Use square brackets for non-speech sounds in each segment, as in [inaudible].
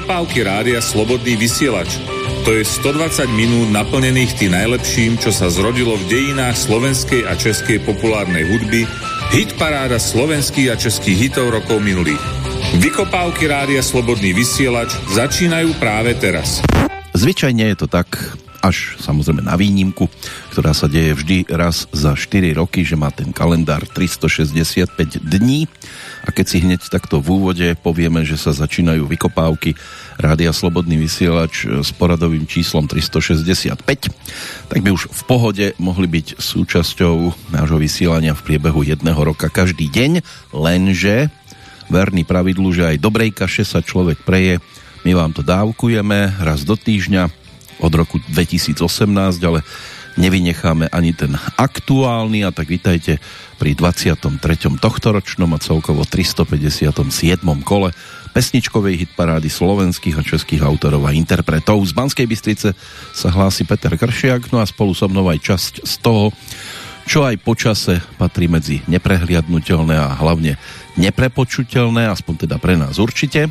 Vykopávky rádia Slobodný vysielač. To je 120 minút naplnených tým najlepším, čo sa zrodilo v dejinách slovenskej a českej populárnej hudby, hit paráda slovenských a českých hitov rokov minulých. Vykopávky rádia Slobodný vysielač začínajú práve teraz. Zvyčajne je to tak, až samozrejme na výnimku, ktorá sa deje vždy raz za 4 roky, že má ten kalendár 365 dní. A keď si hneď takto v úvode povieme, že sa začínajú vykopávky Rádia Slobodný vysielač s poradovým číslom 365, tak by už v pohode mohli byť súčasťou nášho vysielania v priebehu jedného roka každý deň, lenže verný pravidlu, že aj dobrej kaše sa človek preje, my vám to dávkujeme raz do týždňa od roku 2018, ale nevynecháme ani ten aktuálny a tak vítajte pri 23. tohtoročnom a celkovo 357. kole pesničkovej hitparády slovenských a českých autorov a interpretov. Z Banskej Bystrice sa hlási Peter Kršiak, no a spolu so mnou aj časť z toho, čo aj počase patrí medzi neprehliadnutelné a hlavne neprepočuteľné, aspoň teda pre nás určite.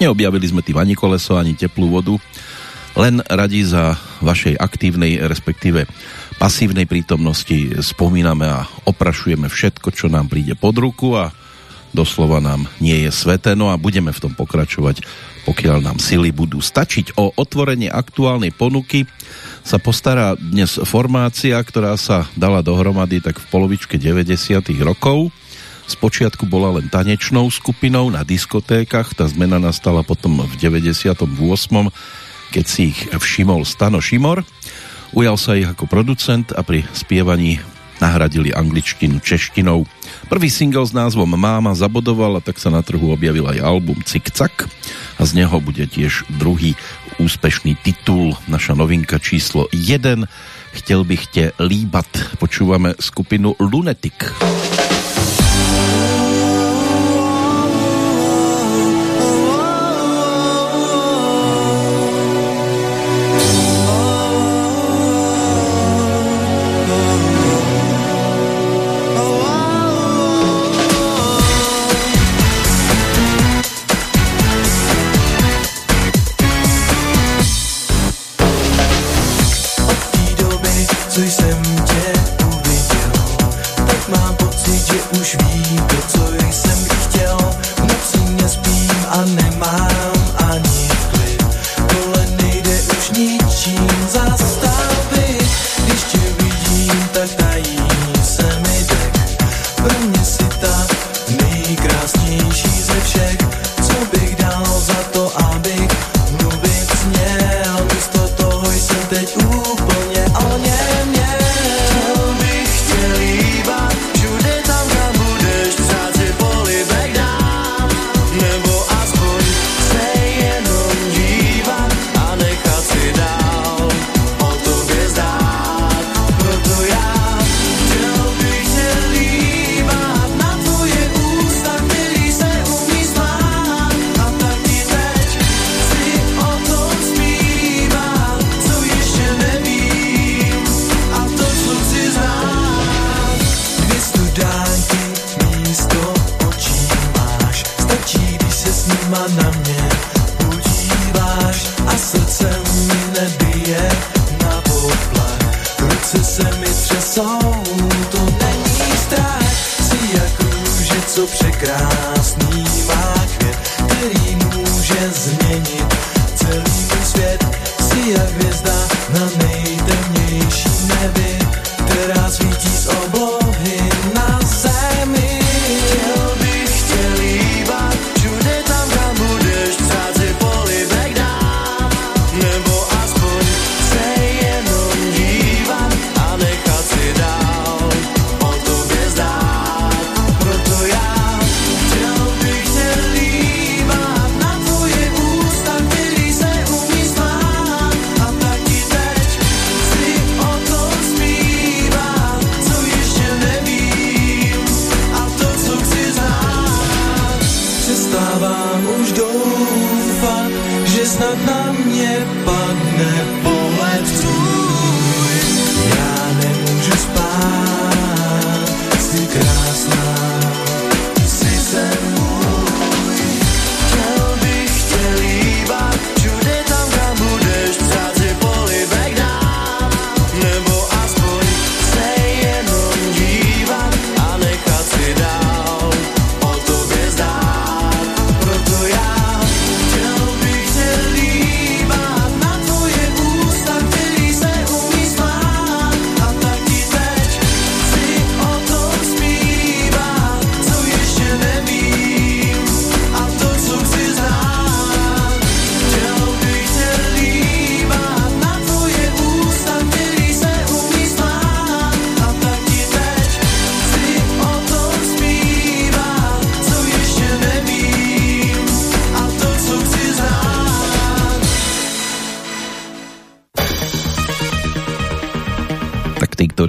Neobjavili sme tým ani koleso, ani teplú vodu, len radi za vašej aktívnej, respektíve pasívnej prítomnosti spomíname a oprašujeme všetko, čo nám príde pod ruku a doslova nám nie je sveté, no a budeme v tom pokračovať, pokiaľ nám sily budú stačiť. O otvorenie aktuálnej ponuky sa postará dnes formácia, ktorá sa dala dohromady tak v polovičke 90. rokov. Spočiatku bola len tanečnou skupinou na diskotékach, tá zmena nastala potom v 98 keď si ich všimol Stano Šimor. Ujal sa ich ako producent a pri spievaní nahradili angličtinu češtinou. Prvý single s názvom Máma zabodoval a tak sa na trhu objavil aj album Cik Cak a z neho bude tiež druhý úspešný titul, naša novinka číslo 1 Chtěl bych tě líbat. Počúvame skupinu Lunetic. Lunetic.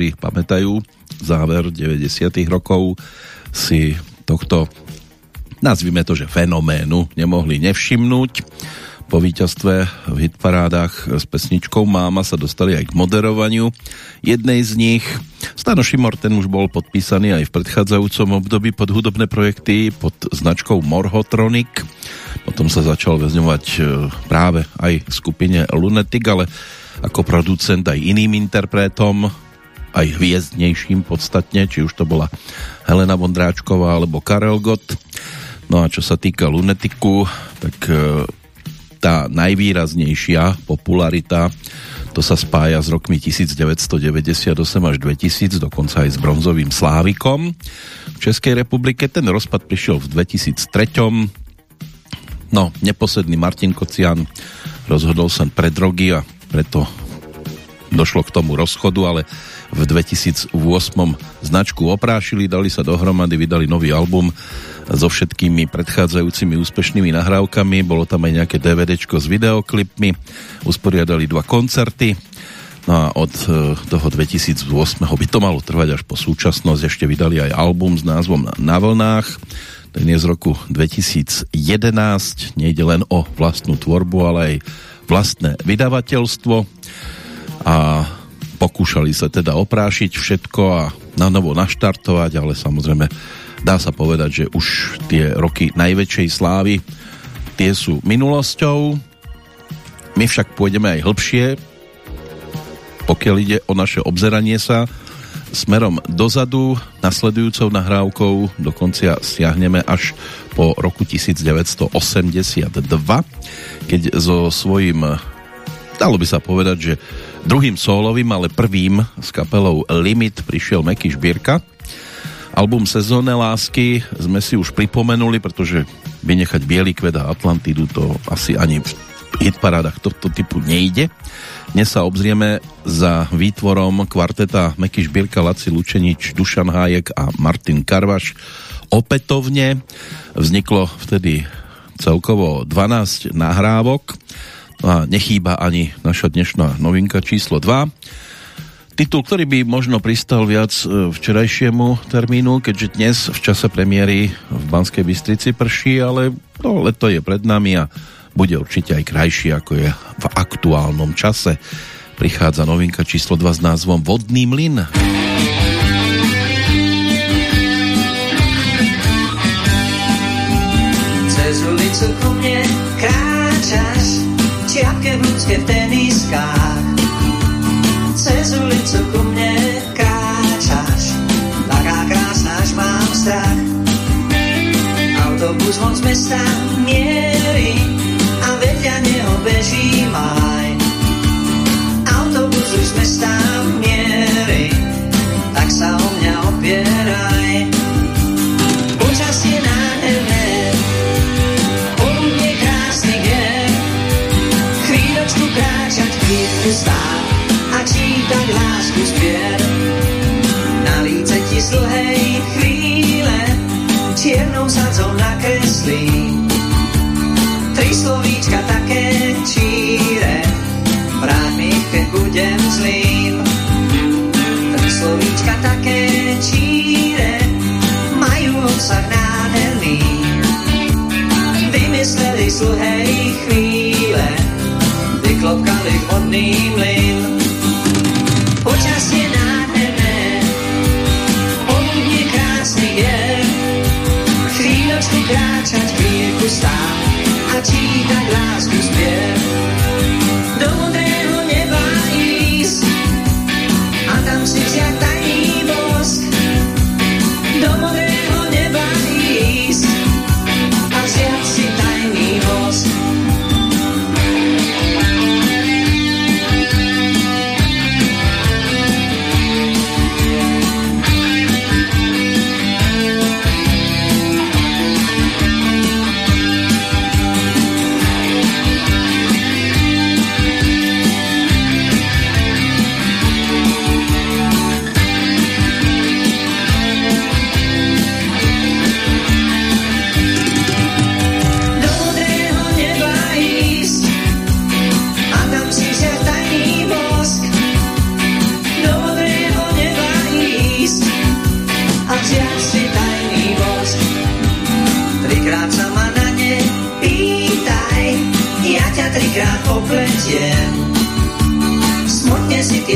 Ktorí pamätajú záver 90. rokov, si tohto nazvime to, že fenoménu nemohli nevšimnúť. Po víťazstve v hitparádach s pesničkou Máma sa dostali aj k moderovaniu jednej z nich. Stano Šimor ten už bol podpísaný aj v predchádzajúcom období pod hudobné projekty pod značkou Morhotronic. Potom sa začal vezňovať e, práve aj skupine Lunatic, ale ako producent aj iným interpretom, aj hviezdnejším podstatne, či už to bola Helena Vondráčková alebo Karel Gott. No a čo sa týka Lunetiku, tak e, tá najvýraznejšia popularita to sa spája s rokmi 1998 až 2000, dokonca aj s bronzovým Slávikom. V Českej republike ten rozpad prišiel v 2003. No, neposedný Martin Kocian rozhodol sa pre drogy a preto došlo k tomu rozchodu, ale v 2008 značku oprášili, dali sa dohromady, vydali nový album so všetkými predchádzajúcimi úspešnými nahrávkami, bolo tam aj nejaké DVDčko s videoklipmi, usporiadali dva koncerty, no a od e, toho 2008 by to malo trvať až po súčasnosť, ešte vydali aj album s názvom Na vlnách, ten je z roku 2011, nejde len o vlastnú tvorbu, ale aj vlastné vydavateľstvo. A pokúšali sa teda oprášiť všetko a na novo naštartovať, ale samozrejme dá sa povedať, že už tie roky najväčšej slávy tie sú minulosťou. My však pôjdeme aj hĺbšie, pokiaľ ide o naše obzeranie sa smerom dozadu, nasledujúcou nahrávkou dokonca siahneme až po roku 1982, keď so svojím dalo by sa povedať, že druhým solovým, ale prvým s kapelou Limit prišiel Meky Šbírka Album Sezónne lásky sme si už pripomenuli, pretože vynechať Bielý kvet a Atlantidu to asi ani v hitparádach tohto typu nejde. Dnes sa obzrieme za výtvorom kvarteta Meky Šbírka, Laci Lučenič, Dušan Hájek a Martin Karvaš. Opätovne vzniklo vtedy celkovo 12 nahrávok a nechýba ani naša dnešná novinka číslo 2 Titul, ktorý by možno pristal viac e, včerajšiemu termínu, keďže dnes v čase premiéry v Banskej Bystrici prší, ale no, leto je pred nami a bude určite aj krajší, ako je v aktuálnom čase. Prichádza novinka číslo 2 s názvom Vodný mlyn. Cez ulicu ku mne kráčaš, čiapke v v teniskách cez ulicu ku mne kráčaš, taká krásna, až mám strach. Autobus von z mesta mierí a vedia neho beží maj. Autobus už z mesta mierí, tak sa o budem zlým. Tri slovíčka také číre, majú obsah nádherný. Vymysleli z dlhej chvíle, vyklopkali vodný mlyn. Počasie nádherné, poludne krásny je, chvíľočku kráčať, chvíľku stáť a čítať lásku spiev.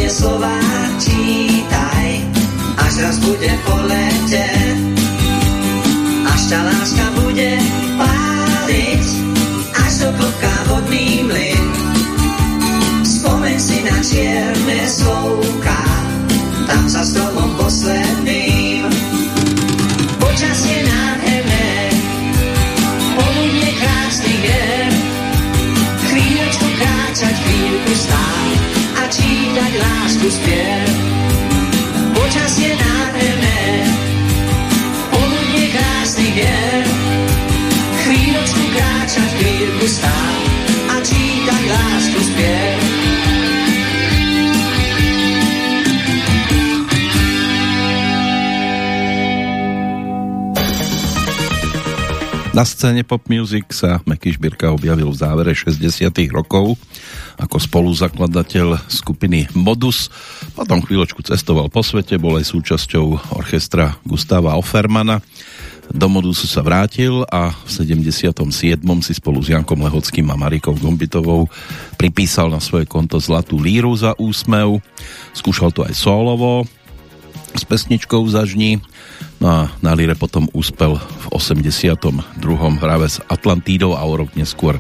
slova čítaj, až raz bude po lete, až ťa láska bude páliť, až do klopka vodný mlyn. Spomeň si na čierne slovka, tam sa s domom posledný spiev. Počasie nádherné, poludne krásny ger, chvíľočku chvíľku stáť a spiev. Na scéne pop music sa Meky Šbírka objavil v závere 60 rokov ako spoluzakladateľ skupiny Modus. Potom chvíľočku cestoval po svete, bol aj súčasťou orchestra Gustava Offermana. Do Modusu sa vrátil a v 77. si spolu s Jankom Lehockým a Marikou Gombitovou pripísal na svoje konto Zlatú líru za úsmev. Skúšal to aj solovo s pesničkou Zažni No a na Lire potom úspel v 82. hrave s Atlantídou a o rok neskôr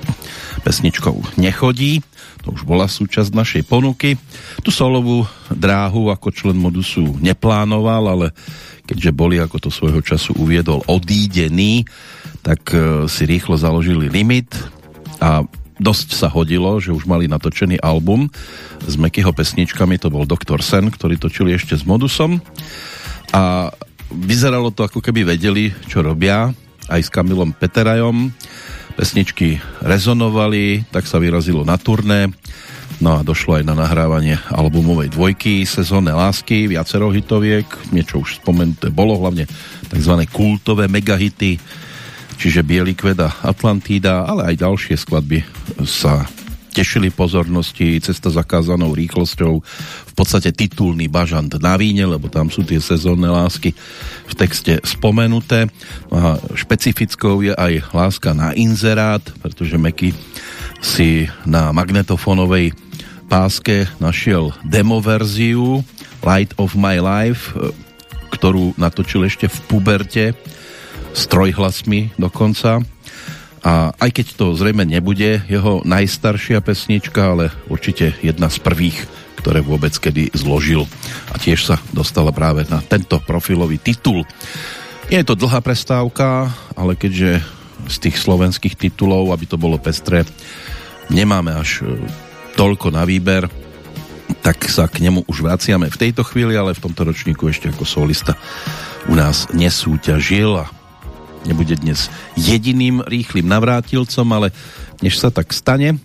pesničkou Nechodí. To už bola súčasť našej ponuky. Tu solovú dráhu ako člen modusu neplánoval, ale keďže boli, ako to svojho času uviedol, odídení, tak e, si rýchlo založili limit a dosť sa hodilo, že už mali natočený album s Mekyho pesničkami, to bol Dr. Sen, ktorý točili ešte s Modusom a vyzeralo to ako keby vedeli, čo robia, aj s Kamilom Peterajom. Pesničky rezonovali, tak sa vyrazilo na turné. No a došlo aj na nahrávanie albumovej dvojky Sezónne lásky, viacero hitoviek, niečo už spomenuté bolo, hlavne tzv. kultové megahity, čiže Bielý kveda Atlantída, ale aj ďalšie skladby sa tešili pozornosti Cesta zakázanou rýchlosťou v podstate titulný bažant na víne, lebo tam sú tie sezónne lásky v texte spomenuté. No a špecifickou je aj láska na inzerát, pretože Meky si na magnetofónovej páske našiel demoverziu Light of My Life, ktorú natočil ešte v puberte s trojhlasmi dokonca a aj keď to zrejme nebude jeho najstaršia pesnička, ale určite jedna z prvých, ktoré vôbec kedy zložil a tiež sa dostala práve na tento profilový titul. Nie je to dlhá prestávka, ale keďže z tých slovenských titulov, aby to bolo pestré, nemáme až e, toľko na výber, tak sa k nemu už vraciame v tejto chvíli, ale v tomto ročníku ešte ako solista u nás nesúťažil a nebude dnes jediným rýchlým navrátilcom, ale než sa tak stane,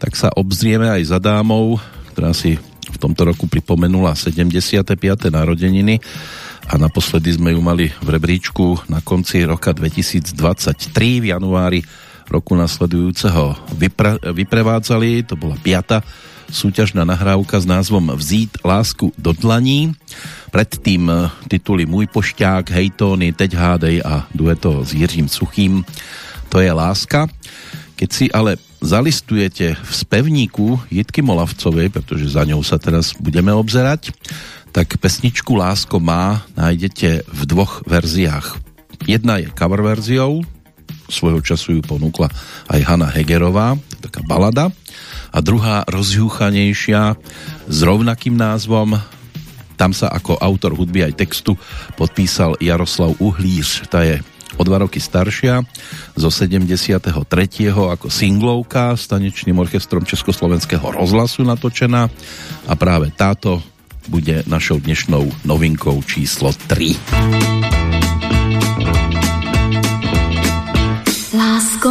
tak sa obzrieme aj za dámou, ktorá si v tomto roku pripomenula 75. narodeniny a naposledy sme ju mali v rebríčku na konci roka 2023 v januári roku nasledujúceho vypre, vyprevádzali, to bola piata súťažná nahrávka s názvom Vzít lásku do dlaní. Predtým eh, tituly Můj pošťák, Hejtóny, Teď hádej a dueto s Jiřím Suchým. To je láska. Keď si ale zalistujete v spevníku Jitky Molavcovej, pretože za ňou sa teraz budeme obzerať, tak pesničku Lásko má nájdete v dvoch verziách. Jedna je cover verziou, svojho času ju ponúkla aj Hanna Hegerová, taká balada, a druhá rozjúchanejšia s rovnakým názvom tam sa ako autor hudby aj textu podpísal Jaroslav Uhlíř. Tá je o dva roky staršia, zo 73. ako singlovka s tanečným orchestrom Československého rozhlasu natočená a práve táto bude našou dnešnou novinkou číslo 3. Lásko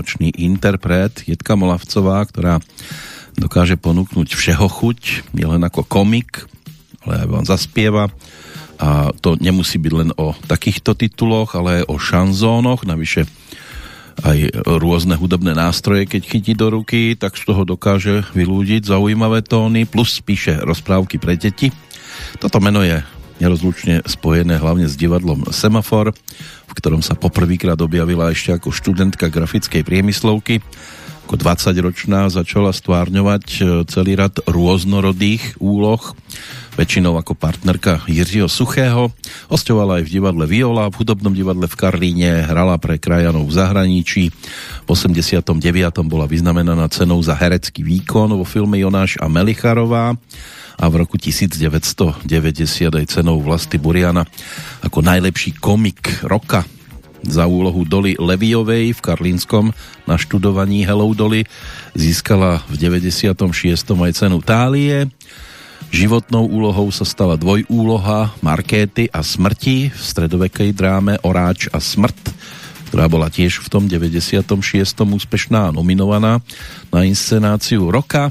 výnimočný interpret Jitka Molavcová, ktorá dokáže ponúknuť všeho chuť, nielen ako komik, ale aj vám zaspieva. A to nemusí byť len o takýchto tituloch, ale aj o šanzónoch, navyše aj rôzne hudobné nástroje, keď chytí do ruky, tak z toho dokáže vylúdiť zaujímavé tóny, plus píše rozprávky pre deti. Toto meno je nerozlučne spojené hlavne s divadlom Semafor, v ktorom sa poprvýkrát objavila ešte ako študentka grafickej priemyslovky. Ako 20-ročná začala stvárňovať e, celý rad rôznorodých úloh, väčšinou ako partnerka Jiřího Suchého. Hostovala aj v divadle Viola, v hudobnom divadle v Karlíne, hrala pre krajanov v zahraničí. V 89. bola vyznamenaná cenou za herecký výkon vo filme Jonáš a Melicharová a v roku 1990 aj cenou Vlasty Buriana ako najlepší komik roka za úlohu Doly Leviovej v Karlínskom na študovaní Hello Doly získala v 96. aj cenu Tálie. Životnou úlohou sa stala dvojúloha Markéty a smrti v stredovekej dráme Oráč a smrt, ktorá bola tiež v tom 96. úspešná a nominovaná na inscenáciu roka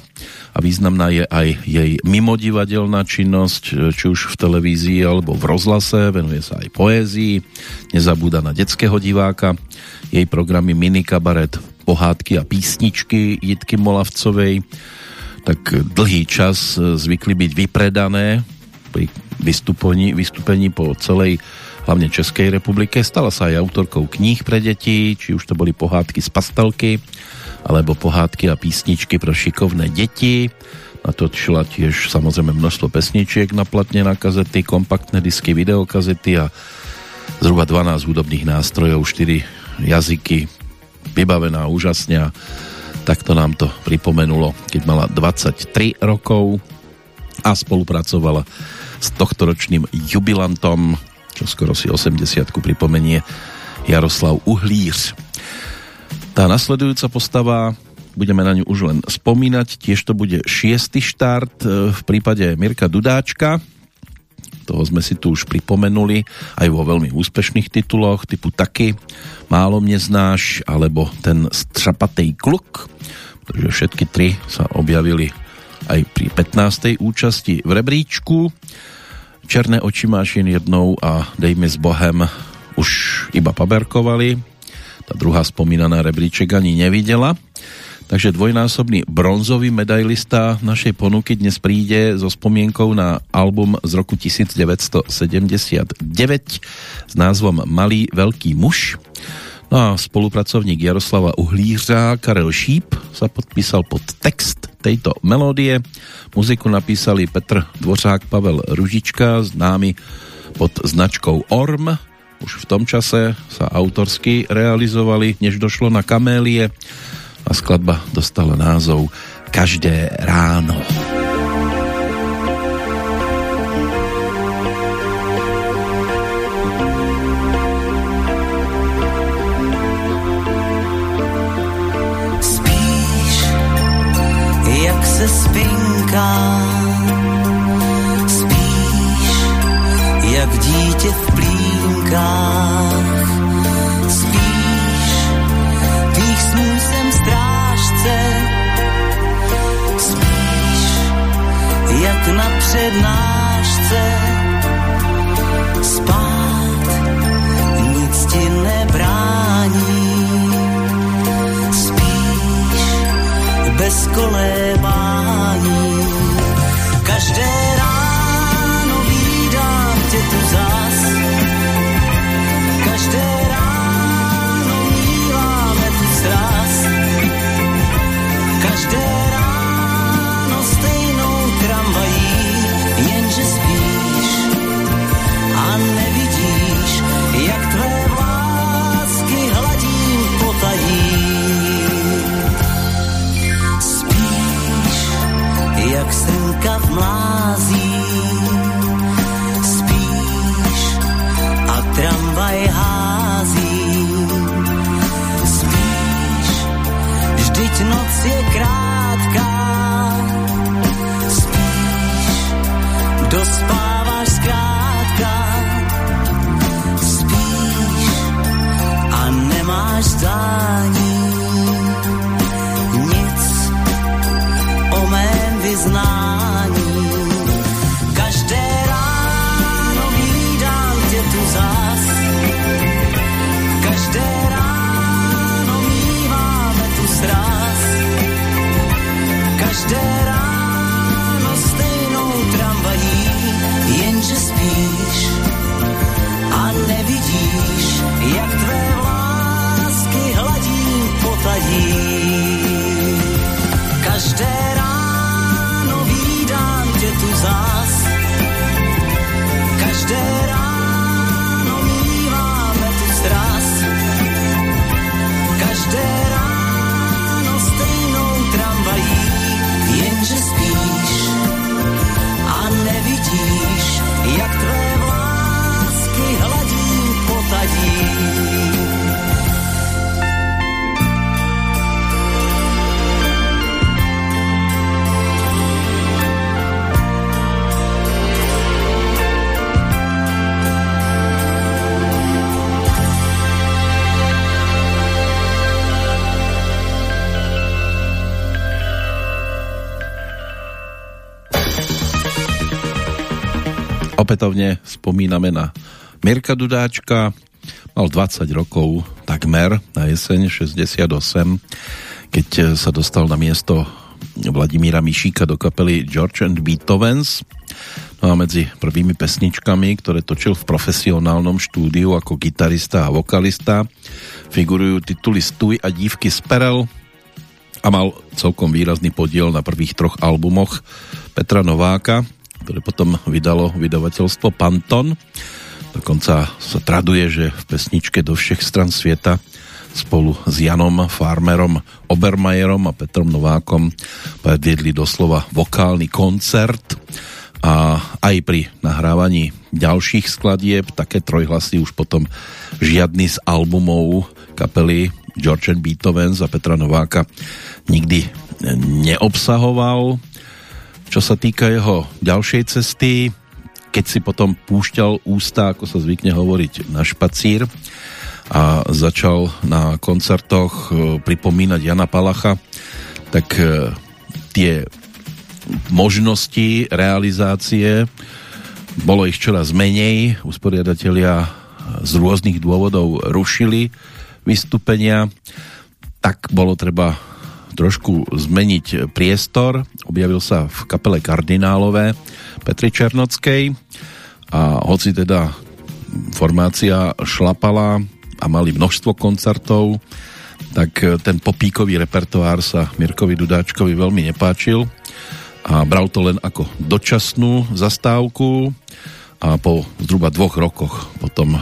a významná je aj jej mimodivadelná činnosť, či už v televízii alebo v rozhlase, venuje sa aj poézii, nezabúda na detského diváka, jej programy Mini Kabaret, pohádky a písničky Jitky Molavcovej, tak dlhý čas zvykli byť vypredané pri vystúpení, vystúpení po celej hlavne Českej republike. Stala sa aj autorkou kníh pre deti, či už to boli pohádky z pastelky, alebo pohádky a písničky pro šikovné deti. Natočila tiež samozrejme množstvo pesničiek na platne na kazety, kompaktné disky, videokazety a zhruba 12 hudobných nástrojov, 4 jazyky, vybavená úžasne a takto nám to pripomenulo, keď mala 23 rokov a spolupracovala s tohtoročným jubilantom, čo skoro si 80 pripomenie Jaroslav Uhlíř. Tá nasledujúca postava budeme na ňu už len spomínať, tiež to bude šiestý štart e, v prípade Mirka Dudáčka, toho sme si tu už pripomenuli aj vo veľmi úspešných tituloch typu Taky, Málo mne znáš alebo ten Střapatej kluk, pretože všetky tri sa objavili aj pri 15. účasti v rebríčku. Černé oči máš jen jednou a Dej mi s Bohem už iba paberkovali. Tá druhá spomínaná rebríček ani nevidela. Takže dvojnásobný bronzový medailista našej ponuky dnes príde so spomienkou na album z roku 1979 s názvom Malý veľký muž. No a spolupracovník Jaroslava Uhlířa Karel Šíp sa podpísal pod text tejto melódie. Muziku napísali Petr Dvořák, Pavel Ružička, známy pod značkou Orm. Už v tom čase sa autorsky realizovali, než došlo na kamélie a skladba dostala názov Každé ráno. Spíš, jak se spinká. hĺbkách. Spíš, tých snů jsem strážce, spíš, jak na přednášce. Spát nic ti nebrání, spíš bez kolébání. Srnka v mlází. Spíš a tramvaj hází. Spíš, vždyť noc je krátká. Spíš, dospáváš zkrátka. Spíš a nemáš zdání. Opätovne spomíname na Mirka Dudáčka, mal 20 rokov takmer na jeseň 68, keď sa dostal na miesto Vladimíra Mišíka do kapely George and Beethovens. No a medzi prvými pesničkami, ktoré točil v profesionálnom štúdiu ako gitarista a vokalista, figurujú tituly Stuj a dívky z Perel a mal celkom výrazný podiel na prvých troch albumoch Petra Nováka, ktoré potom vydalo vydavateľstvo Panton. Dokonca sa traduje, že v pesničke do všech stran sveta spolu s Janom Farmerom Obermajerom a Petrom Novákom predviedli doslova vokálny koncert a aj pri nahrávaní ďalších skladieb také trojhlasy už potom žiadny z albumov kapely George and Beethovens a Petra Nováka nikdy neobsahoval. Čo sa týka jeho ďalšej cesty, keď si potom púšťal ústa, ako sa zvykne hovoriť, na špacír a začal na koncertoch e, pripomínať Jana Palacha, tak e, tie možnosti realizácie bolo ich čoraz menej. Usporiadatelia z rôznych dôvodov rušili vystúpenia, tak bolo treba trošku zmeniť priestor. Objavil sa v kapele Kardinálové Petri Černockej a hoci teda formácia šlapala a mali množstvo koncertov, tak ten popíkový repertoár sa Mirkovi Dudáčkovi veľmi nepáčil a bral to len ako dočasnú zastávku a po zhruba dvoch rokoch potom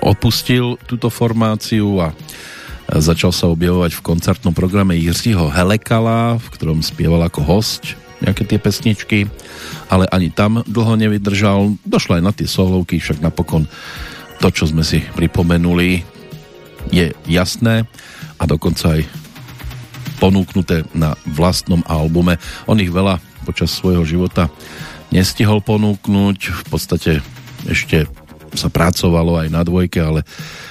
opustil túto formáciu a začal sa objavovať v koncertnom programe Jiřího Helekala, v ktorom spieval ako host nejaké tie pesničky, ale ani tam dlho nevydržal. Došlo aj na tie solovky, však napokon to, čo sme si pripomenuli, je jasné a dokonca aj ponúknuté na vlastnom albume. On ich veľa počas svojho života nestihol ponúknuť, v podstate ešte sa pracovalo aj na dvojke, ale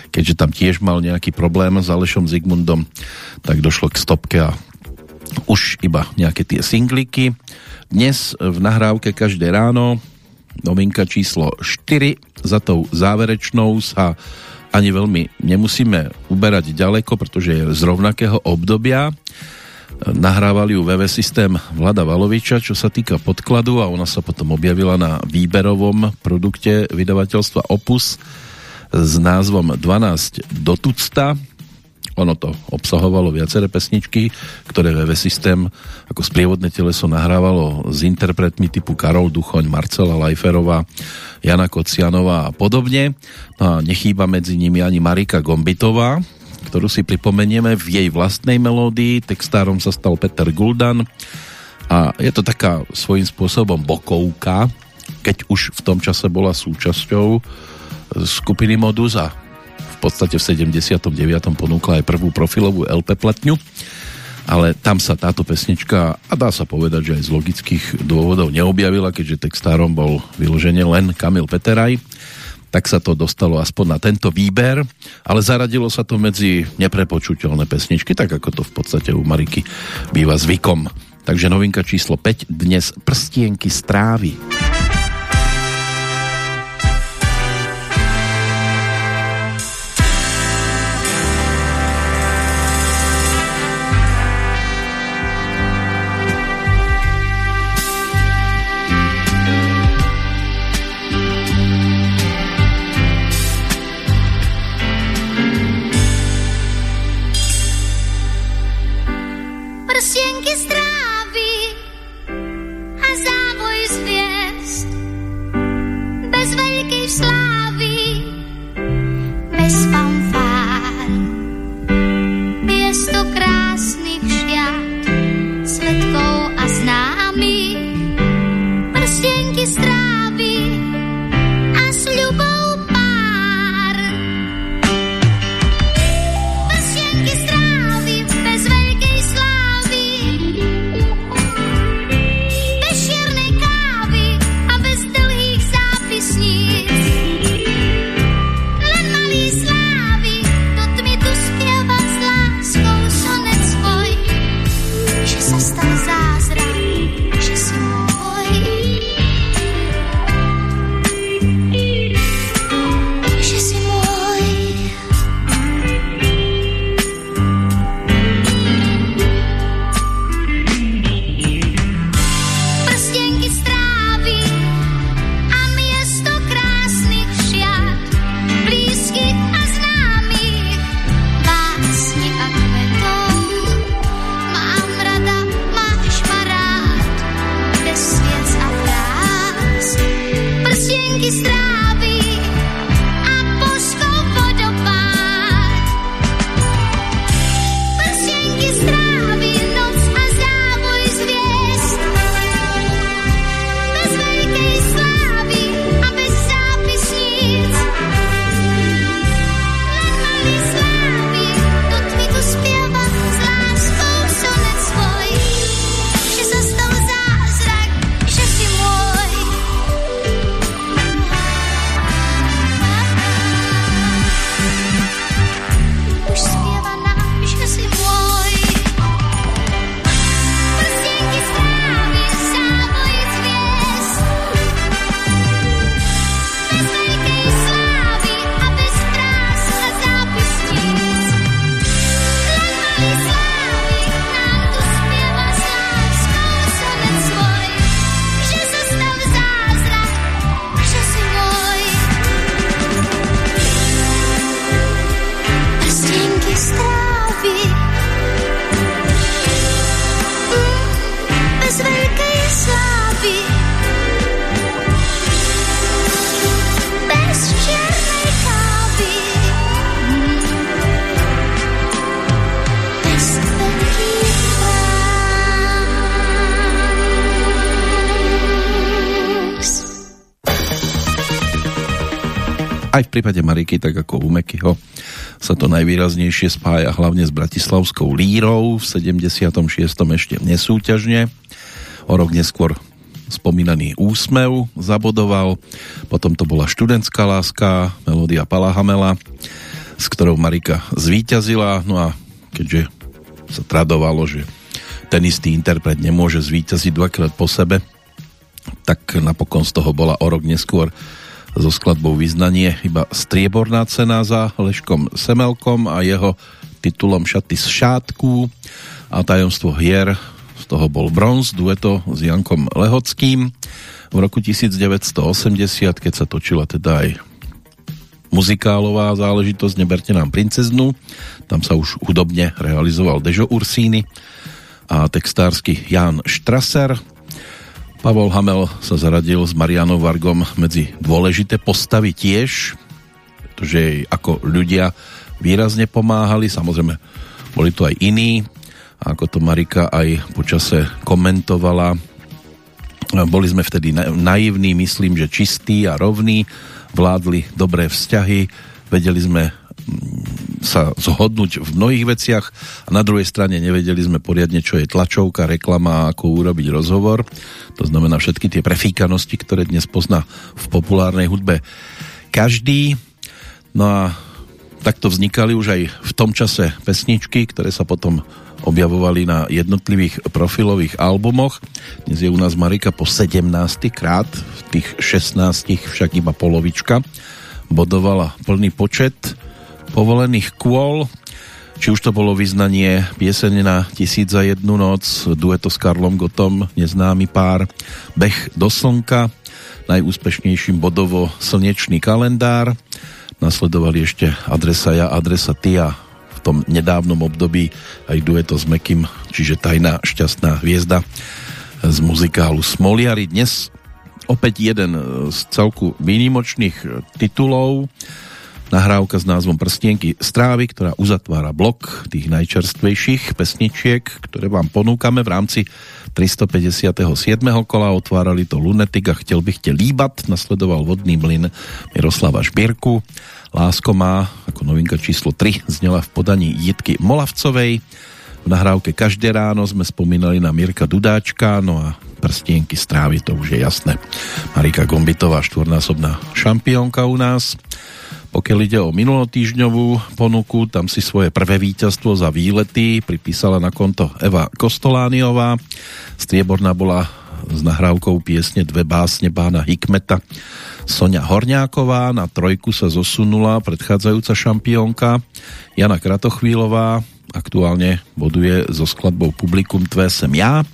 keďže tam tiež mal nejaký problém s Alešom Zigmundom, tak došlo k stopke a už iba nejaké tie singliky. Dnes v nahrávke každé ráno novinka číslo 4 za tou záverečnou sa ani veľmi nemusíme uberať ďaleko, pretože je z rovnakého obdobia Nahrával ju VV systém Vlada Valoviča, čo sa týka podkladu a ona sa potom objavila na výberovom produkte vydavateľstva Opus s názvom 12 do tucta. Ono to obsahovalo viaceré pesničky, ktoré VV systém ako sprievodné teleso nahrávalo s interpretmi typu Karol Duchoň, Marcela Lajferová, Jana Kocianová a podobne. No a nechýba medzi nimi ani Marika Gombitová, ktorú si pripomenieme v jej vlastnej melódii. Textárom sa stal Peter Guldan a je to taká svojím spôsobom bokovka, keď už v tom čase bola súčasťou skupiny Modus a v podstate v 79. ponúkla aj prvú profilovú LP platňu ale tam sa táto pesnička, a dá sa povedať, že aj z logických dôvodov neobjavila, keďže textárom bol vyložene len Kamil Peteraj tak sa to dostalo aspoň na tento výber, ale zaradilo sa to medzi neprepočuteľné pesničky, tak ako to v podstate u Mariky býva zvykom. Takže novinka číslo 5 dnes Prstienky strávy. Aj v prípade Mariky, tak ako u Mekyho, sa to najvýraznejšie spája hlavne s bratislavskou lírou, v 76. ešte nesúťažne. O rok neskôr spomínaný úsmev zabodoval, potom to bola študentská láska, melódia Palahamela, s ktorou Marika zvíťazila, no a keďže sa tradovalo, že ten istý interpret nemôže zvíťaziť dvakrát po sebe, tak napokon z toho bola o rok neskôr so skladbou Vyznanie iba strieborná cena za Leškom Semelkom a jeho titulom Šaty z šátku. a Tajomstvo hier, z toho bol bronz, dueto s Jankom Lehockým v roku 1980, keď sa točila teda aj muzikálová záležitosť Neberte nám princeznu. Tam sa už hudobne realizoval Dežo Ursíny a textársky Jan Štraser. Pavol Hamel sa zaradil s Marianou Vargom medzi dôležité postavy tiež, pretože jej ako ľudia výrazne pomáhali, samozrejme boli tu aj iní, ako to Marika aj počase komentovala. Boli sme vtedy naivní, myslím, že čistí a rovní, vládli dobré vzťahy, vedeli sme sa zhodnúť v mnohých veciach a na druhej strane nevedeli sme poriadne, čo je tlačovka, reklama, ako urobiť rozhovor. To znamená všetky tie prefíkanosti, ktoré dnes pozná v populárnej hudbe každý. No a takto vznikali už aj v tom čase pesničky, ktoré sa potom objavovali na jednotlivých profilových albumoch. Dnes je u nás Marika po 17. krát, v tých 16 však iba polovička. Bodovala plný počet povolených kôl, či už to bolo vyznanie pieseň na Tisíc za jednu noc, dueto s Karlom Gotom, neznámy pár, Beh do slnka, najúspešnejším bodovo slnečný kalendár, nasledovali ešte Adresa ja, Adresa ty a v tom nedávnom období aj dueto s Mekým, čiže Tajná šťastná hviezda z muzikálu Smoliari. Dnes opäť jeden z celku výnimočných titulov, nahrávka s názvom Prstienky strávy, ktorá uzatvára blok tých najčerstvejších pesničiek, ktoré vám ponúkame v rámci 357. kola. Otvárali to Lunetik a chtěl bych tě líbat. Nasledoval vodný mlyn Miroslava Šbírku. Lásko má ako novinka číslo 3 znela v podaní Jitky Molavcovej. V nahrávke Každé ráno sme spomínali na Mirka Dudáčka, no a prstienky strávy, to už je jasné. Marika Gombitová, štvornásobná šampiónka u nás. Pokiaľ ide o minulotýžňovú ponuku, tam si svoje prvé víťazstvo za výlety pripísala na konto Eva Kostolániová. Strieborná bola s nahrávkou piesne Dve básne pána Hikmeta Sonia Horňáková, na trojku sa zosunula predchádzajúca šampiónka Jana Kratochvílová, aktuálne boduje so skladbou Publikum Tvé sem ja.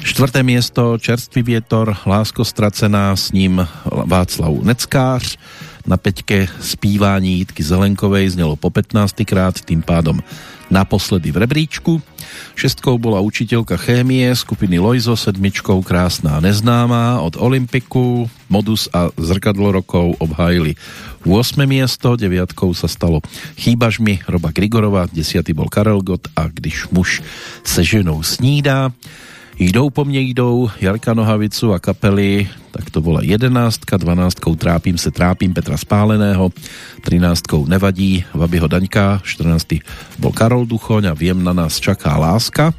Štvrté miesto Čerstvý vietor, Lásko stracená, s ním Václav Neckář. Na peťke spívání Jitky Zelenkovej znelo po 15. krát, tým pádom naposledy v rebríčku. Šestkou bola učiteľka chémie skupiny Loizo, sedmičkou Krásná neznáma od Olympiku, Modus a Zrkadlo rokov obhájili 8. miesto, deviatkou sa stalo Chýbaž mi Roba Grigorova, desiatý bol Karel Gott a Když muž se ženou snídá. Jdou po mne jdou Jarka Nohavicu a kapely, tak to bola jedenáctka, dvanáctkou Trápím se trápím Petra Spáleného, trináctkou Nevadí Vabyho Daňka, 14. bol Karol Duchoň a Viem na nás čaká láska.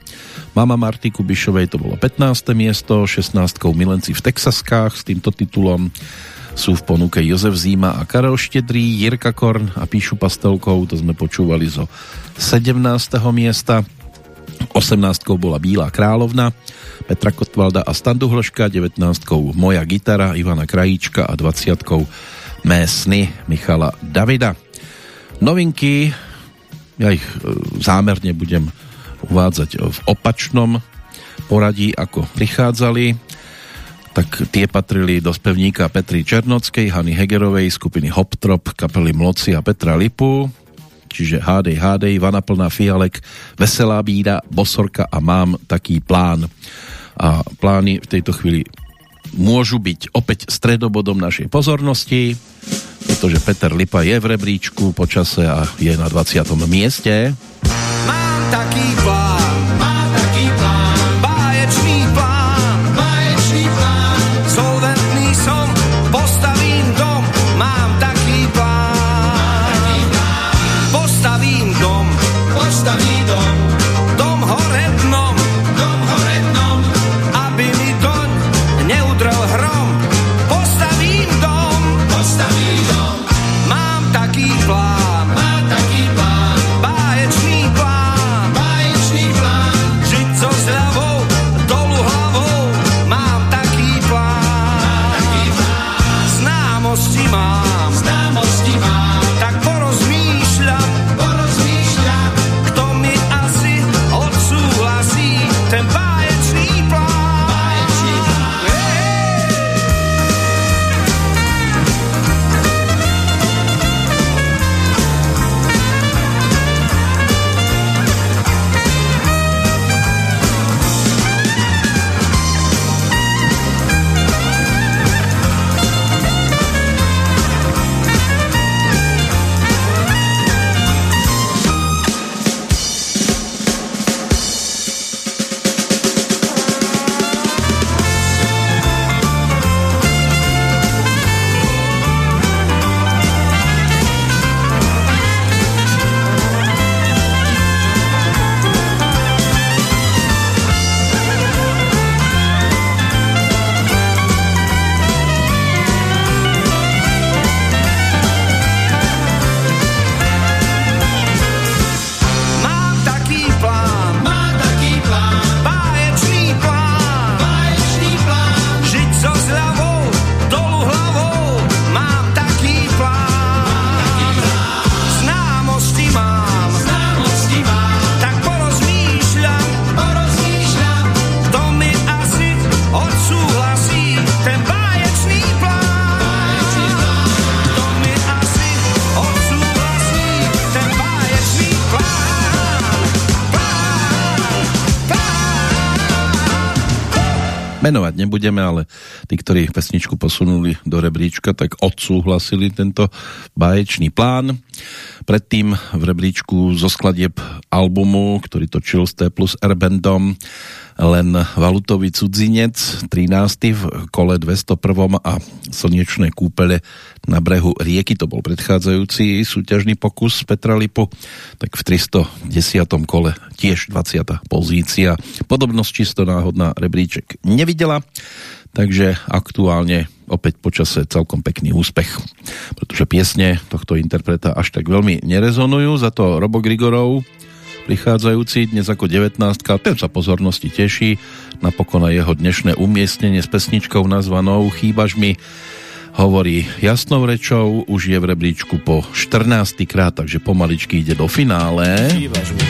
Mama Marty Kubišovej to bolo 15. miesto, 16. Milenci v Texaskách s týmto titulom sú v ponuke Jozef Zíma a Karel Štedrý, Jirka Korn a Píšu pastelkou, to sme počúvali zo 17. miesta. 18 bola Bílá královna Petra Kotvalda a Standu Hloška, 19 Moja gitara Ivana Krajíčka a 20 Mé sny Michala Davida. Novinky, ja ich e, zámerne budem uvádzať v opačnom poradí, ako prichádzali tak tie patrili do spevníka Petry Černockej, Hany Hegerovej, skupiny Hoptrop, kapely Mloci a Petra Lipu čiže hádej, hádej, vana plná fialek, veselá bída, bosorka a mám taký plán. A plány v tejto chvíli môžu byť opäť stredobodom našej pozornosti, pretože Peter Lipa je v rebríčku počase a je na 20. mieste. Mám taký plán, nebudeme, ale tí, ktorí pesničku posunuli do rebríčka, tak odsúhlasili tento báječný plán. Predtým v rebríčku zo skladieb albumu, ktorý točil s T plus R bandom, len valutový cudzinec, 13. v kole 201. a slnečné kúpele na brehu rieky, to bol predchádzajúci súťažný pokus Petra Lipu, tak v 310. kole tiež 20. pozícia. Podobnosť čisto náhodná rebríček nevidela, takže aktuálne opäť počase celkom pekný úspech, pretože piesne tohto interpreta až tak veľmi nerezonujú, za to Robo Grigorov prichádzajúci dnes ako 19 ten sa pozornosti teší, napokon aj jeho dnešné umiestnenie s pesničkou nazvanou Chýbaš mi hovorí jasnou rečou, už je v rebríčku po 14 krát, takže pomaličky ide do finále. Chýbaš mi.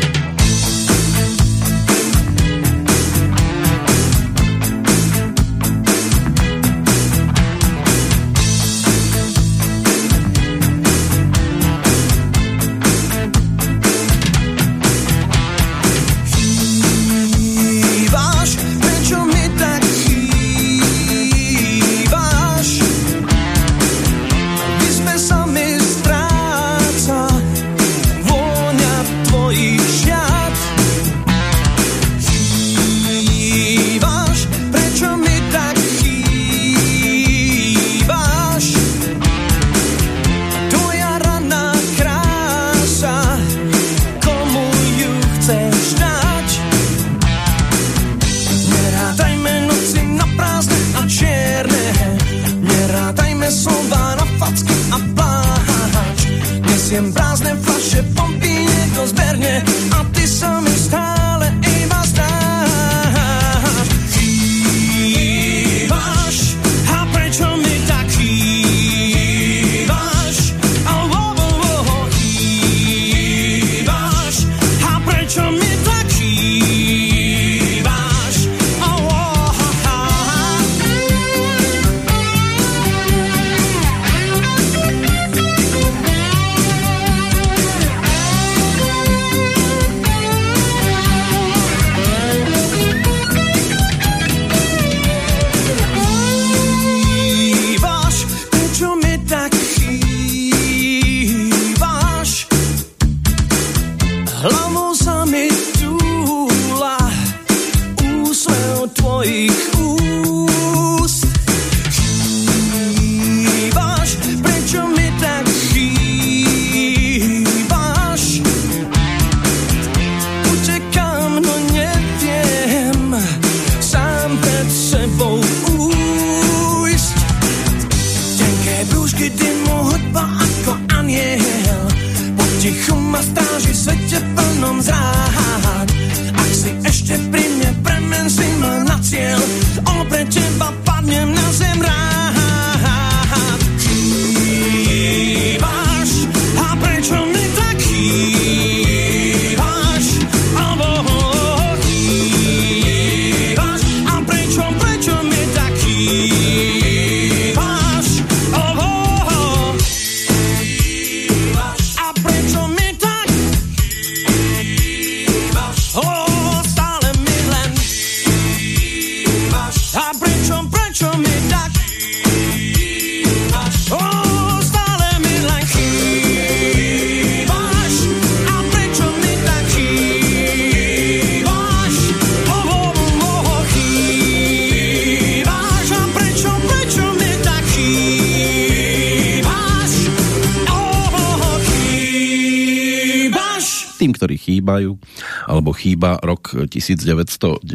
Chýba rok 1992,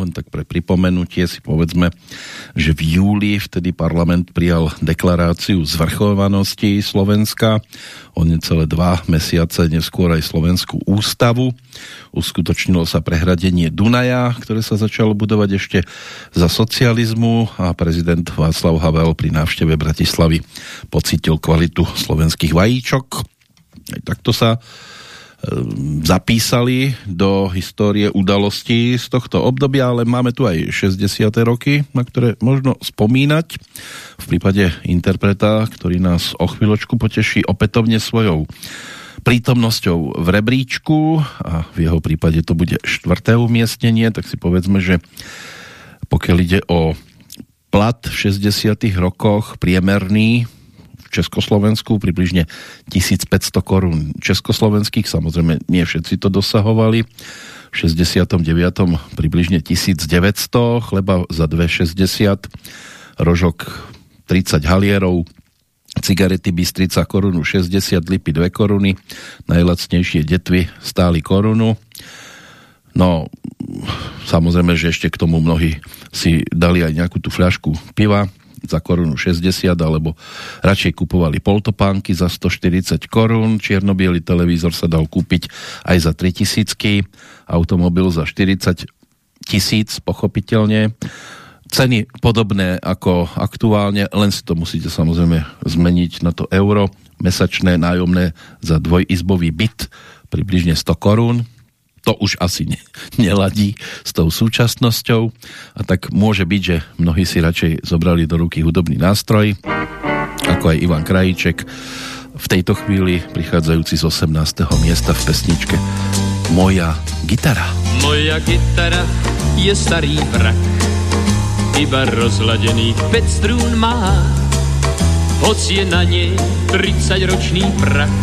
len tak pre pripomenutie si povedzme, že v júli vtedy parlament prijal deklaráciu zvrchovanosti Slovenska, o necelé dva mesiace neskôr aj Slovenskú ústavu. Uskutočnilo sa prehradenie Dunaja, ktoré sa začalo budovať ešte za socializmu a prezident Václav Havel pri návšteve Bratislavy pocitil kvalitu slovenských vajíčok. Aj takto sa zapísali do histórie udalostí z tohto obdobia, ale máme tu aj 60. roky, na ktoré možno spomínať. V prípade interpreta, ktorý nás o chvíľočku poteší opätovne svojou prítomnosťou v rebríčku a v jeho prípade to bude štvrté umiestnenie, tak si povedzme, že Pokiaľ ide o plat v 60 rokoch priemerný Československu približne 1500 korún československých, samozrejme nie všetci to dosahovali. V 69. približne 1900, chleba za 2,60, rožok 30 halierov, cigarety Bystrica korunu 60, lipy 2 koruny, najlacnejšie detvy stáli korunu. No, samozrejme, že ešte k tomu mnohí si dali aj nejakú tú fľašku piva za korunu 60, alebo radšej kupovali poltopánky za 140 korún, čiernobiely televízor sa dal kúpiť aj za 3000, automobil za 40 tisíc, pochopiteľne. Ceny podobné ako aktuálne, len si to musíte samozrejme zmeniť na to euro. Mesačné nájomné za dvojizbový byt približne 100 korún, to už asi ne, neladí s tou súčasnosťou a tak môže byť, že mnohí si radšej zobrali do ruky hudobný nástroj, ako aj Ivan Krajíček, v tejto chvíli prichádzajúci z 18. miesta v pesničke Moja gitara. Moja gitara je starý vrak, iba rozladených 5 strún má, hoc je na nej 30 ročný prach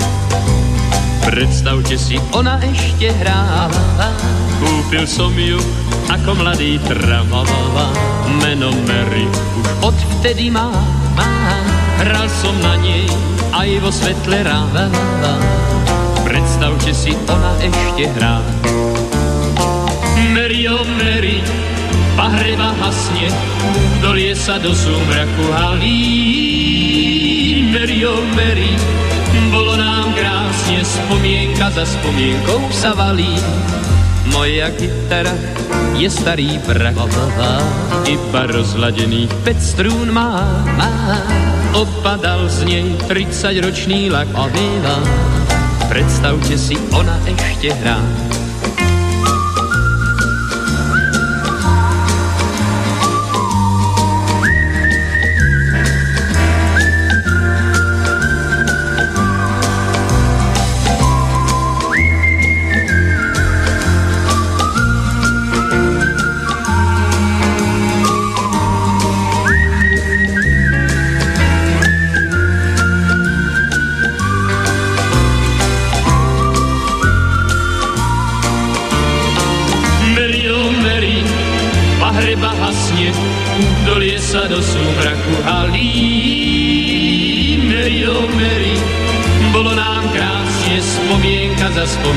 Predstavte si, ona ešte hráva, kúpil som ju ako mladý tramavava. Meno Mary už odvtedy má, má, hral som na nej aj vo svetle ráva. Predstavte si, ona ešte hrá. Mary, oh Mary, pahreba hasne, dolie sa do súmraku halí. Mary, oh Mary, krásne, spomienka za spomienkou sa valí. Moja gitara je starý vrak, iba rozladených 5 strún má, má. Opadal z nej 30 ročný lak, Predstavte si, ona ešte hrá.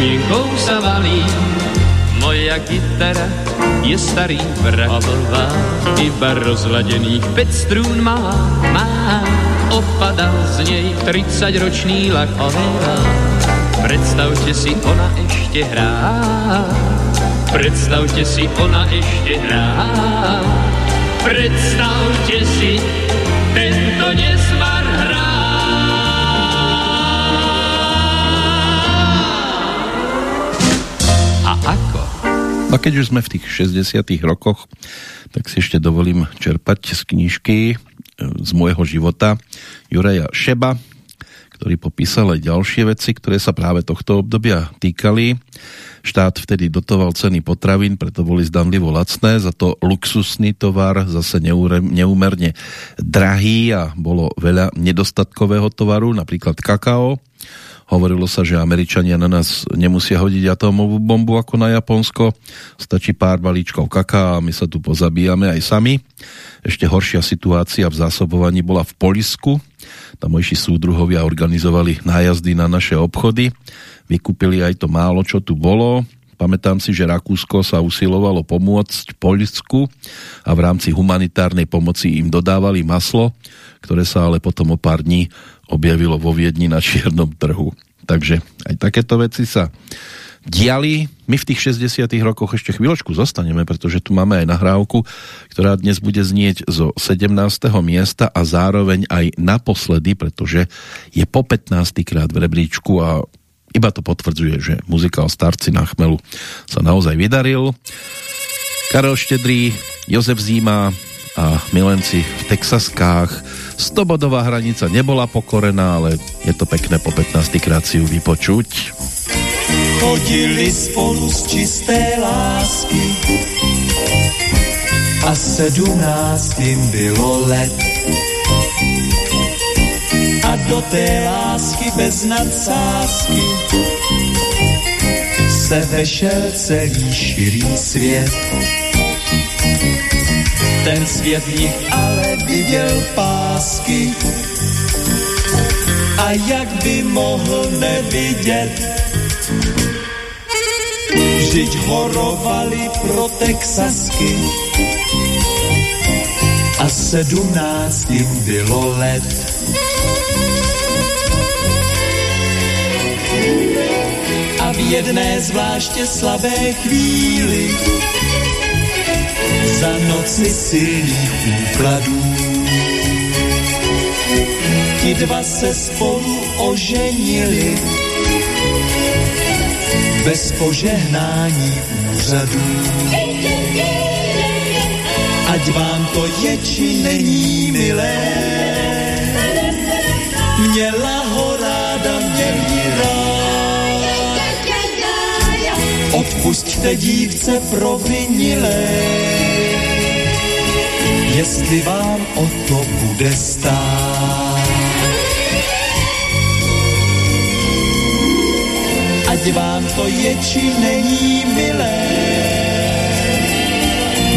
Za spomienkou sa valí. Moja gitara je starý vrahová, iba rozladených 5 strún má, má. Opadal z nej 30 ročný lak Predstavte si, ona ešte hrá. Predstavte si, ona ešte hrá. Predstavte si, tento nesmar No keď už sme v tých 60 rokoch, tak si ešte dovolím čerpať z knižky e, z môjho života Juraja Šeba, ktorý popísal aj ďalšie veci, ktoré sa práve tohto obdobia týkali. Štát vtedy dotoval ceny potravín, preto boli zdanlivo lacné, za to luxusný tovar zase neúmerne drahý a bolo veľa nedostatkového tovaru, napríklad kakao. Hovorilo sa, že Američania na nás nemusia hodiť atómovú bombu ako na Japonsko. Stačí pár balíčkov kaká a my sa tu pozabíjame aj sami. Ešte horšia situácia v zásobovaní bola v Polisku. Tamojší súdruhovia organizovali nájazdy na naše obchody vykúpili aj to málo, čo tu bolo. Pamätám si, že Rakúsko sa usilovalo pomôcť Poľsku a v rámci humanitárnej pomoci im dodávali maslo, ktoré sa ale potom o pár dní objavilo vo Viedni na čiernom trhu. Takže aj takéto veci sa diali. My v tých 60 rokoch ešte chvíľočku zostaneme, pretože tu máme aj nahrávku, ktorá dnes bude znieť zo 17. miesta a zároveň aj naposledy, pretože je po 15. krát v rebríčku a iba to potvrdzuje, že muzikál Starci na chmelu sa naozaj vydaril. Karel Štedrý, Jozef Zíma a milenci v Texaskách. 100-bodová hranica nebola pokorená, ale je to pekné po 15 krát si vypočuť. Chodili spolu z čisté lásky a a sedmnáctým bylo let. A do té lásky bez nadsázky se vešel celý širý svět. Ten svět nich ale viděl pásky. A jak by mohl nevidět, vždyť horovali pro Texasky. A sedmnáct jim bylo let. A v jedné zvláště slabé chvíli za noci silných úkladů ti dva se spolu oženili bez požehnání úřadů. Ať vám to je, či není milé, měla ho ráda, měl ji rád. Odpusťte dívce provinilé, jestli vám o to bude stát. ať vám to je, či není milé.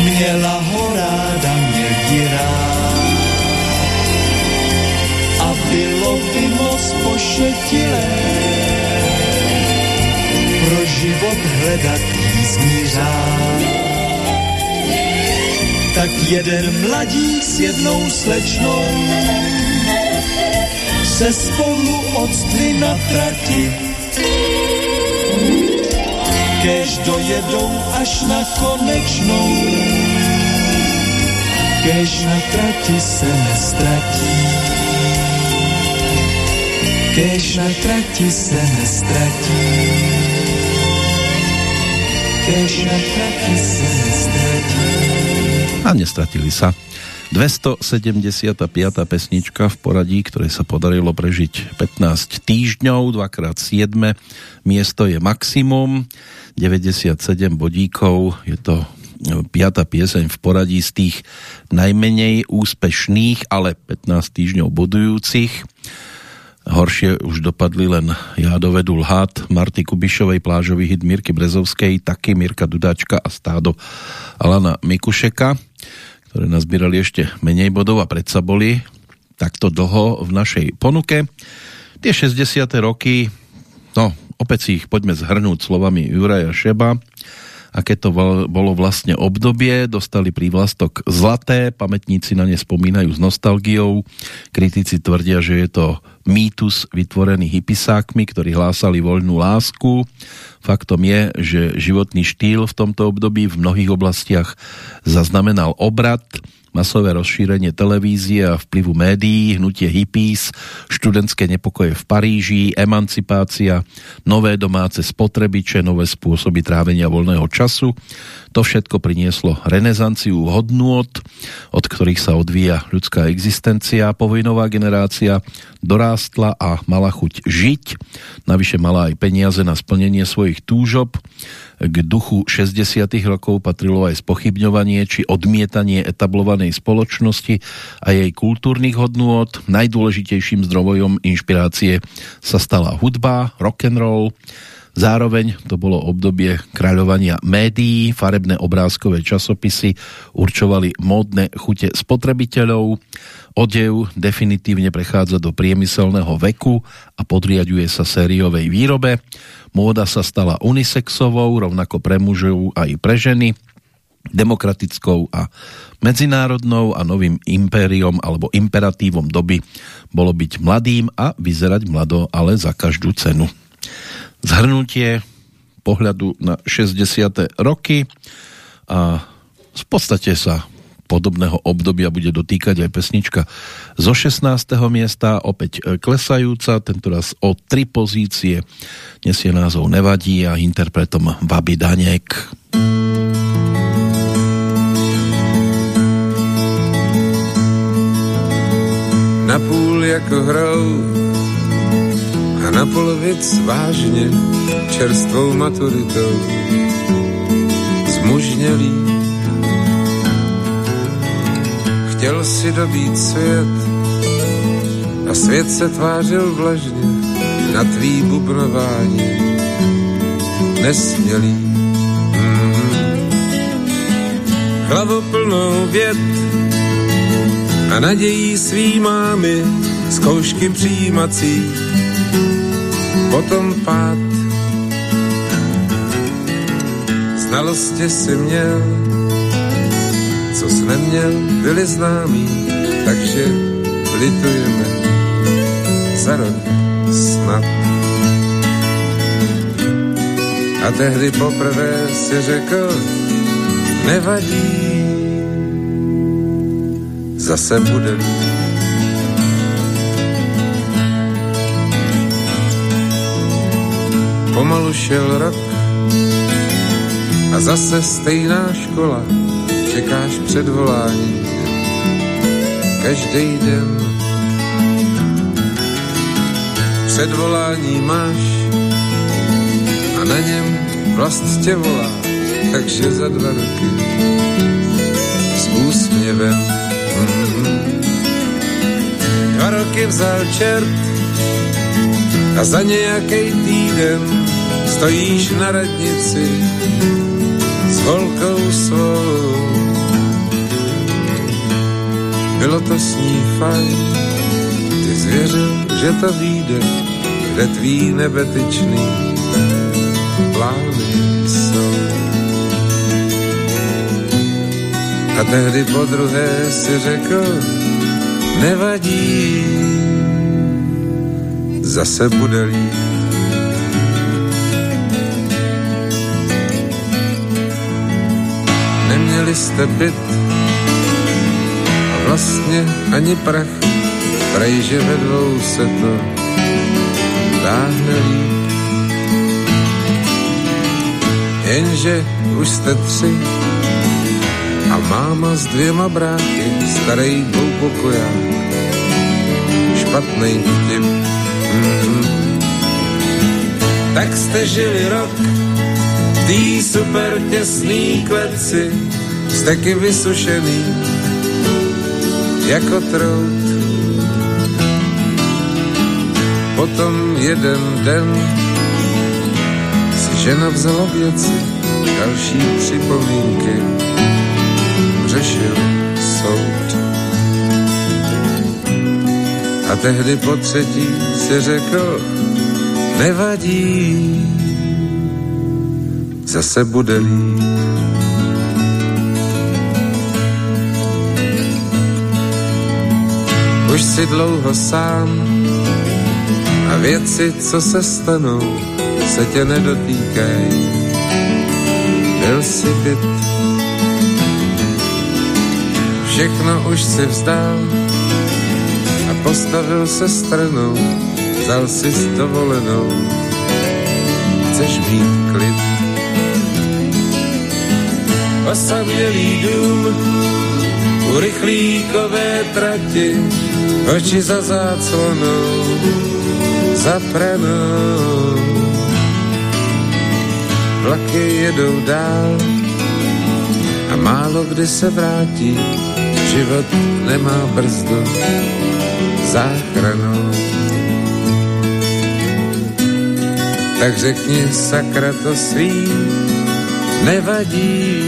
Měla ho ráda, měl ji rád. A bylo by moc pošetilé pro život hledat jízdní řád. Tak jeden mladík s jednou slečnou se spolu odstli na trati kež dojedou až na konečnou, kež na trati se nestratí. Kež na trati se nestratí. Kež na trati se nestratí. A nestratili sa. 275. pesnička v poradí, ktoré sa podarilo prežiť 15 týždňov, 2x7 miesto je maximum, 97 bodíkov, je to e, piata pieseň v poradí z tých najmenej úspešných, ale 15 týždňov bodujúcich. Horšie už dopadli len Ja dovedu lhát Marty Kubišovej, plážový hit Mirky Brezovskej, taky Mirka Dudáčka a stádo Alana Mikušeka ktoré nazbírali ešte menej bodov a predsa boli takto dlho v našej ponuke. Tie 60. roky, no opäť si ich poďme zhrnúť slovami Juraja Šeba, aké to bolo vlastne obdobie, dostali prívlastok zlaté, pamätníci na ne spomínajú s nostalgiou, kritici tvrdia, že je to mýtus vytvorený hypisákmi, ktorí hlásali voľnú lásku. Faktom je, že životný štýl v tomto období v mnohých oblastiach zaznamenal obrad, masové rozšírenie televízie a vplyvu médií, hnutie hippies, študentské nepokoje v Paríži, emancipácia, nové domáce spotrebiče, nové spôsoby trávenia voľného času. To všetko prinieslo renesanciu hodnôt, od ktorých sa odvíja ľudská existencia. Povojnová generácia dorástla a mala chuť žiť, navyše mala aj peniaze na splnenie svojich túžob k duchu 60. rokov patrilo aj spochybňovanie či odmietanie etablovanej spoločnosti a jej kultúrnych hodnôt. Najdôležitejším zdrojom inšpirácie sa stala hudba, rock and roll, Zároveň to bolo obdobie kráľovania médií, farebné obrázkové časopisy určovali módne chute spotrebiteľov, odev definitívne prechádza do priemyselného veku a podriaduje sa sériovej výrobe. Móda sa stala unisexovou, rovnako pre mužov aj pre ženy, demokratickou a medzinárodnou a novým impériom alebo imperatívom doby bolo byť mladým a vyzerať mlado, ale za každú cenu. Zhrnutie pohľadu na 60. roky a v podstate sa podobného obdobia bude dotýkať aj pesnička zo 16. miesta, opäť e, klesajúca, tentoraz o tri pozície, nesie názov Nevadí a interpretom Babi Danek. Napůl jako hrou a na polovic vážně čerstvou maturitou zmužnělý chtěl si dobít svět. A svět se tvářil vlažně na tvý bubnování nesmělý. Mm. Hlavu plnou věd a nadějí svý mámy zkoušky přijímací. Potom pád. Znalosti si měl co jsi neměl, byli známí, takže litujeme za rok snad. A tehdy poprvé si řekl, nevadí, zase bude. Pomalu šel rok a zase stejná škola, čekáš předvolání každý den. Předvolání máš a na něm vlast tě volá, takže za dva roky s úsměvem. Mm-hmm. Dva roky vzal čert a za nějaký týden stojíš na radnici s holkou svou bylo to s ní fajn, ty zvěřil, že to vyjde, kde tvý nebetyčný plány jsou. A tehdy po druhé si řekl, nevadí, zase bude líp. Neměli jste byt, vlastně ani prach, prej, že ve dvou se to táhne. Jenže už jste tři a máma s dvěma bráky, starý dvoupokoják, špatný vtip. Mm-hmm. Tak jste žili rok v tý super těsný kleci, steky vysušený, jako trout. Potom jeden den si žena vzala věci, další připomínky řešil soud. A tehdy po třetí si řekl, nevadí, zase bude líp. Už si dlouho sám. A věci, co se stanou, se tě nedotýkají. Byl si byt, všechno už si vzdal a postavil se stranou, vzal si s dovolenou, chceš mít klid. Osamělý dům u rychlíkové trati, oči za záclonou, za pranou. Vlaky jedou dál a málo kdy se vrátí, život nemá brzdu záchranou. Tak řekni sakra to svý, nevadí,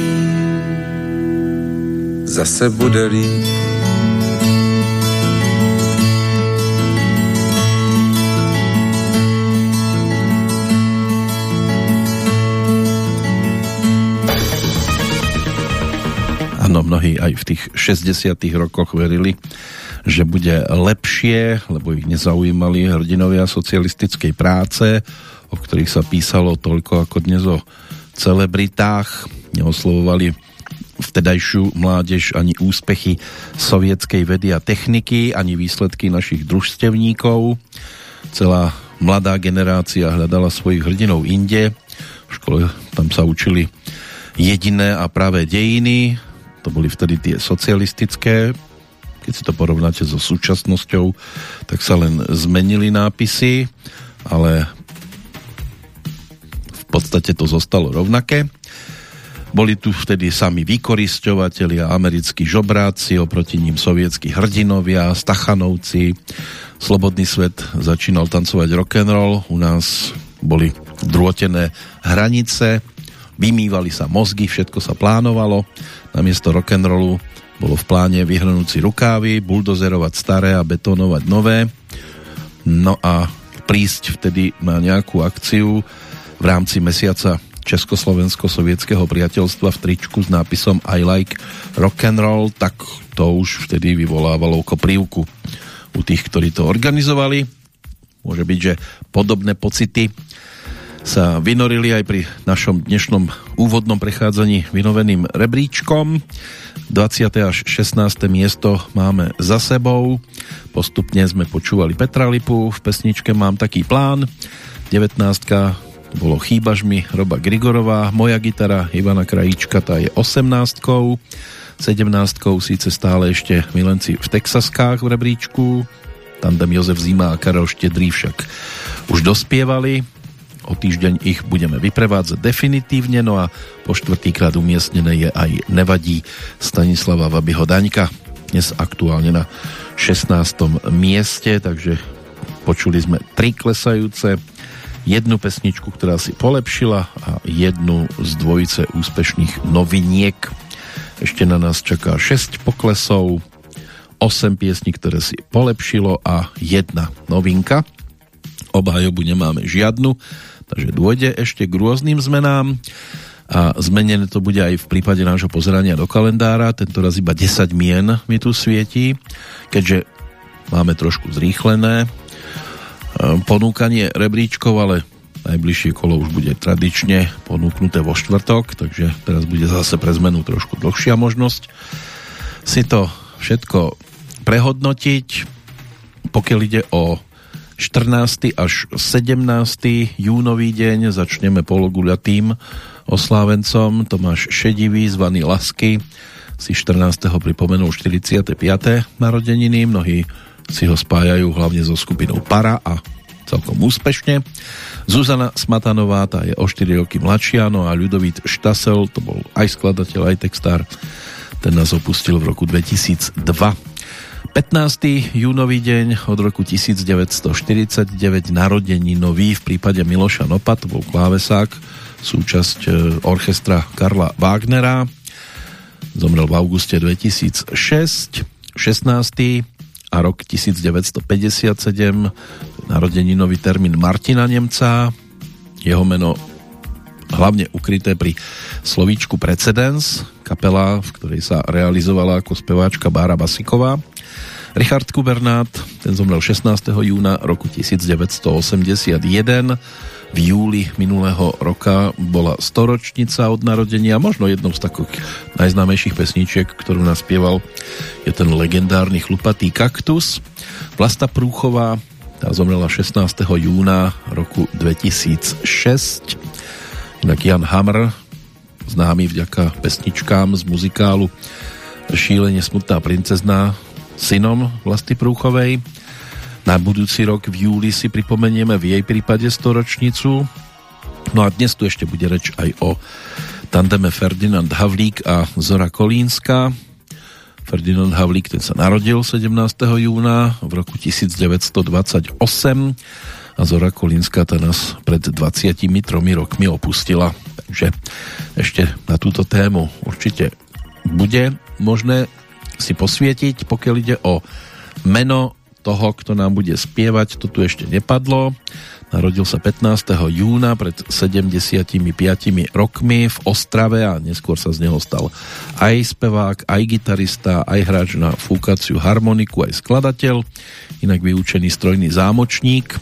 zase bude líp. Áno, mnohí aj v tých 60 rokoch verili, že bude lepšie, lebo ich nezaujímali hrdinovia socialistickej práce, o ktorých sa písalo toľko ako dnes o celebritách. Neoslovovali vtedajšiu mládež ani úspechy sovietskej vedy a techniky, ani výsledky našich družstevníkov. Celá mladá generácia hľadala svojich hrdinov inde. V škole tam sa učili jediné a pravé dejiny, to boli vtedy tie socialistické, keď si to porovnáte so súčasnosťou, tak sa len zmenili nápisy, ale v podstate to zostalo rovnaké. Boli tu vtedy sami vykorisťovateľia, americkí žobráci, oproti ním sovietskí hrdinovia, stachanovci. Slobodný svet začínal tancovať rock'n'roll, u nás boli drôtené hranice, vymývali sa mozgy, všetko sa plánovalo. Namiesto rock'n'rollu bolo v pláne vyhrnúť si rukávy, buldozerovať staré a betónovať nové. No a prísť vtedy na nejakú akciu v rámci mesiaca Československo-sovietského priateľstva v tričku s nápisom I like rock and roll, tak to už vtedy vyvolávalo koprívku u tých, ktorí to organizovali. Môže byť, že podobné pocity sa vynorili aj pri našom dnešnom úvodnom prechádzaní vynoveným rebríčkom. 20. až 16. miesto máme za sebou. Postupne sme počúvali Petra Lipu, v pesničke mám taký plán. 19 to bolo Chýbaž mi Roba Grigorová, moja gitara Ivana Krajíčka, tá je 18 17 síce stále ešte milenci v Texaskách v rebríčku, tandem Jozef Zima a Karel Štedrý však už dospievali, o týždeň ich budeme vyprevádzať definitívne, no a po štvrtýkrát umiestnené je aj Nevadí Stanislava Vabyho Daňka, dnes aktuálne na 16. mieste, takže počuli sme tri klesajúce jednu pesničku, ktorá si polepšila a jednu z dvojice úspešných noviniek. Ešte na nás čaká 6 poklesov, 8 piesní, ktoré si polepšilo a jedna novinka. Obhajobu nemáme žiadnu, takže dôjde ešte k rôznym zmenám a zmenené to bude aj v prípade nášho pozerania do kalendára. Tento raz iba 10 mien mi tu svieti, keďže máme trošku zrýchlené Ehm, ponúkanie rebríčkov, ale najbližšie kolo už bude tradične ponúknuté vo štvrtok, takže teraz bude zase pre zmenu trošku dlhšia možnosť si to všetko prehodnotiť. Pokiaľ ide o 14. až 17. júnový deň začneme pologuľatým oslávencom Tomáš Šedivý zvaný Lasky si 14. pripomenul 45. narodeniny, mnohí si ho spájajú hlavne so skupinou Para a celkom úspešne. Zuzana Smatanová, tá je o 4 roky mladšia, no a Ľudovít Štasel, to bol aj skladateľ, aj textár, ten nás opustil v roku 2002. 15. júnový deň od roku 1949 narodení nový v prípade Miloša Nopa, to bol klávesák, súčasť e, orchestra Karla Wagnera. Zomrel v auguste 2006. 16 a rok 1957 narodeninový termín Martina Nemca jeho meno hlavne ukryté pri slovíčku Precedens kapela, v ktorej sa realizovala ako speváčka Bára Basiková Richard Kubernát ten zomrel 16. júna roku 1981 v júli minulého roka bola storočnica od narodenia, možno jednou z takých najznámejších pesníčiek, ktorú naspieval, je ten legendárny chlupatý kaktus. Vlasta Prúchová, tá zomrela 16. júna roku 2006. Inak Jan Hamr, známy vďaka pesničkám z muzikálu Šílenie smutná princezná synom Vlasty Prúchovej na budúci rok v júli si pripomenieme v jej prípade storočnicu. No a dnes tu ešte bude reč aj o tandeme Ferdinand Havlík a Zora Kolínska. Ferdinand Havlík ten sa narodil 17. júna v roku 1928 a Zora Kolínska tá nás pred 23 rokmi opustila. Takže ešte na túto tému určite bude možné si posvietiť, pokiaľ ide o meno toho, kto nám bude spievať, to tu ešte nepadlo. Narodil sa 15. júna pred 75 rokmi v Ostrave a neskôr sa z neho stal aj spevák, aj gitarista, aj hráč na fúkaciu harmoniku, aj skladateľ, inak vyučený strojný zámočník.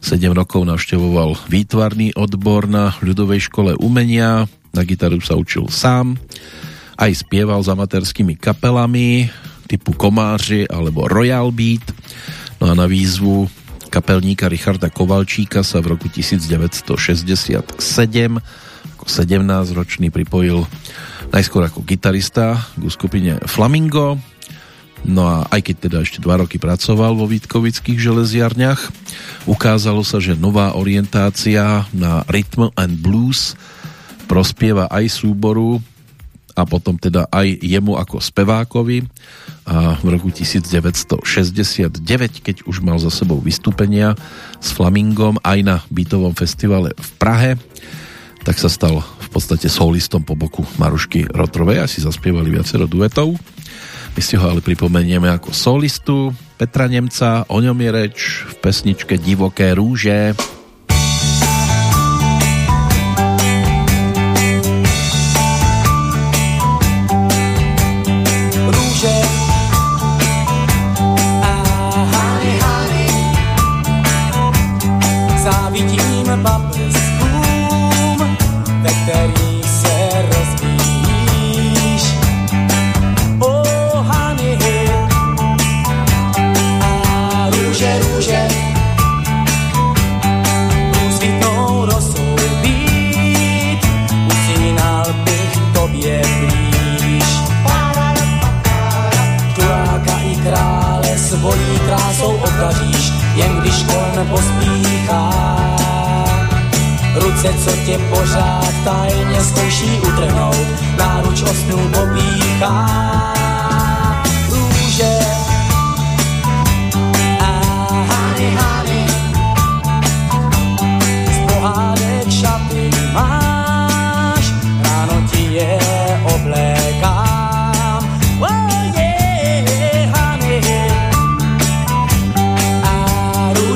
7 rokov navštevoval výtvarný odbor na ľudovej škole umenia, na gitaru sa učil sám, aj spieval s amatérskými kapelami, typu Komáři alebo Royal Beat. No a na výzvu kapelníka Richarda Kovalčíka sa v roku 1967 ako 17-ročný pripojil najskôr ako gitarista k skupine Flamingo, No a aj keď teda ešte dva roky pracoval vo Vítkovických železiarniach, ukázalo sa, že nová orientácia na rytm and blues prospieva aj súboru a potom teda aj jemu ako spevákovi a v roku 1969, keď už mal za sebou vystúpenia s Flamingom aj na bytovom festivale v Prahe, tak sa stal v podstate solistom po boku Marušky Rotrovej a si zaspievali viacero duetov. My si ho ale pripomenieme ako solistu Petra Nemca, o ňom je reč v pesničke Divoké rúže. ruce,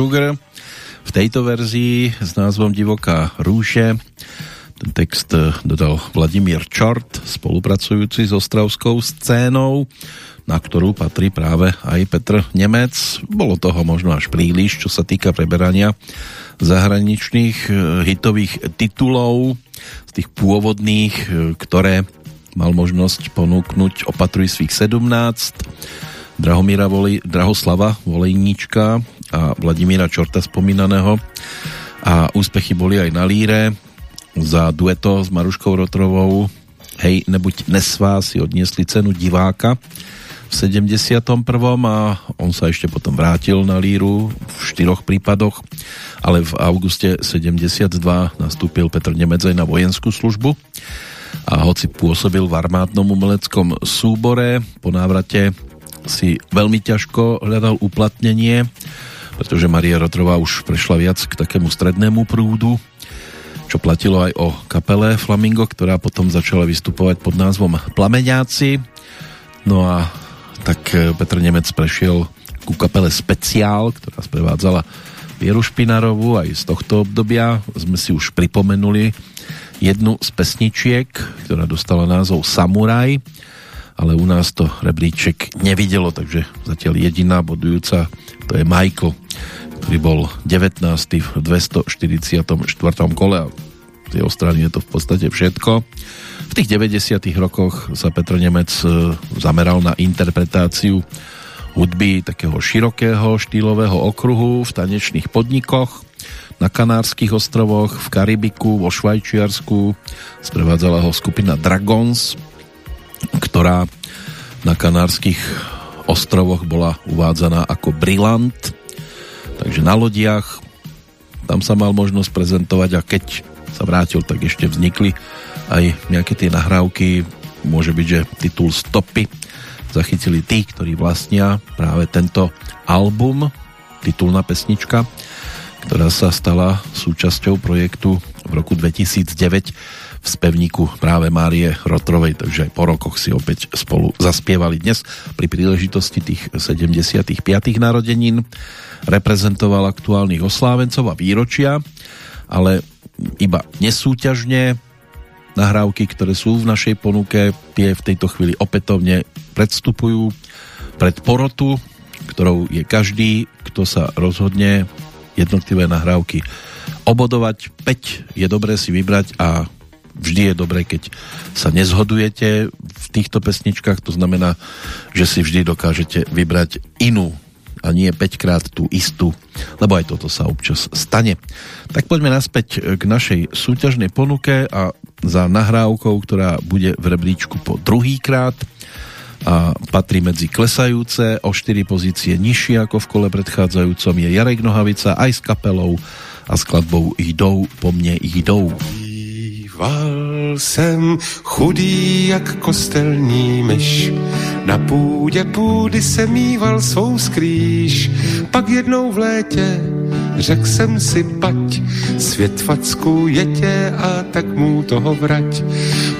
Sugar v tejto verzii s názvom Divoká rúše ten text eh, dodal Vladimír Čort spolupracujúci s ostravskou scénou na ktorú patrí práve aj Petr Nemec. Bolo toho možno až príliš, čo sa týka preberania zahraničných eh, hitových titulov z tých pôvodných, eh, ktoré mal možnosť ponúknuť Opatruj svých 17 Drahomíra Voli, Drahoslava Volejnička a Vladimíra Čorta spomínaného. A úspechy boli aj na líre za dueto s Maruškou Rotrovou. Hej, nebuď nesvá si odniesli cenu diváka v 71. a on sa ešte potom vrátil na líru v štyroch prípadoch, ale v auguste 72 nastúpil Petr Nemec aj na vojenskú službu. A hoci pôsobil v armádnom umeleckom súbore, po návrate si veľmi ťažko hľadal uplatnenie pretože Maria Rotrová už prešla viac k takému strednému prúdu, čo platilo aj o kapele Flamingo, ktorá potom začala vystupovať pod názvom Plameňáci. No a tak e, Petr Nemec prešiel ku kapele Speciál, ktorá sprevádzala Vieru Špinarovú aj z tohto obdobia. Sme si už pripomenuli jednu z pesničiek, ktorá dostala názov Samuraj ale u nás to rebríček nevidelo, takže zatiaľ jediná bodujúca to je Michael, ktorý bol 19. v 244. kole a tej Ostrany je to v podstate všetko. V tých 90 rokoch sa Petr Nemec e, zameral na interpretáciu hudby takého širokého štýlového okruhu v tanečných podnikoch na Kanárskych ostrovoch, v Karibiku, vo Švajčiarsku. Sprevádzala ho skupina Dragons, ktorá na Kanárskych ostrovoch bola uvádzaná ako Brillant. Takže na lodiach tam sa mal možnosť prezentovať a keď sa vrátil, tak ešte vznikli aj nejaké tie nahrávky. Môže byť, že titul Stopy zachytili tí, ktorí vlastnia práve tento album, titulná pesnička ktorá sa stala súčasťou projektu v roku 2009 v spevníku práve Márie Rotrovej, takže aj po rokoch si opäť spolu zaspievali dnes pri príležitosti tých 75. narodenín reprezentoval aktuálnych oslávencov a výročia, ale iba nesúťažne nahrávky, ktoré sú v našej ponuke, tie v tejto chvíli opätovne predstupujú pred porotu, ktorou je každý, kto sa rozhodne jednotlivé nahrávky obodovať. 5 je dobré si vybrať a vždy je dobré, keď sa nezhodujete v týchto pesničkách, to znamená, že si vždy dokážete vybrať inú a nie 5 krát tú istú, lebo aj toto sa občas stane. Tak poďme naspäť k našej súťažnej ponuke a za nahrávkou, ktorá bude v rebríčku po druhý krát a patrí medzi klesajúce, o 4 pozície nižšie ako v kole predchádzajúcom je Jarek Nohavica aj s kapelou a skladbou Jdou po mne jdou. Býval jsem chudý jak kostelní myš, na půdě půdy se mýval svou skrýš, pak jednou v létě řekl jsem si pať, svět facku jetě a tak mu toho vrať.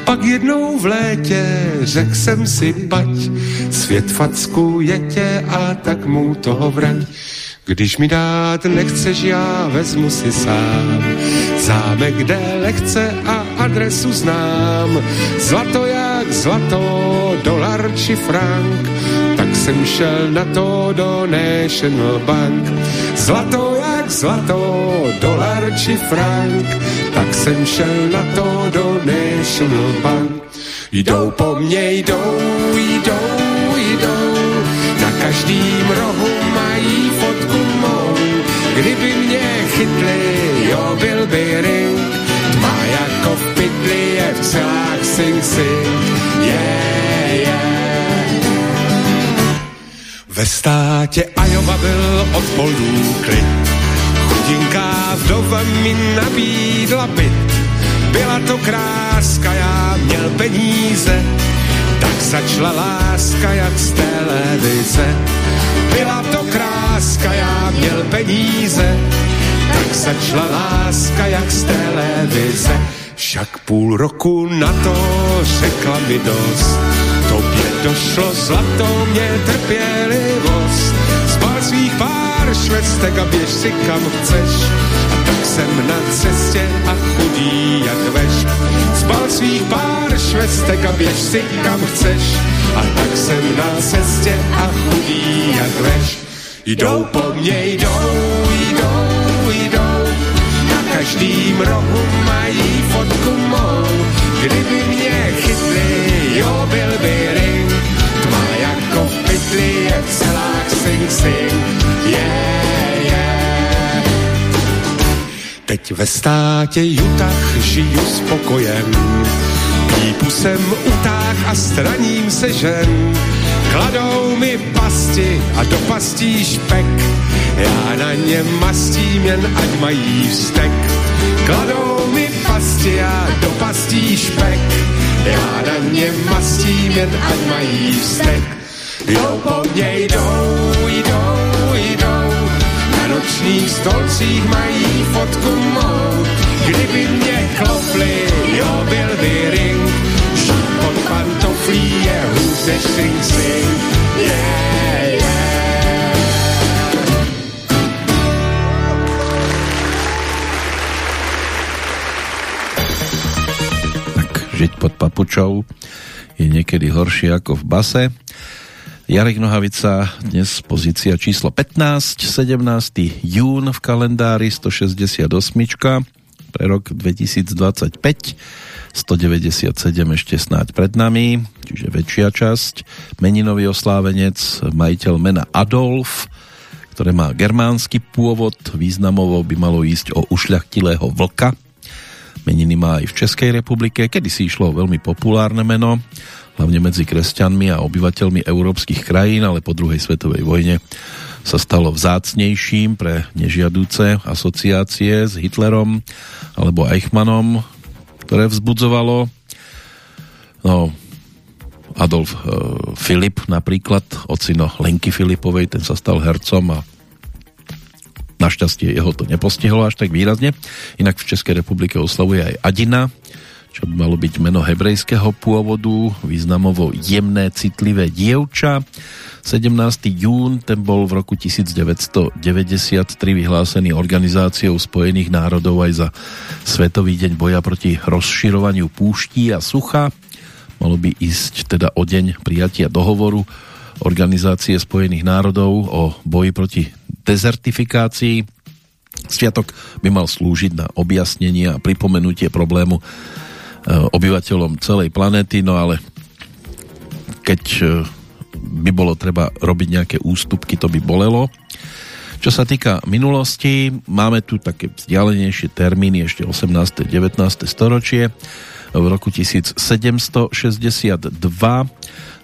Pak jednou v létě řekl jsem si pať, svět facku jetě a tak mu toho vrať. Když mi dát nechceš, já vezmu si sám zámek, kde lehce a adresu znám. Zlato jak zlato, dolar či frank, tak jsem šel na to do National Bank. Zlato jak zlato, dolar či frank, tak jsem šel na to do National Bank. Jdou po mně, jdou, jdou, jdou, na každým rohu mají fotku mou. Kdyby mě chytli, Sing, yeah, yeah. Ve státě Ajova byl od polů klid, chudinká vdova mi nabídla byt. Byla to kráska, já měl peníze, tak začala láska jak z televize. Byla to kráska, já měl peníze, tak začala láska jak z televize. Však půl roku na to řekla mi dost, tobě došlo zlato, mě trpělivost. Zbal svých pár švestek a běž si kam chceš, a tak jsem na cestě a chudý jak veš. Zbal svých pár švestek a běž si kam chceš, a tak jsem na cestě a chudý jak veš. Jdou po mně, jdou, jdou, jdou, na každým rohu mají fotku mou. Kdyby mě chytli, jo, byl by ring, tma jako v pytli je v celách sing sing, yeah, yeah. Teď ve státě Utah žiju s pokojem, pípu jsem utáh a straním se žen, Kladou mi pasti a do pastí špek, já na ně mastím jen ať mají vztek. Kladou mi pasti a do pastí špek, já na ně mastím jen ať mají vztek. Jo, po mně jdou, jdou, jdou, na nočních stolcích mají fotku mou. Kdyby mě klopli, jo, byl by ring, pod pantoflí je hůř než sing sing. Yeah. Žiť pod papučou je niekedy horšie ako v base. Jarek Nohavica, dnes pozícia číslo 15, 17. jún v kalendári 168. pre rok 2025. 197 ešte snáď pred nami, čiže väčšia časť. Meninový oslávenec, majiteľ mena Adolf, ktoré má germánsky pôvod, významovo by malo ísť o ušľachtilého vlka. Meniny má aj v Českej republike, kedy si išlo veľmi populárne meno, hlavne medzi kresťanmi a obyvateľmi európskych krajín, ale po druhej svetovej vojne sa stalo vzácnejším pre nežiadúce asociácie s Hitlerom alebo Eichmannom, ktoré vzbudzovalo. No, Adolf e, Filip napríklad, ocino Lenky Filipovej, ten sa stal hercom a našťastie jeho to nepostihlo až tak výrazne. Inak v Českej republike oslavuje aj Adina, čo by malo byť meno hebrejského pôvodu, významovo jemné, citlivé dievča. 17. jún, ten bol v roku 1993 vyhlásený Organizáciou spojených národov aj za Svetový deň boja proti rozširovaniu púští a sucha. Malo by ísť teda o deň prijatia dohovoru Organizácie spojených národov o boji proti dezertifikácii. Sviatok by mal slúžiť na objasnenie a pripomenutie problému e, obyvateľom celej planéty, no ale keď e, by bolo treba robiť nejaké ústupky, to by bolelo. Čo sa týka minulosti, máme tu také vzdialenejšie termíny, ešte 18. 19. storočie. V roku 1762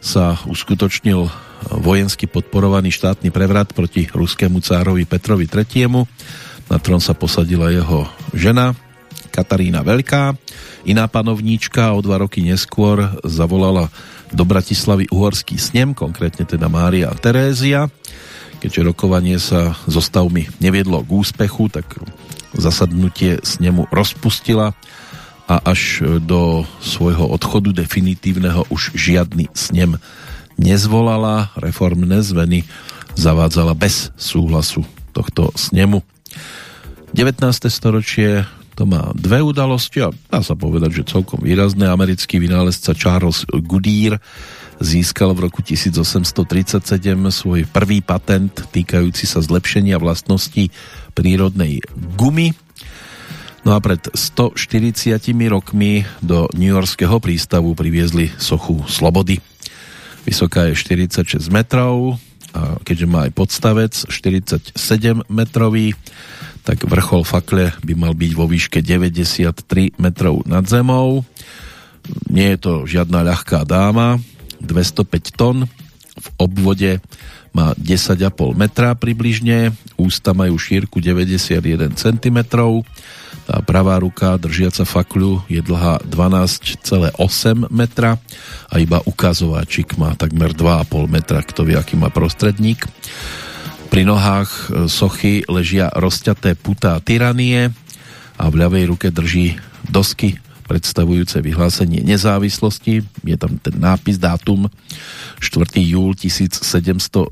sa uskutočnil vojensky podporovaný štátny prevrat proti ruskému cárovi Petrovi III. Na trón sa posadila jeho žena Katarína Veľká. Iná panovníčka o dva roky neskôr zavolala do Bratislavy uhorský snem, konkrétne teda Mária Terézia. Keďže rokovanie sa so stavmi neviedlo k úspechu, tak zasadnutie snemu rozpustila a až do svojho odchodu definitívneho už žiadny snem nezvolala, reformné zveny zavádzala bez súhlasu tohto snemu. 19. storočie to má dve udalosti a dá sa povedať, že celkom výrazné. Americký vynálezca Charles Goodyear získal v roku 1837 svoj prvý patent týkajúci sa zlepšenia vlastností prírodnej gumy. No a pred 140 rokmi do New Yorkského prístavu priviezli sochu Slobody. Vysoká je 46 metrov a keďže má aj podstavec 47 metrový, tak vrchol fakle by mal byť vo výške 93 metrov nad zemou. Nie je to žiadna ľahká dáma, 205 tón, v obvode má 10,5 metra približne, ústa majú šírku 91 cm, tá pravá ruka držiaca fakľu je dlhá 12,8 metra a iba ukazováčik má takmer 2,5 metra, kto vie, aký má prostredník. Pri nohách e, sochy ležia rozťaté putá tyranie a v ľavej ruke drží dosky predstavujúce vyhlásenie nezávislosti. Je tam ten nápis, dátum 4. júl 1776,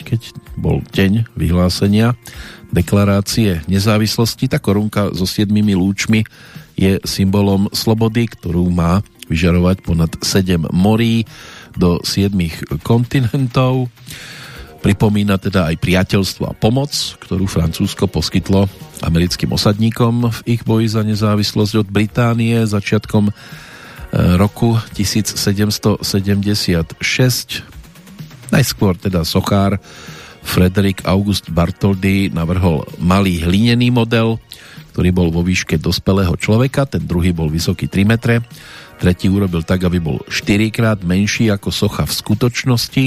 keď bol deň vyhlásenia deklarácie nezávislosti. Tá korunka so siedmimi lúčmi je symbolom slobody, ktorú má vyžarovať ponad 7 morí do 7 kontinentov. Pripomína teda aj priateľstvo a pomoc, ktorú Francúzsko poskytlo americkým osadníkom v ich boji za nezávislosť od Británie začiatkom e, roku 1776. Najskôr teda sochár Frederick August Bartoldy navrhol malý hlinený model, ktorý bol vo výške dospelého človeka, ten druhý bol vysoký 3 metre, tretí urobil tak, aby bol 4 krát menší ako socha v skutočnosti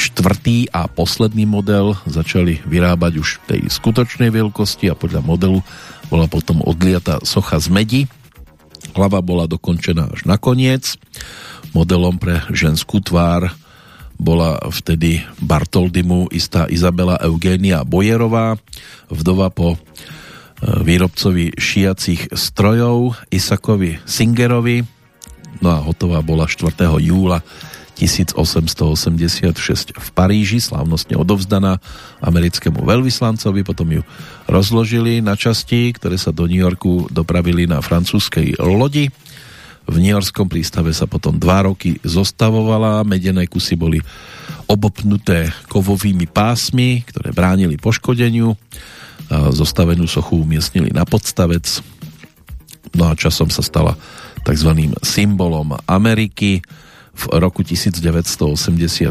štvrtý a posledný model začali vyrábať už tej skutočnej veľkosti a podľa modelu bola potom odliata socha z medi. Hlava bola dokončená až nakoniec. Modelom pre ženskú tvár bola vtedy Bartoldimu istá Izabela Eugénia Bojerová, vdova po e, výrobcovi šijacích strojov Isakovi Singerovi. No a hotová bola 4. júla 1886 v Paríži, slávnostne odovzdaná americkému veľvyslancovi, potom ju rozložili na časti, ktoré sa do New Yorku dopravili na francúzskej lodi. V Nihorskom prístave sa potom dva roky zostavovala, medené kusy boli obopnuté kovovými pásmi, ktoré bránili poškodeniu. Zostavenú sochu umiestnili na podstavec. No a časom sa stala tzv. symbolom Ameriky. V roku 1984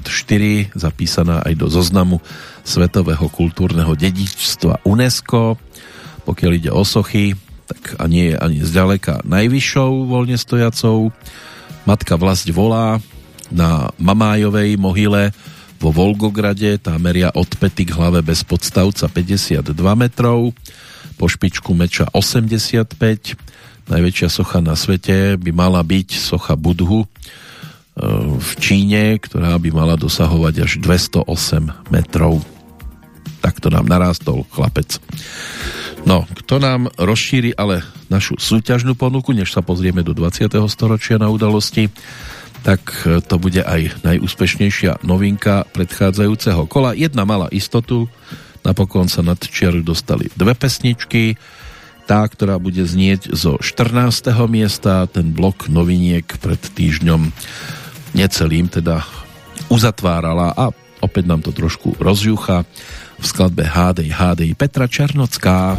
zapísaná aj do zoznamu Svetového kultúrneho dedičstva UNESCO. Pokiaľ ide o sochy, tak a nie je ani zďaleka najvyššou voľne stojacou. Matka vlast volá na Mamájovej mohyle vo Volgograde, tá meria od pety k hlave bez podstavca 52 metrov, po špičku meča 85, najväčšia socha na svete by mala byť socha Budhu e, v Číne, ktorá by mala dosahovať až 208 metrov. Takto nám narástol chlapec. No, kto nám rozšíri ale našu súťažnú ponuku, než sa pozrieme do 20. storočia na udalosti, tak e, to bude aj najúspešnejšia novinka predchádzajúceho kola. Jedna mala istotu, napokon sa nad čiaru dostali dve pesničky, tá, ktorá bude znieť zo 14. miesta, ten blok noviniek pred týždňom necelým teda uzatvárala a opäť nám to trošku rozžúcha v skladbe Hádej, Hádej Petra Černocká.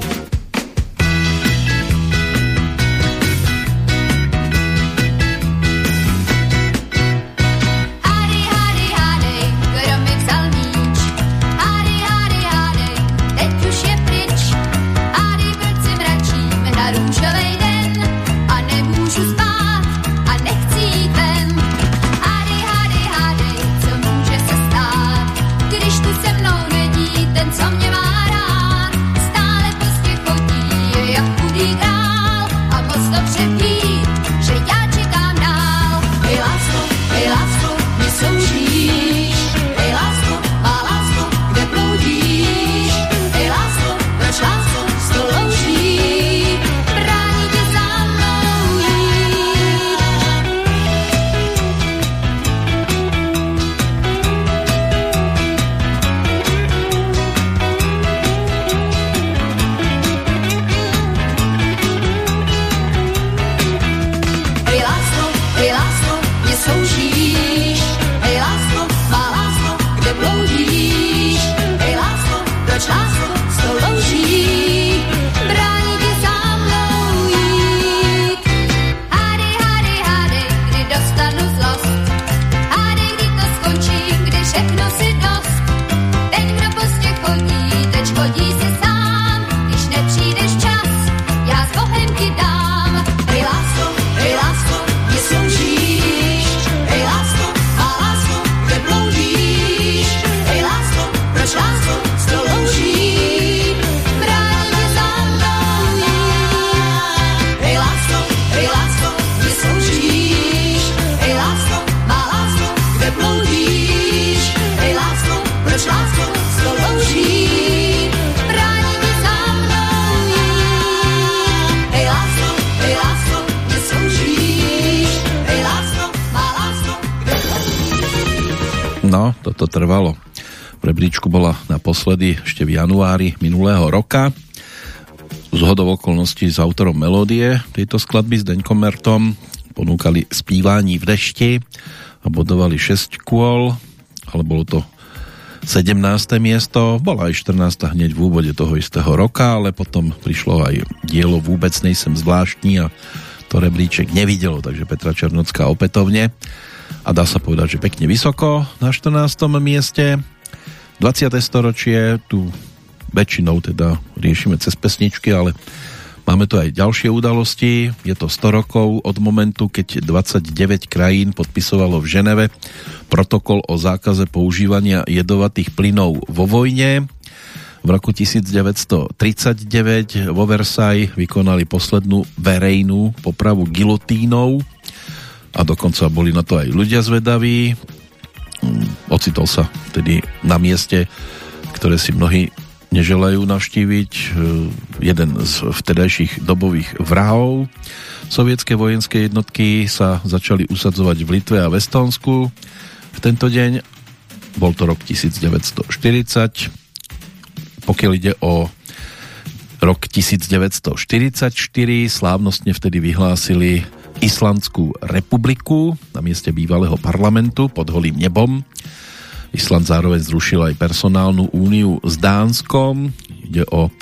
Naposledy ešte v januári minulého roka. Z hodov okolností s autorom melódie tejto skladby s Deňkom Mertom ponúkali spívání v dešti a bodovali 6 kôl, ale bolo to 17. miesto, bola aj 14. hneď v úvode toho istého roka, ale potom prišlo aj dielo Vôbec nejsem zvláštní a to rebríček nevidelo, takže Petra Černocká opätovne a dá sa povedať, že pekne vysoko na 14. mieste 20. storočie, tu väčšinou teda riešime cez pesničky, ale máme tu aj ďalšie udalosti. Je to 100 rokov od momentu, keď 29 krajín podpisovalo v Ženeve protokol o zákaze používania jedovatých plynov vo vojne. V roku 1939 vo Versailles vykonali poslednú verejnú popravu gilotínou a dokonca boli na to aj ľudia zvedaví. Mm, ocitol sa vtedy na mieste, ktoré si mnohí neželajú navštíviť. E, jeden z vtedajších dobových vrahov sovietské vojenské jednotky sa začali usadzovať v Litve a v Estonsku. V tento deň bol to rok 1940. Pokiaľ ide o rok 1944, slávnostne vtedy vyhlásili Islandskú republiku na mieste bývalého parlamentu pod holým nebom. Island zároveň zrušil aj personálnu úniu s Dánskom. Ide o e,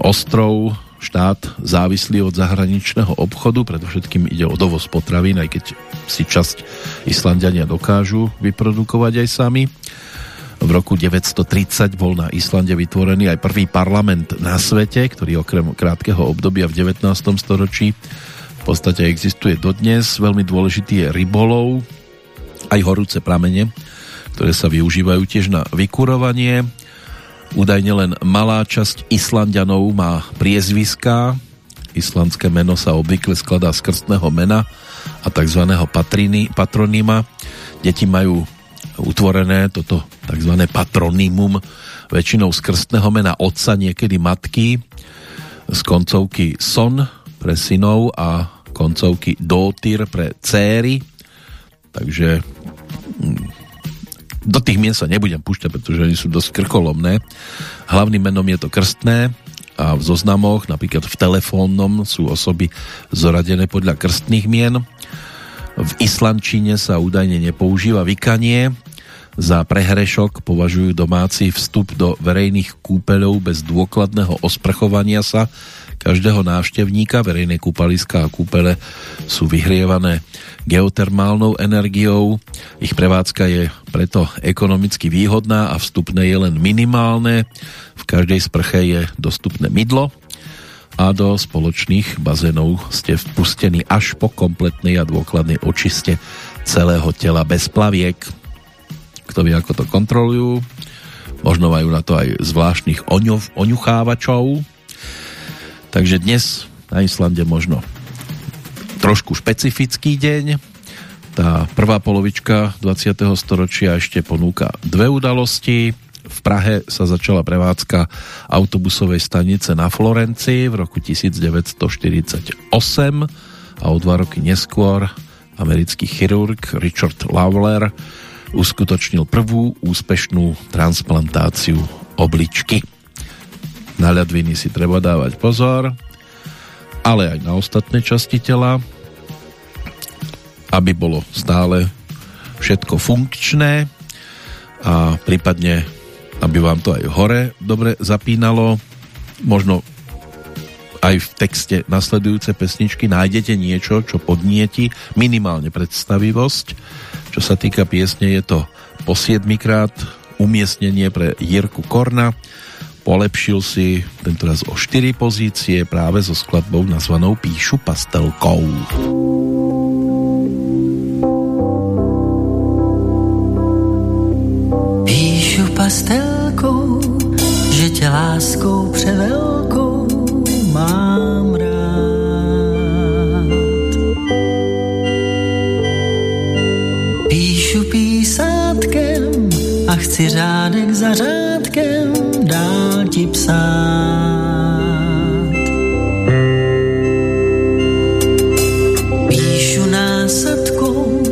ostrov, štát závislý od zahraničného obchodu, predovšetkým ide o dovoz potravín, aj keď si časť Islandiania dokážu vyprodukovať aj sami. V roku 930 bol na Islande vytvorený aj prvý parlament na svete, ktorý okrem krátkeho obdobia v 19. storočí v podstate existuje dodnes. Veľmi dôležitý je rybolov, aj horúce pramene, ktoré sa využívajú tiež na vykurovanie. Údajne len malá časť Islandianov má priezviská. Islandské meno sa obvykle skladá z krstného mena a tzv. patronýma. Deti majú utvorené toto tzv. patronymum väčšinou z krstného mena otca, niekedy matky, z koncovky son pre synov a koncovky dotyr pre céry. Takže mm, do tých mien sa nebudem púšťať, pretože oni sú dosť krkolomné. Hlavným menom je to krstné a v zoznamoch, napríklad v telefónnom, sú osoby zoradené podľa krstných mien. V islandčine sa údajne nepoužíva vykanie, za prehrešok považujú domáci vstup do verejných kúpeľov bez dôkladného osprchovania sa každého návštevníka. Verejné kúpaliska a kúpele sú vyhrievané geotermálnou energiou. Ich prevádzka je preto ekonomicky výhodná a vstupné je len minimálne. V každej sprche je dostupné mydlo a do spoločných bazénov ste vpustení až po kompletnej a dôkladnej očiste celého tela bez plaviek kto vie, ako to kontrolujú. Možno majú na to aj zvláštnych oňov, oňuchávačov. Takže dnes na Islande možno trošku špecifický deň. Tá prvá polovička 20. storočia ešte ponúka dve udalosti. V Prahe sa začala prevádzka autobusovej stanice na Florencii v roku 1948 a o dva roky neskôr americký chirurg Richard Lawler uskutočnil prvú úspešnú transplantáciu obličky. Na ľadviny si treba dávať pozor, ale aj na ostatné časti tela, aby bolo stále všetko funkčné a prípadne, aby vám to aj hore dobre zapínalo. Možno aj v texte nasledujúce pesničky nájdete niečo, čo podnieti minimálne predstavivosť. Čo sa týka piesne, je to po 7 krát umiestnenie pre Jirku Korna. Polepšil si tentoraz o 4 pozície práve so skladbou nazvanou Píšu pastelkou. Píšu pastelkou, že tě láskou převelkou mám rád. Píšu písátkem a chci řádek za řádkem ti psát. Píšu násadkou,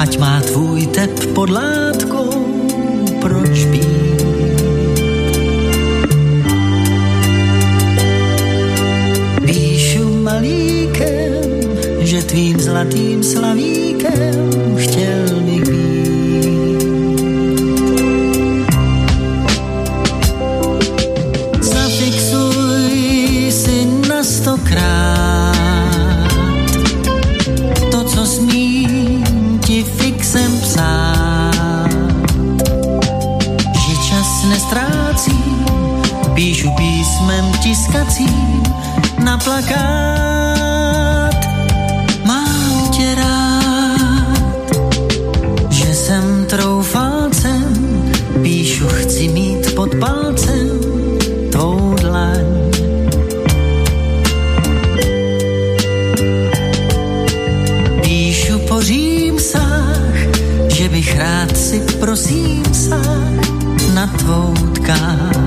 ať má tvůj tep pod látkou, proč píš? že tvým zlatým slavíkem chtěl plakát. Mám tě rád, že jsem troufalcem, píšu chci mít pod palcem tvou dlaň. Píšu po římsách, že bych rád si prosím sáh na tvou tkáň.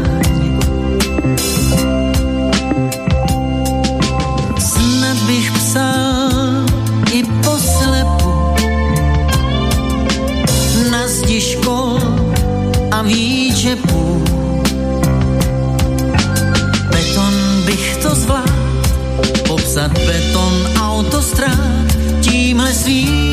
Popsat beton a autostrát tímhle svým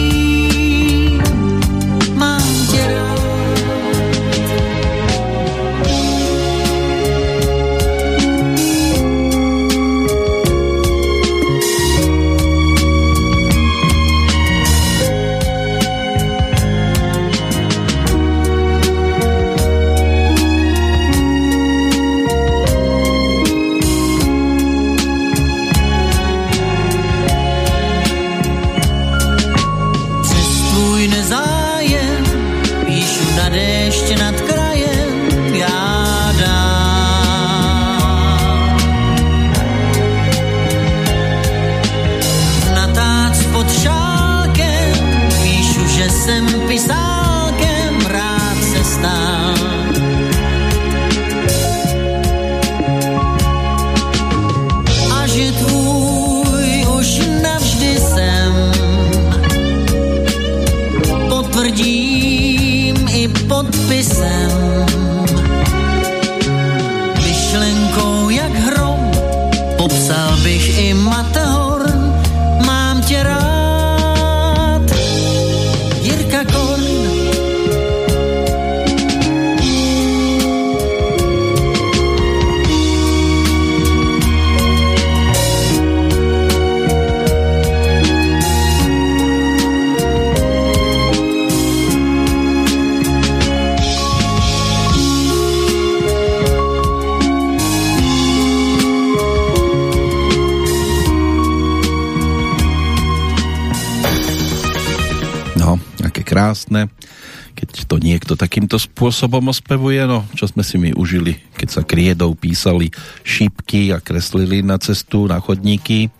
spôsobom ospevuje, no čo sme si my užili, keď sa kriedou písali šípky a kreslili na cestu, na chodníky,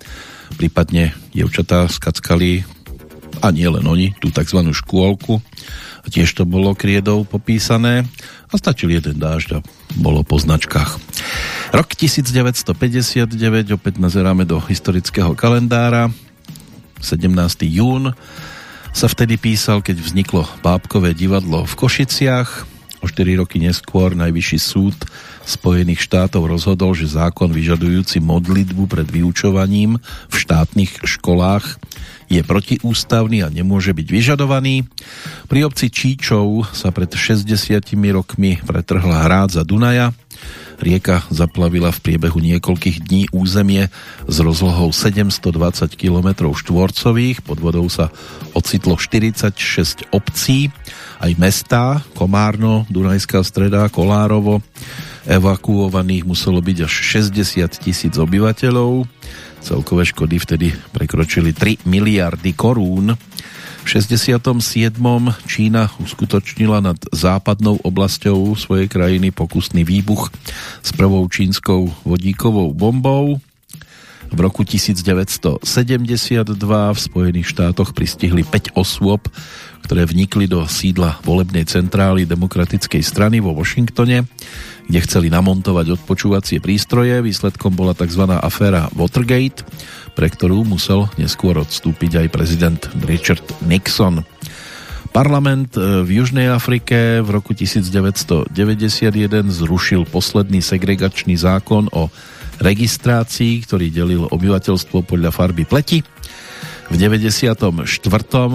prípadne dievčatá skackali a nie len oni, tú tzv. škôlku a tiež to bolo kriedou popísané a stačil jeden dážď a bolo po značkách. Rok 1959, opäť nazeráme do historického kalendára, 17. jún sa vtedy písal, keď vzniklo Bábkové divadlo v Košiciach. O 4 roky neskôr Najvyšší súd Spojených štátov rozhodol, že zákon vyžadujúci modlitbu pred vyučovaním v štátnych školách je protiústavný a nemôže byť vyžadovaný. Pri obci Číčov sa pred 60 rokmi pretrhla hrádza Dunaja. Rieka zaplavila v priebehu niekoľkých dní územie s rozlohou 720 km štvorcových. Pod vodou sa ocitlo 46 obcí, aj mestá, Komárno, Dunajská streda, Kolárovo. Evakuovaných muselo byť až 60 tisíc obyvateľov. Celkové škody vtedy prekročili 3 miliardy korún. V 67. Čína uskutočnila nad západnou oblasťou svojej krajiny pokusný výbuch s prvou čínskou vodíkovou bombou. V roku 1972 v Spojených štátoch pristihli 5 osôb, ktoré vnikli do sídla volebnej centrály Demokratickej strany vo Washingtone, kde chceli namontovať odpočúvacie prístroje. Výsledkom bola tzv. aféra Watergate, pre ktorú musel neskôr odstúpiť aj prezident Richard Nixon. Parlament v Južnej Afrike v roku 1991 zrušil posledný segregačný zákon o registrácii, ktorý delil obyvateľstvo podľa farby pleti. V 94.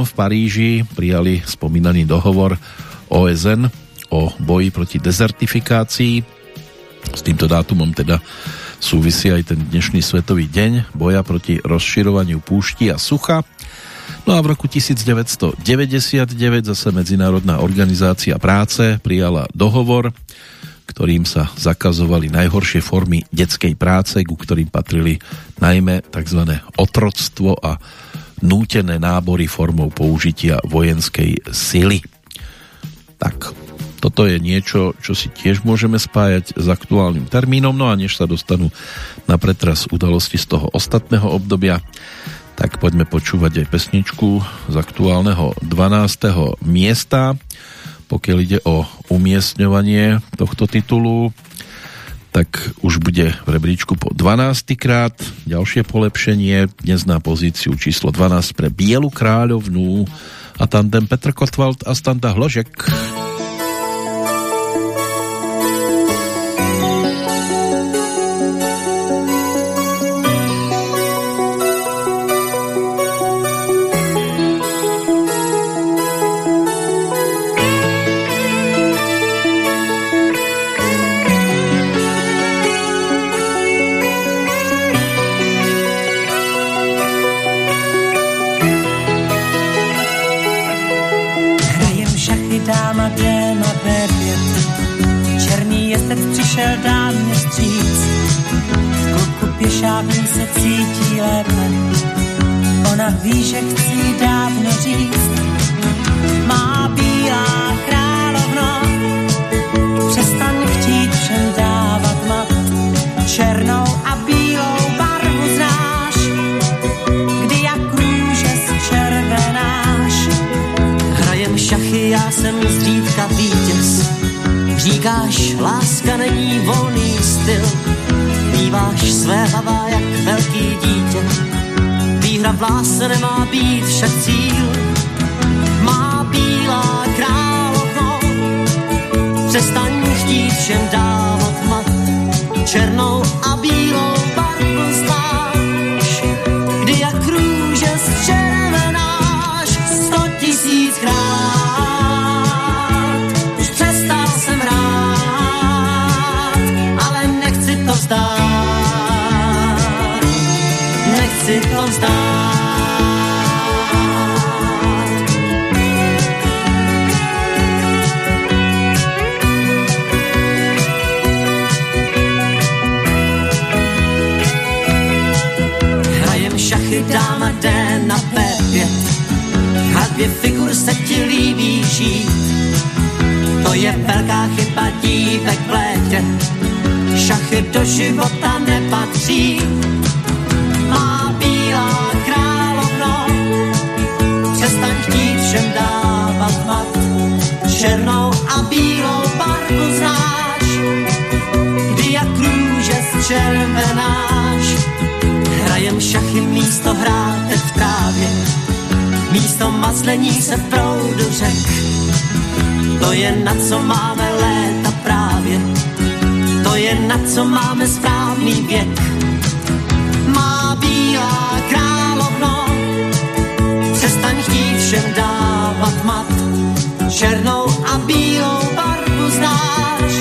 v Paríži prijali spomínaný dohovor OSN o boji proti dezertifikácii. S týmto dátumom teda súvisí aj ten dnešný svetový deň boja proti rozširovaniu púšti a sucha. No a v roku 1999 zase Medzinárodná organizácia práce prijala dohovor, ktorým sa zakazovali najhoršie formy detskej práce, ku ktorým patrili najmä tzv. otroctvo a nútené nábory formou použitia vojenskej sily. Tak, toto je niečo, čo si tiež môžeme spájať s aktuálnym termínom, no a než sa dostanú na pretras udalosti z toho ostatného obdobia, tak poďme počúvať aj pesničku z aktuálneho 12. miesta, pokiaľ ide o umiestňovanie tohto titulu, tak už bude v rebríčku po 12. krát. Ďalšie polepšenie dnes na pozíciu číslo 12 pre Bielu kráľovnú a tandem Petr Kotwald a Standa Hložek. Ona ví, že chci dávno říct. Má bílá královno, přestaň chtít všem dávat mat. Černou a bílou barvu znáš, kdy jak růže zčervenáš. Hrajem šachy, já jsem zřídka vítěz. Říkáš, láska není volný styl. Býváš své hlava jak velký dítě. Výhra v lásce nemá být však cíl. Má bílá královno, přestaň chtít všem dávat mat. Černou a bílou barvu znáš, kdy jak růže zčervenáš sto tisíckrát. Už přestal jsem rád, ale nechci to vzdát. Nechci to vzdát. Do života nepatří. Má bílá královno, přestaň chtít všem dávat mat. Černou a bílou barvu znáš, kdy jak růže zčervenáš. Hrajem šachy místo hrát teď právě, místo mazlení se v proudu řek. To je na co máme právě, to je na co máme správný věk. Má bílá královno, přestaň chtít všem dávat mat. Černou a bílou barvu znáš,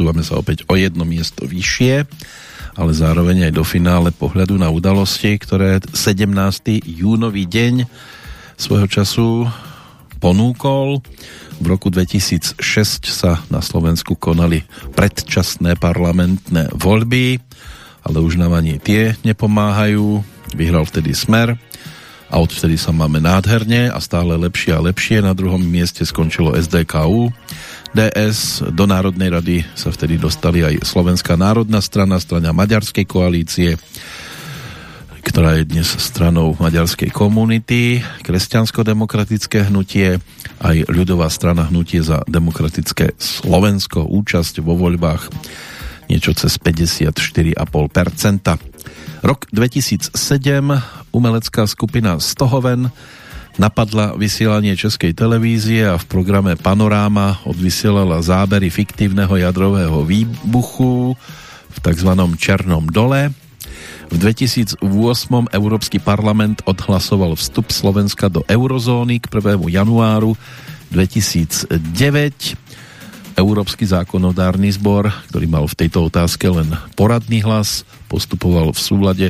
posúvame sa opäť o jedno miesto vyššie, ale zároveň aj do finále pohľadu na udalosti, ktoré 17. júnový deň svojho času ponúkol. V roku 2006 sa na Slovensku konali predčasné parlamentné voľby, ale už nám ani tie nepomáhajú. Vyhral vtedy Smer a odvtedy sa máme nádherne a stále lepšie a lepšie. Na druhom mieste skončilo SDKU. DS, do Národnej rady sa vtedy dostali aj Slovenská národná strana, strana Maďarskej koalície, ktorá je dnes stranou maďarskej komunity, kresťansko-demokratické hnutie, aj ľudová strana hnutie za demokratické Slovensko, účasť vo voľbách niečo cez 54,5%. Rok 2007 umelecká skupina Stohoven napadla vysielanie Českej televízie a v programe Panoráma odvysielala zábery fiktívneho jadrového výbuchu v tzv. Černom dole. V 2008 Európsky parlament odhlasoval vstup Slovenska do eurozóny k 1. januáru 2009. Európsky zákonodárny zbor, ktorý mal v tejto otázke len poradný hlas, postupoval v súlade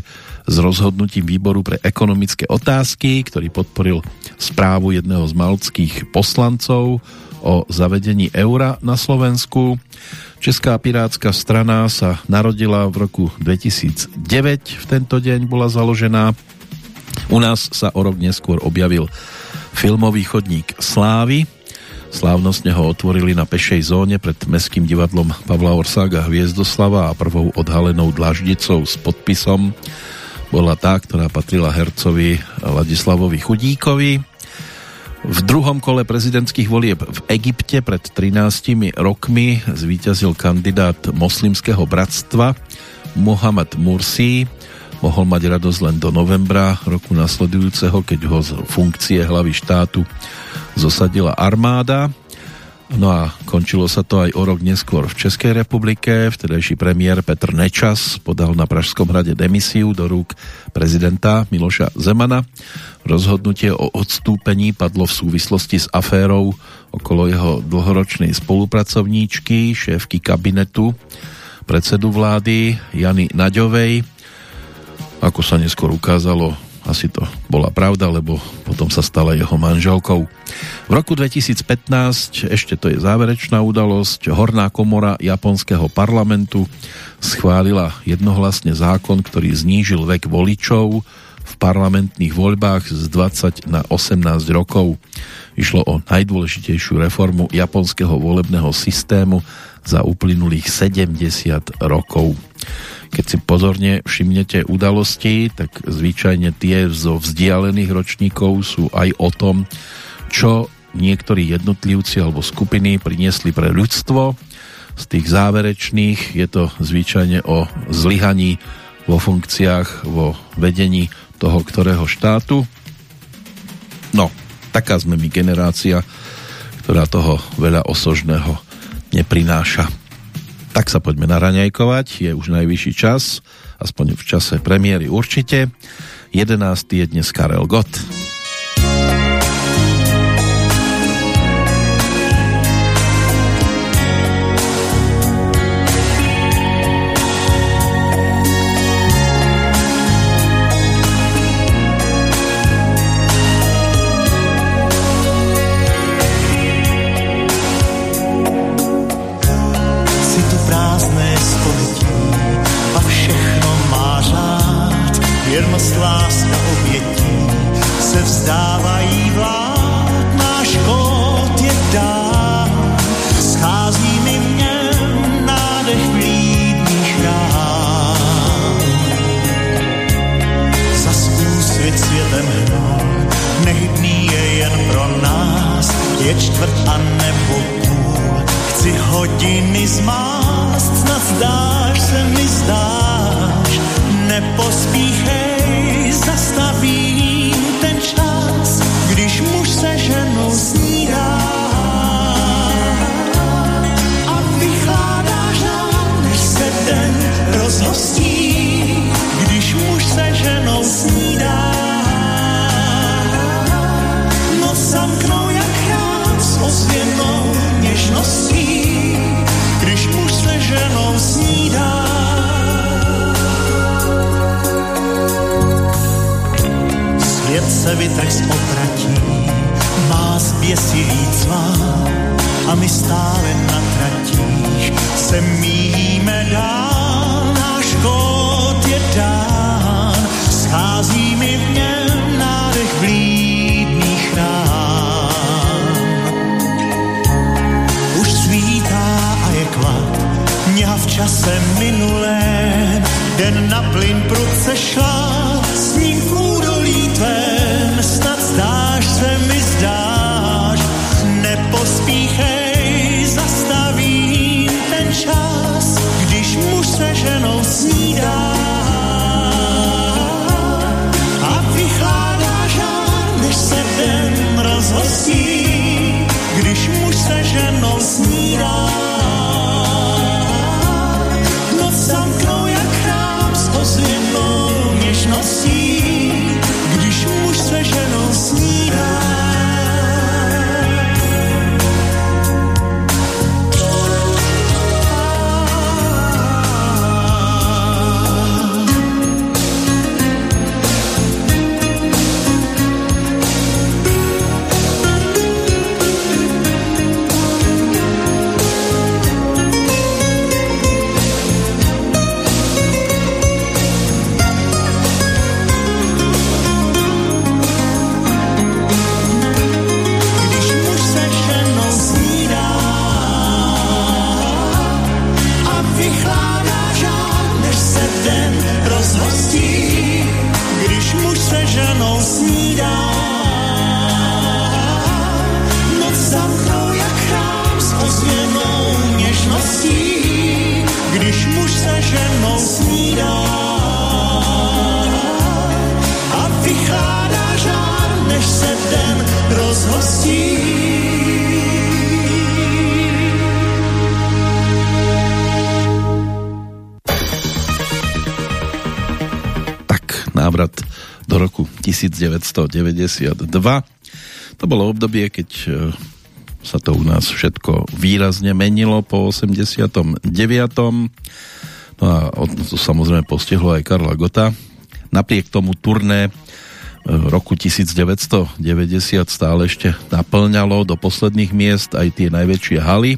rozhodnutím výboru pre ekonomické otázky, ktorý podporil správu jedného z malckých poslancov o zavedení eura na Slovensku. Česká pirátska strana sa narodila v roku 2009, v tento deň bola založená. U nás sa o rok neskôr objavil filmový chodník Slávy. Slávnostne ho otvorili na pešej zóne pred Mestským divadlom Pavla Orsága Hviezdoslava a prvou odhalenou dlaždicou s podpisom bola tá, ktorá patrila hercovi Ladislavovi Chudíkovi. V druhom kole prezidentských volieb v Egypte pred 13 rokmi zvíťazil kandidát moslimského bratstva Mohamed Mursi. Mohol mať radosť len do novembra roku nasledujúceho, keď ho z funkcie hlavy štátu zosadila armáda. No a končilo sa to aj o rok neskôr v Českej republike. Vtedajší premiér Petr Nečas podal na Pražskom hrade demisiu do rúk prezidenta Miloša Zemana. Rozhodnutie o odstúpení padlo v súvislosti s aférou okolo jeho dlhoročnej spolupracovníčky, šéfky kabinetu predsedu vlády Jany Naďovej. Ako sa neskôr ukázalo, asi to bola pravda, lebo potom sa stala jeho manželkou. V roku 2015, ešte to je záverečná udalosť, Horná komora japonského parlamentu schválila jednohlasne zákon, ktorý znížil vek voličov v parlamentných voľbách z 20 na 18 rokov. Išlo o najdôležitejšiu reformu japonského volebného systému za uplynulých 70 rokov. Keď si pozorne všimnete udalosti, tak zvyčajne tie zo vzdialených ročníkov sú aj o tom, čo niektorí jednotlivci alebo skupiny priniesli pre ľudstvo. Z tých záverečných je to zvyčajne o zlyhaní vo funkciách, vo vedení toho ktorého štátu. No, taká sme my generácia, ktorá toho veľa osožného neprináša. Tak sa poďme naraňajkovať, je už najvyšší čas, aspoň v čase premiéry určite. 11. je dnes Karel Gott. firma láska obětí se vzdávají vlád. Náš kód je dál, schází mi v něm nádech vlídných rán. Za svůj světem hnal, nehybný je jen pro nás, je čtvrt a nebo půl. Chci hodiny zmást, snad zdáš se mi zdát nepospíchej, zastavím ten čas, když muž se ženou snídá. A vychládáš nám, než se den rozhostí. se vytrh potratí, má zběsilý cván a my stále na tratích. Se míjíme dál, náš kód je dán, schází mi v něm nádech vlídných rán. Už svítá a je kvat, mňa v čase minulém, den na plyn prudce šla, s ním půjdou svém, snad zdáš se mi zdáš, nepospíchej, zastavím ten čas, když muž se ženou snídá. A vychládá žár, než se ten rozhostí, když muž se ženou snídá. 1992. To bolo obdobie, keď e, sa to u nás všetko výrazne menilo po 89. No a to samozrejme postihlo aj Karla Gota. Napriek tomu turné roku 1990 stále ešte naplňalo do posledných miest aj tie najväčšie haly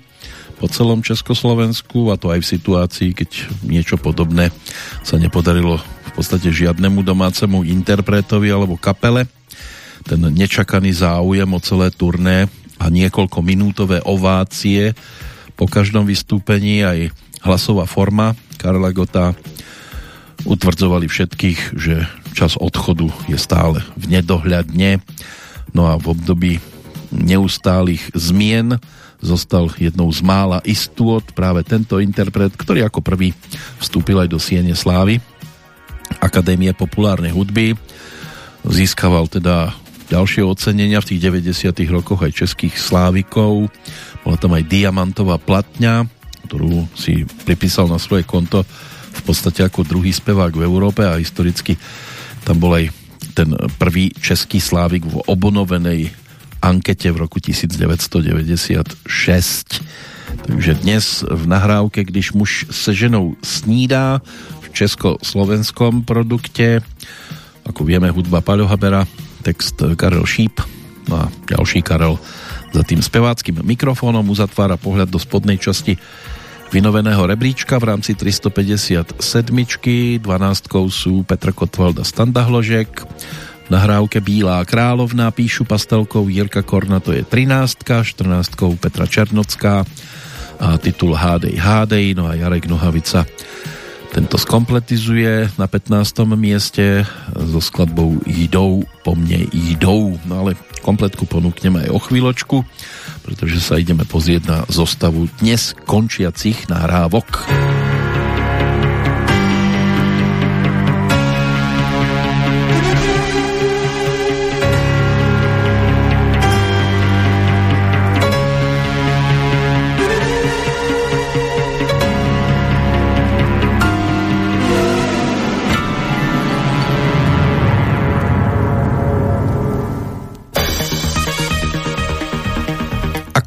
po celom Československu a to aj v situácii, keď niečo podobné sa nepodarilo v podstate žiadnemu domácemu interpretovi alebo kapele. Ten nečakaný záujem o celé turné a niekoľko minútové ovácie po každom vystúpení aj hlasová forma Karla Gota utvrdzovali všetkých, že čas odchodu je stále v nedohľadne. No a v období neustálých zmien zostal jednou z mála istôt práve tento interpret, ktorý ako prvý vstúpil aj do Siene Slávy Akadémie populárnej hudby. Získaval teda ďalšie ocenenia v tých 90 rokoch aj českých slávikov. Bola tam aj diamantová platňa, ktorú si pripísal na svoje konto v podstate ako druhý spevák v Európe a historicky tam bol aj ten prvý český slávik v obonovenej ankete v roku 1996. Takže dnes v nahrávke, když muž se ženou snídá československom produkte, ako vieme, hudba Paľo Habera, text Karel Šíp a ďalší Karel za tým speváckým mikrofónom uzatvára pohľad do spodnej časti vynoveného rebríčka v rámci 357. 12 sú Petr Kotwald a nahrávke Bílá královna píšu pastelkou Jirka Korna, to je 13. 14. Petra Černocká a titul Hádej, hádej, no a Jarek Nohavica tento skompletizuje na 15. mieste so skladbou Jdou po mne jdou, no ale kompletku ponúkneme aj o chvíľočku pretože sa ideme pozrieť na zostavu dnes končiacich nahrávok.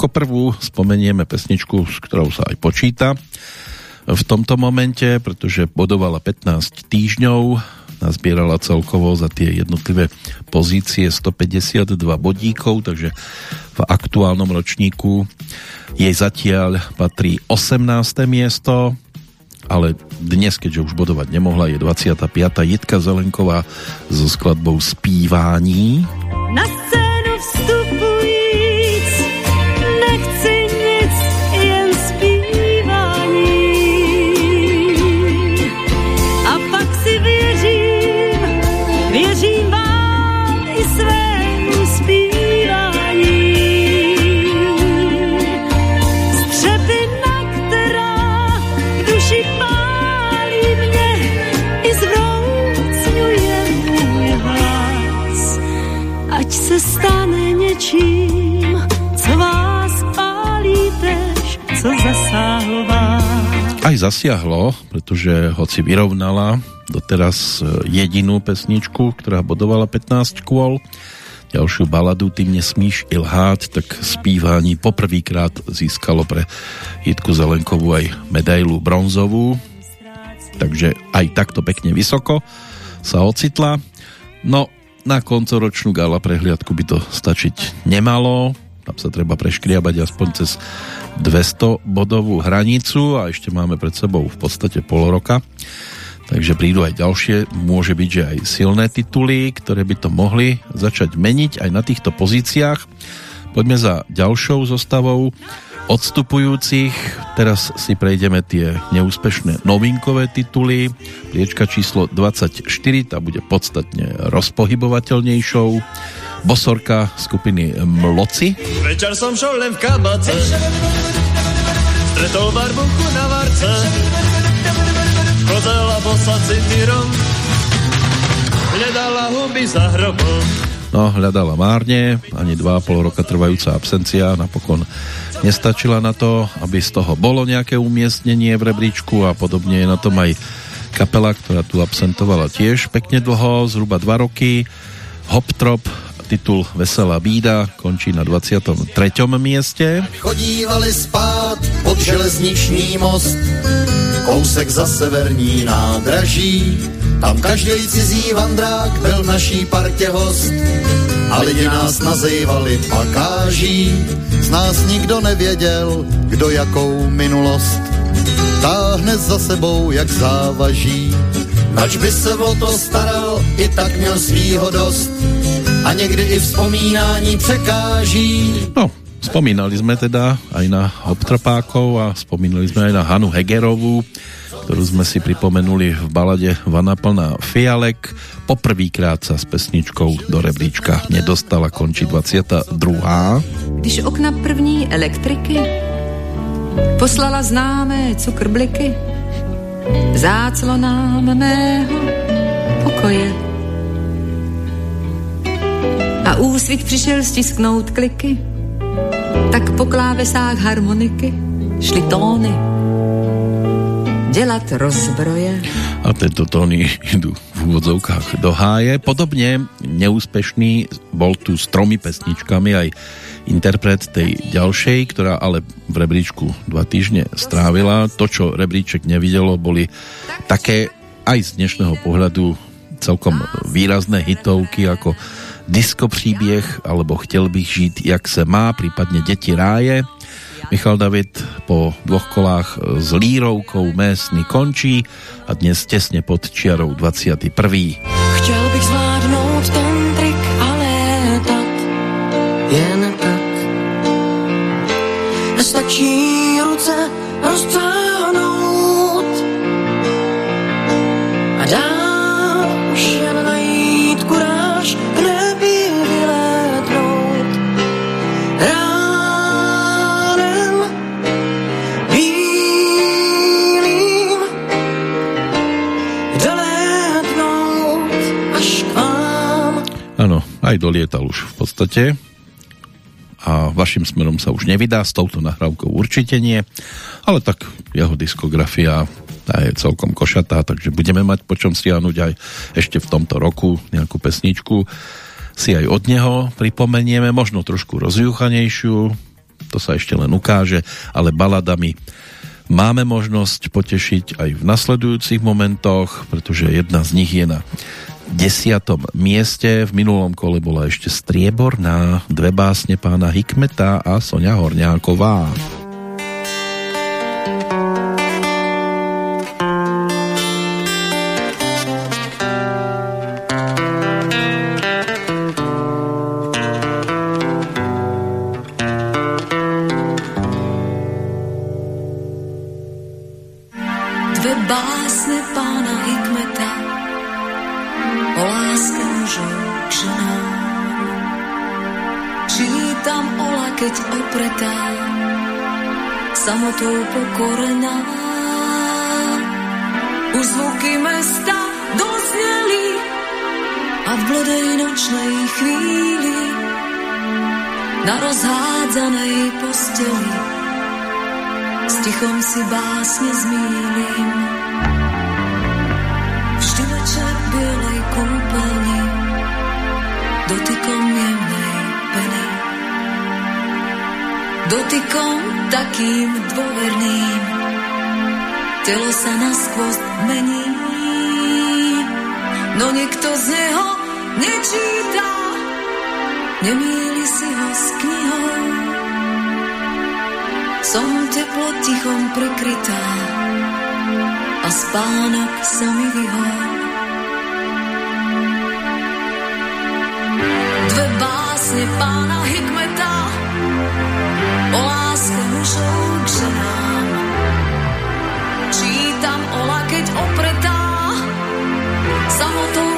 Ako prvú spomenieme pesničku, s ktorou sa aj počíta v tomto momente, pretože bodovala 15 týždňov, nazbierala celkovo za tie jednotlivé pozície 152 bodíkov, takže v aktuálnom ročníku jej zatiaľ patrí 18. miesto, ale dnes, keďže už bodovať nemohla, je 25. Jitka Zelenková so skladbou Spívání. Na scénu Aj zasiahlo, pretože hoci vyrovnala doteraz e, jedinú pesničku, ktorá bodovala 15 kôl, ďalšiu baladu Ty nesmíš ilhát, tak spívání poprvýkrát získalo pre Jitku Zelenkovú aj medailu bronzovú, takže aj takto pekne vysoko sa ocitla. No, na koncoročnú gala prehliadku by to stačiť nemalo. Tam sa treba preškriabať aspoň cez 200 bodovú hranicu a ešte máme pred sebou v podstate pol roka. Takže prídu aj ďalšie, môže byť, že aj silné tituly, ktoré by to mohli začať meniť aj na týchto pozíciách. Poďme za ďalšou zostavou odstupujúcich. Teraz si prejdeme tie neúspešné novinkové tituly. Priečka číslo 24, tá bude podstatne rozpohybovateľnejšou. Bosorka skupiny Mloci. Večer som šol len v kabace, stretol barbuchu na varce, kozela bosa citírom, hľadala huby za hrobom. No, hľadala márne, ani 2,5 roka trvajúca absencia napokon nestačila na to, aby z toho bolo nejaké umiestnenie v rebríčku a podobne je na tom aj kapela, ktorá tu absentovala tiež pekne dlho, zhruba 2 roky. Hop Trop, titul Veselá bída, končí na 23. mieste. Chodívali spát pod železniční most, kousek za severní nádraží. Tam každý cizí vandrák byl v naší partě host a lidi nás nazývali pakáží. Z nás nikdo nevěděl, kdo jakou minulost táhne za sebou jak závaží. Nač by se o to staral, i tak měl svýho dost a někdy i vzpomínání překáží. No, spomínali sme teda aj na Hoptropákov a spomínali sme aj na Hanu Hegerovú, ktorú sme si pripomenuli v balade Vana plná fialek. Poprvýkrát sa s pesničkou do rebríčka nedostala, končí 22. Když okna první elektriky poslala známé cukrbliky záclonám mého pokoje. A úsvit přišel stisknout kliky, tak po klávesách harmoniky šly tóny dělat rozbroje. A tieto tóny idú v úvodzovkách do háje. Podobne neúspešný bol tu s tromi pesničkami aj interpret tej ďalšej, ktorá ale v rebríčku dva týždne strávila. To, čo rebríček nevidelo, boli také aj z dnešného pohľadu celkom výrazné hitovky ako Disco příběh alebo Chtěl bych žít, jak se má, prípadne Deti ráje. Michal David po dvoch kolách s lírovkou Mésny končí a dnes tesne pod čiarou 21. Chtěl bych zvládnout ten trik a létat jen tak. Stačí ruce roztáhnout aj dolietal už v podstate. A vašim smerom sa už nevydá, s touto nahrávkou určite nie, ale tak jeho diskografia tá je celkom košatá, takže budeme mať po čom stiahnuť aj ešte v tomto roku nejakú pesničku. Si aj od neho pripomenieme, možno trošku rozjúchanejšiu, to sa ešte len ukáže, ale baladami máme možnosť potešiť aj v nasledujúcich momentoch, pretože jedna z nich je na desiatom mieste. V minulom kole bola ešte strieborná dve básne pána Hikmeta a Sonia Horňáková. Na rozhádzanej posteli s tichom si básne zmýlim. Vždy večer bielej kúpeľni dotykom jemnej peny. Dotykom takým dôverným telo sa naskôr mení. No nikto z neho nečíta, nemýli si ho s knihou. Som teplo tichom prekrytá a spánok sa mi vyhol. Dve básne pána Hikmeta o láske mužov k ženám. Čítam ola, keď opretá, samotou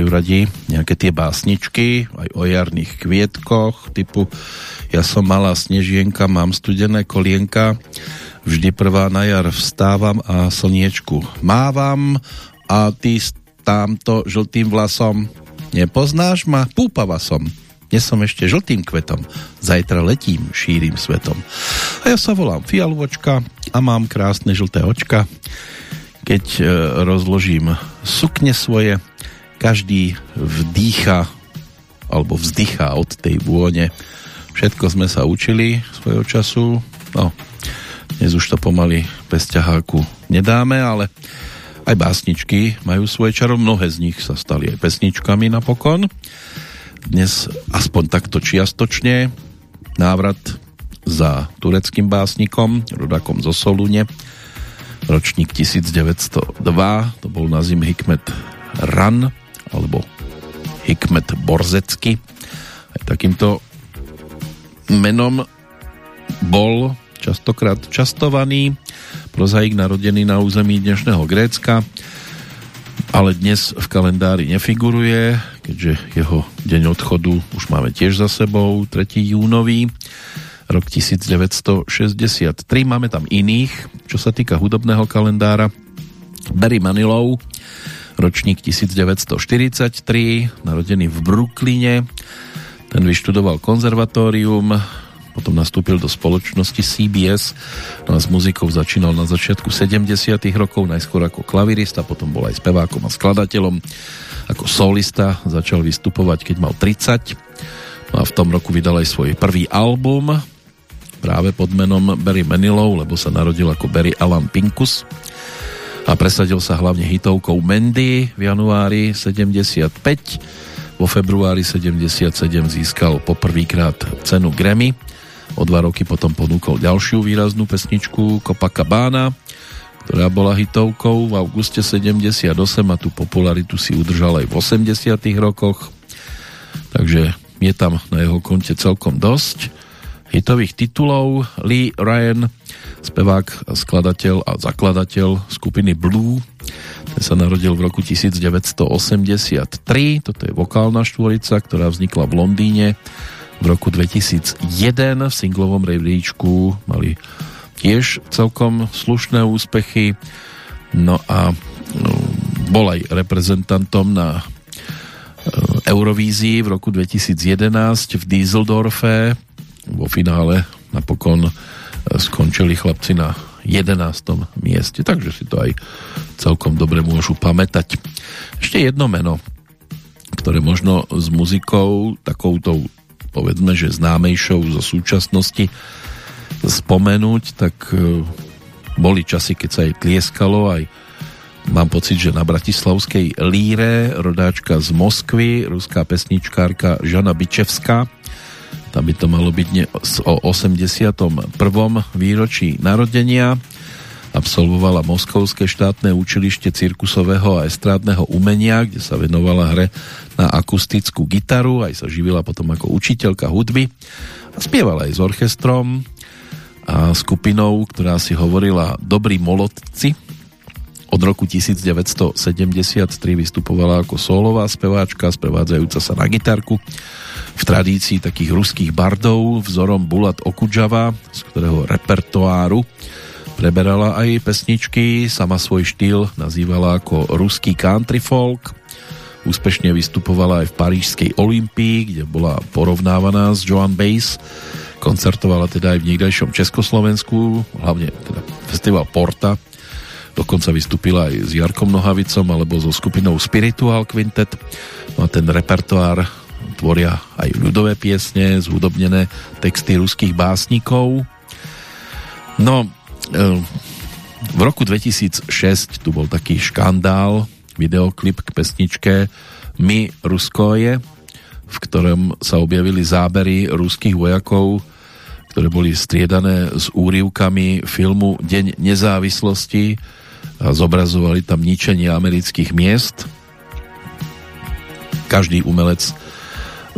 majú radi nejaké tie básničky, aj o jarných kvietkoch, typu Ja som malá snežienka, mám studené kolienka, vždy prvá na jar vstávam a slniečku mávam a ty s tamto žltým vlasom nepoznáš ma? Púpava som. Dnes som ešte žltým kvetom, zajtra letím šírim svetom. A ja sa volám Fialvočka a mám krásne žlté očka. Keď e, rozložím sukne svoje, každý vdýcha alebo vzdychá od tej vône. Všetko sme sa učili svojho času. No, dnes už to pomaly bez ťaháku nedáme, ale aj básničky majú svoje čaro. Mnohé z nich sa stali aj pesničkami napokon. Dnes aspoň takto čiastočne návrat za tureckým básnikom, rodakom zo Solune, ročník 1902, to bol nazim Hikmet Ran, alebo Hikmet Borzecky. Aj takýmto menom bol častokrát častovaný prozaik narodený na území dnešného Grécka ale dnes v kalendári nefiguruje, keďže jeho deň odchodu už máme tiež za sebou, 3. júnový, rok 1963. Máme tam iných, čo sa týka hudobného kalendára. Barry Manilow, ročník 1943, narodený v Brooklyne. Ten vyštudoval konzervatórium, potom nastúpil do spoločnosti CBS no a s muzikou začínal na začiatku 70 rokov, najskôr ako klavirista, potom bol aj spevákom a skladateľom. Ako solista začal vystupovať, keď mal 30 no a v tom roku vydal aj svoj prvý album práve pod menom Barry Manilow, lebo sa narodil ako Barry Alan Pinkus a presadil sa hlavne hitovkou Mandy v januári 75 vo februári 77 získal poprvýkrát cenu Grammy. O dva roky potom ponúkol ďalšiu výraznú pesničku Copacabana, ktorá bola hitovkou v auguste 78 a tú popularitu si udržal aj v 80 rokoch. Takže je tam na jeho konte celkom dosť hitových titulov. Lee Ryan, spevák, skladateľ a zakladateľ skupiny Blue, ten sa narodil v roku 1983. Toto je vokálna štvorica, ktorá vznikla v Londýne v roku 2001 v singlovom rebríčku mali tiež celkom slušné úspechy no a no, bol aj reprezentantom na e, Eurovízii v roku 2011 v Dieseldorfe vo finále napokon e, skončili chlapci na 11. mieste, takže si to aj celkom dobre môžu pamätať. Ešte jedno meno, ktoré možno s muzikou takoutou povedzme, že známejšou zo súčasnosti spomenúť, tak e, boli časy, keď sa aj tlieskalo, aj mám pocit, že na Bratislavskej líre rodáčka z Moskvy, ruská pesničkárka Žana Bičevská, tam by to malo byť o 81. výročí narodenia, absolvovala Moskovské štátne učilište cirkusového a estrádneho umenia, kde sa venovala hre na akustickú gitaru, aj sa živila potom ako učiteľka hudby a spievala aj s orchestrom a skupinou, ktorá si hovorila Dobrí molodci. Od roku 1973 vystupovala ako solová speváčka, sprevádzajúca sa na gitarku v tradícii takých ruských bardov vzorom Bulat Okudžava, z ktorého repertoáru Preberala aj pesničky, sama svoj štýl nazývala ako ruský country folk. Úspešne vystupovala aj v Parížskej Olympii, kde bola porovnávaná s Joan Bass. Koncertovala teda aj v niekdajšom Československu, hlavne teda festival Porta. Dokonca vystúpila aj s Jarkom Nohavicom alebo so skupinou Spiritual Quintet. No a ten repertoár tvoria aj ľudové piesne, zhudobnené texty ruských básnikov. No, Ehm, v roku 2006 tu bol taký škandál, videoklip k pesničke My Ruskoje, v ktorom sa objavili zábery ruských vojakov, ktoré boli striedané s úrivkami filmu Deň nezávislosti a zobrazovali tam ničenie amerických miest. Každý umelec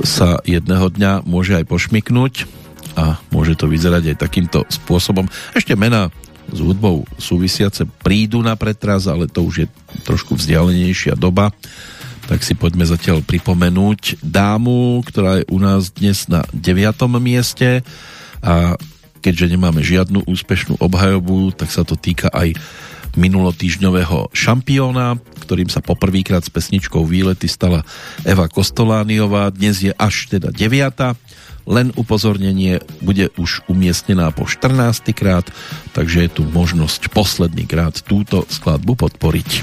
sa jedného dňa môže aj pošmiknúť a môže to vyzerať aj takýmto spôsobom. Ešte mena s hudbou súvisiace prídu na pretraz, ale to už je trošku vzdialenejšia doba. tak si poďme zatiaľ pripomenúť dámu, ktorá je u nás dnes na 9. mieste a keďže nemáme žiadnu úspešnú obhajobu, tak sa to týka aj minulotýžňového šampióna, ktorým sa poprvýkrát s pesničkou Výlety stala Eva Kostolániová. Dnes je až teda 9 len upozornenie bude už umiestnená po 14. krát, takže je tu možnosť posledný krát túto skladbu podporiť.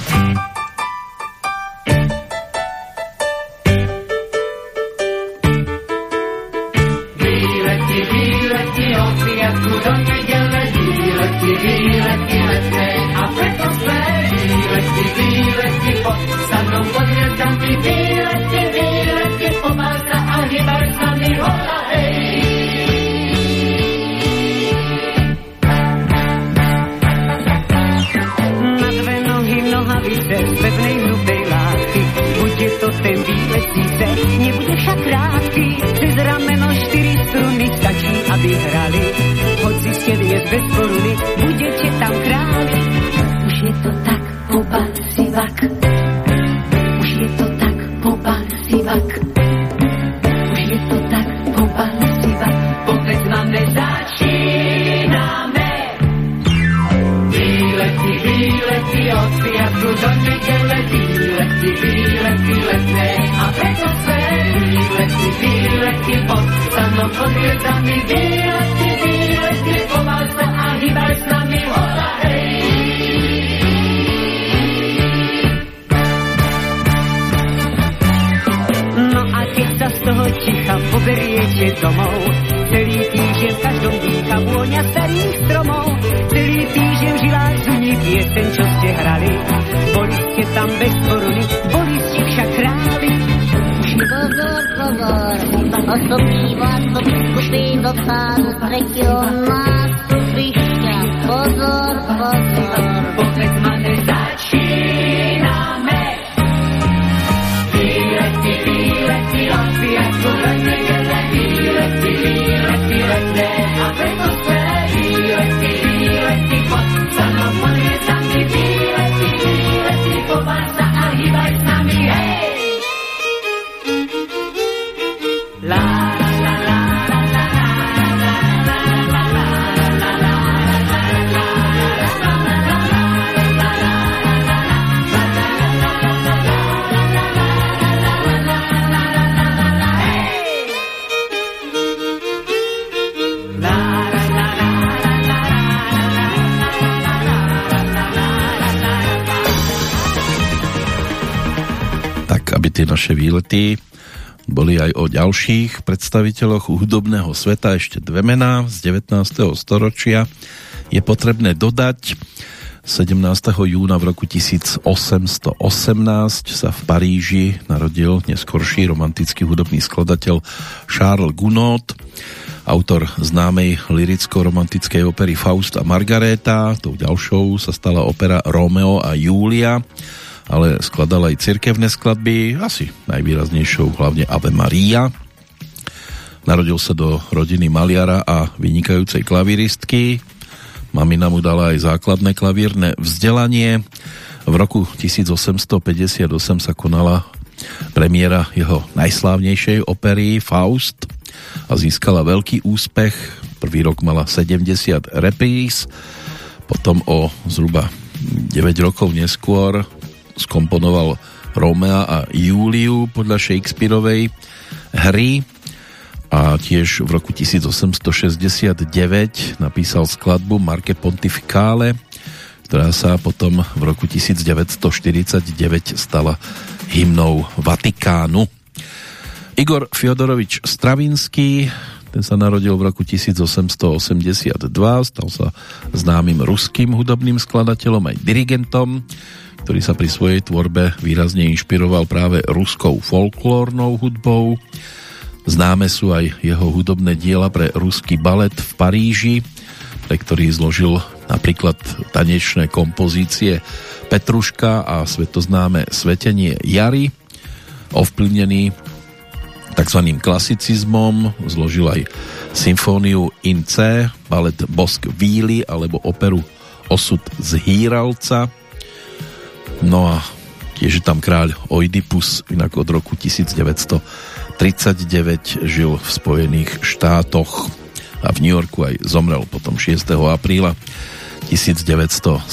Stačí, aby hrali. Hoci ste dnes bez koruny, budete tam králi. Už je to tak, pobav si vak. Už je to tak, pobav si vak. Už je to tak, pobav si vak. Povedz máme, začíname. Výlety, výlety, od piatku do nedele, výlety, výlety, letné a preto své výlety, výlety, pod sa mnou pod hviezdami, výlety, výlety, pomal sa a hýbaj s nami hola, ticha poberiete domov, celý týždeň v každom dýcha vôňa starých stromov, celý týždeň v žilách zuní pieseň, čo ste hrali. Boli ste tam bez koruny, boli ste však králi. Pozor, pozor, osobný vás to skupí do sádu tretieho nástupišťa. Pozor, pozor. Povedz máme, začíname. Od piatku do nedele, výlety, výlety, letné a tie naše výlety boli aj o ďalších predstaviteľoch hudobného sveta, ešte dve mená z 19. storočia. Je potrebné dodať, 17. júna v roku 1818 sa v Paríži narodil neskorší romantický hudobný skladateľ Charles Gounod, autor známej liricko-romantickej opery Faust a Margareta. Tou ďalšou sa stala opera Romeo a Julia, ale skladal aj cirkevné skladby, asi najvýraznejšou hlavne Ave Maria. Narodil sa do rodiny maliara a vynikajúcej klaviristky. Mamina mu dala aj základné klavírne vzdelanie. V roku 1858 sa konala premiéra jeho najslávnejšej opery Faust a získala veľký úspech. Prvý rok mala 70 repríz, potom o zhruba 9 rokov neskôr skomponoval Romea a Júliu podľa Shakespeareovej hry a tiež v roku 1869 napísal skladbu Marke Pontificale, ktorá sa potom v roku 1949 stala hymnou Vatikánu. Igor Fyodorovič Stravinský, ten sa narodil v roku 1882, stal sa známym ruským hudobným skladateľom aj dirigentom, ktorý sa pri svojej tvorbe výrazne inšpiroval práve ruskou folklórnou hudbou. Známe sú aj jeho hudobné diela pre ruský balet v Paríži, pre ktorý zložil napríklad tanečné kompozície Petruška a svetoznáme Svetenie Jary. Ovplyvnený tzv. klasicizmom zložil aj symfóniu In C, balet Bosk Víly alebo operu Osud z Híralca. No a Tiež je tam kráľ Oidipus, inak od roku 1939 žil v Spojených štátoch a v New Yorku aj zomrel potom 6. apríla 1971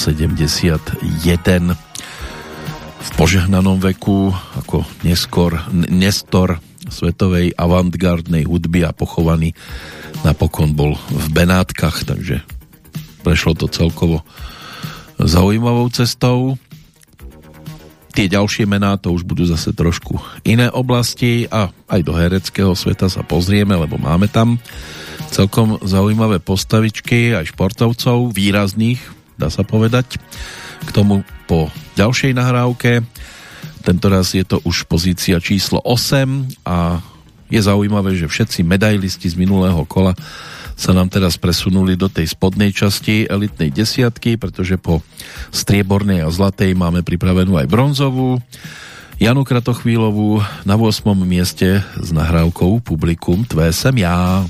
v požehnanom veku ako neskôr Nestor svetovej avantgardnej hudby a pochovaný napokon bol v Benátkach, takže prešlo to celkovo zaujímavou cestou. Tie ďalšie mená to už budú zase trošku iné oblasti a aj do hereckého sveta sa pozrieme, lebo máme tam celkom zaujímavé postavičky aj športovcov, výrazných, dá sa povedať. K tomu po ďalšej nahrávke. Tentoraz je to už pozícia číslo 8 a je zaujímavé, že všetci medailisti z minulého kola sa nám teraz presunuli do tej spodnej časti elitnej desiatky, pretože po striebornej a zlatej máme pripravenú aj bronzovú. Janu Kratochvílovú na 8. mieste s nahrávkou Publikum Tvé sem ja.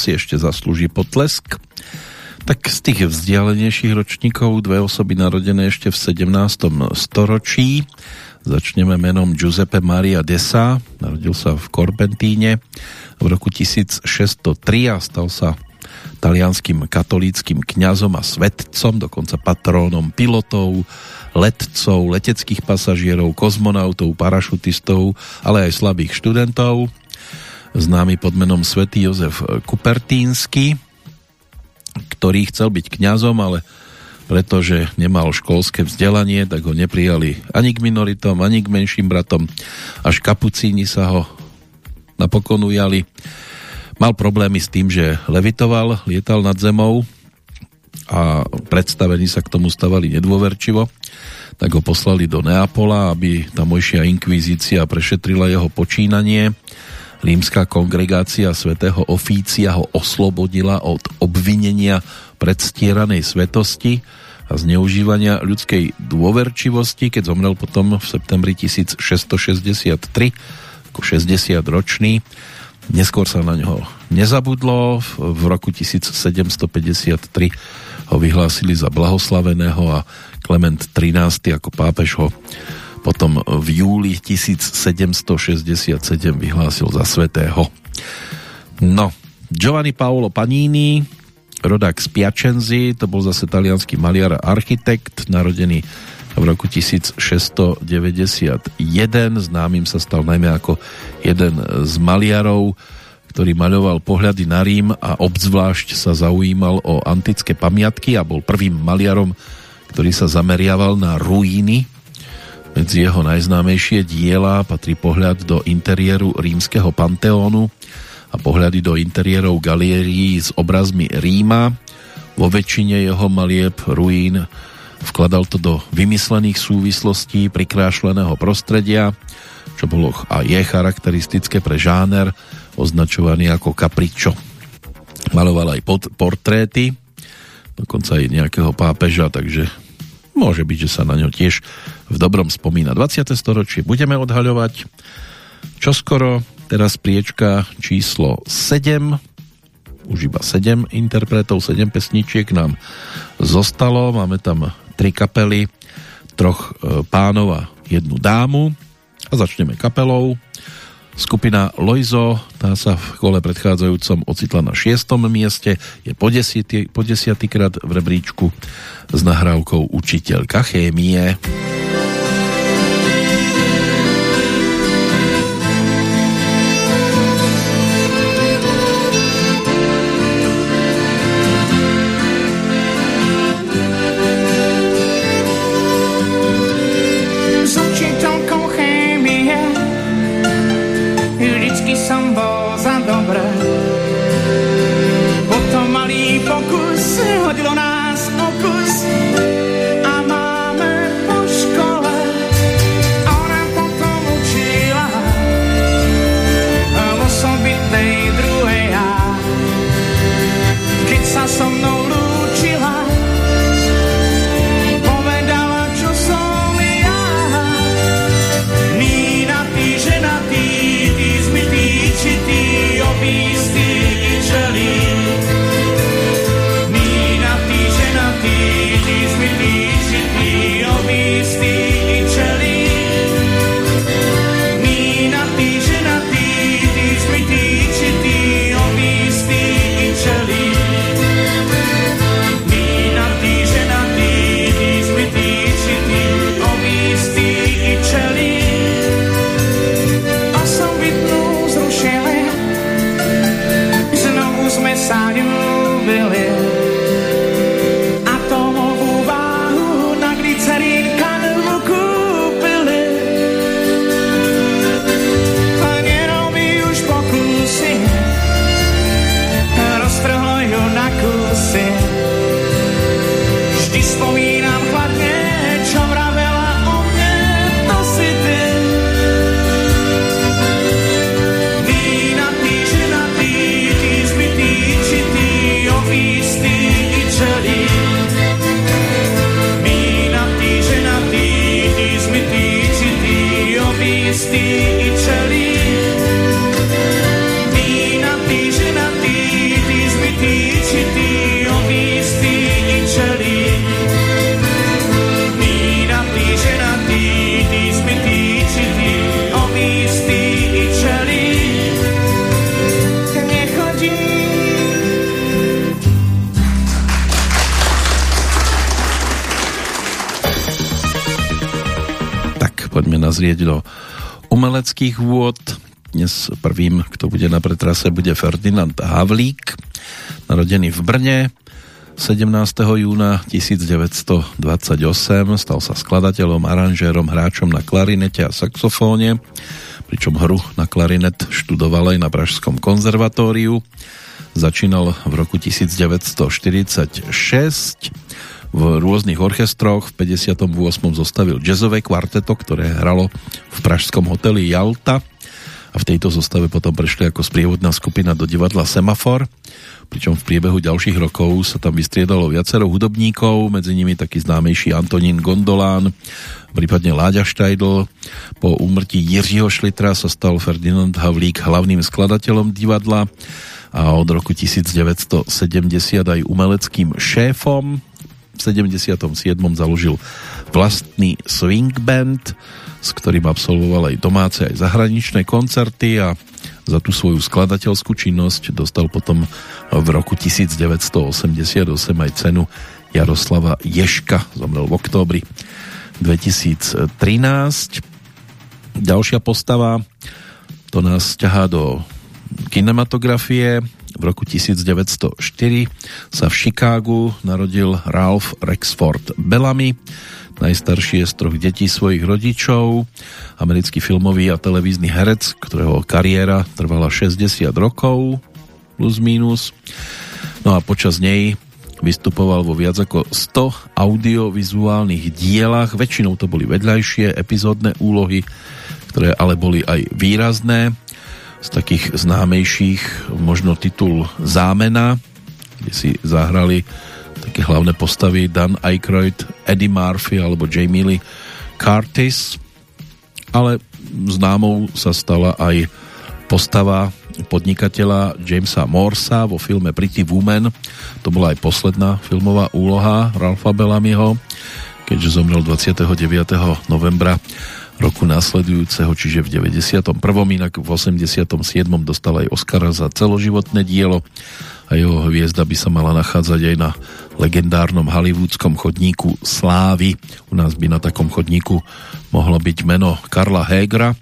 Si ešte zaslúži potlesk. Tak z tých vzdialenejších ročníkov dve osoby narodené ešte v 17. storočí. Začneme menom Giuseppe Maria Dessa, narodil sa v Korbentíne v roku 1603 a stal sa talianským katolíckým kňazom a svetcom, dokonca patrónom pilotov, letcov, leteckých pasažierov, kozmonautov, parašutistov, ale aj slabých študentov známy pod menom svätý Jozef Kupertínsky, ktorý chcel byť kňazom, ale pretože nemal školské vzdelanie, tak ho neprijali ani k minoritom, ani k menším bratom. Až kapucíni sa ho napokon ujali. Mal problémy s tým, že levitoval, lietal nad zemou a predstavení sa k tomu stavali nedôverčivo tak ho poslali do Neapola, aby tamojšia inkvizícia prešetrila jeho počínanie. Rímska kongregácia svätého Ofícia ho oslobodila od obvinenia predstieranej svetosti a zneužívania ľudskej dôverčivosti, keď zomrel potom v septembri 1663 ako 60 ročný. Neskôr sa na neho nezabudlo. V roku 1753 ho vyhlásili za blahoslaveného a Klement XIII ako pápež ho potom v júli 1767 vyhlásil za svetého. No, Giovanni Paolo Panini, rodák z Piacenzi, to bol zase talianský maliar a architekt, narodený v roku 1691. Známym sa stal najmä ako jeden z maliarov, ktorý maľoval pohľady na Rím a obzvlášť sa zaujímal o antické pamiatky a bol prvým maliarom, ktorý sa zameriaval na ruíny. Medzi jeho najznámejšie diela patrí pohľad do interiéru rímskeho panteónu a pohľady do interiérov galérií s obrazmi Ríma. Vo väčšine jeho malieb ruín vkladal to do vymyslených súvislostí prikrášleného prostredia, čo bolo a je charakteristické pre žáner označovaný ako kapričo. Maloval aj portréty, dokonca aj nejakého pápeža, takže môže byť, že sa na ňo tiež v dobrom spomína. 20. storočie budeme odhaľovať čoskoro, teraz priečka číslo 7, už iba 7 interpretov, 7 pesničiek nám zostalo, máme tam tri kapely, troch e, pánov a jednu dámu a začneme kapelou. Skupina Loizo, tá sa v kole predchádzajúcom ocitla na šiestom mieste, je po, desiatý, po desiatýkrát v rebríčku s nahrávkou Učiteľka chémie. Nazrieť do umeleckých vôd. Dnes prvým, kto bude na pretrase, bude Ferdinand Havlík, narodený v Brne, 17. júna 1928 stal sa skladateľom, aranžérom, hráčom na klarinete a saxofóne, pričom hru na klarinet študoval aj na Pražskom konzervatóriu. Začínal v roku 1946 v rôznych orchestroch. V 58. zostavil jazzové kvarteto, ktoré hralo v pražskom hoteli Jalta a v tejto zostave potom prešli ako sprievodná skupina do divadla Semafor pričom v priebehu ďalších rokov sa tam vystriedalo viacero hudobníkov, medzi nimi taký známejší Antonín Gondolán, prípadne Láďa Štajdl. Po úmrtí Jiřího Šlitra sa stal Ferdinand Havlík hlavným skladateľom divadla a od roku 1970 aj umeleckým šéfom. V 77. založil vlastný swing band, s ktorým absolvoval aj domáce, aj zahraničné koncerty a za tú svoju skladateľskú činnosť dostal potom v roku 1988 aj cenu Jaroslava Ješka, zomrel v októbri 2013. Ďalšia postava, to nás ťahá do kinematografie. V roku 1904 sa v Chicagu narodil Ralph Rexford Bellamy, najstarší z troch detí svojich rodičov, americký filmový a televízny herec, ktorého kariéra trvala 60 rokov, plus minus. No a počas nej vystupoval vo viac ako 100 audiovizuálnych dielach, väčšinou to boli vedľajšie epizódne úlohy, ktoré ale boli aj výrazné. Z takých známejších možno titul Zámena, kde si zahrali také hlavné postavy Dan Aykroyd, Eddie Murphy alebo Jamie Lee Curtis ale známou sa stala aj postava podnikateľa Jamesa Morsa vo filme Pretty Woman. To bola aj posledná filmová úloha Ralfa Bellamyho, keďže zomrel 29. novembra roku následujúceho, čiže v 91. inak v 87. dostal aj Oscara za celoživotné dielo a jeho hviezda by sa mala nachádzať aj na legendárnom hollywoodskom chodníku Slávy. U nás by na takom chodníku mohlo byť meno Karla Hegra,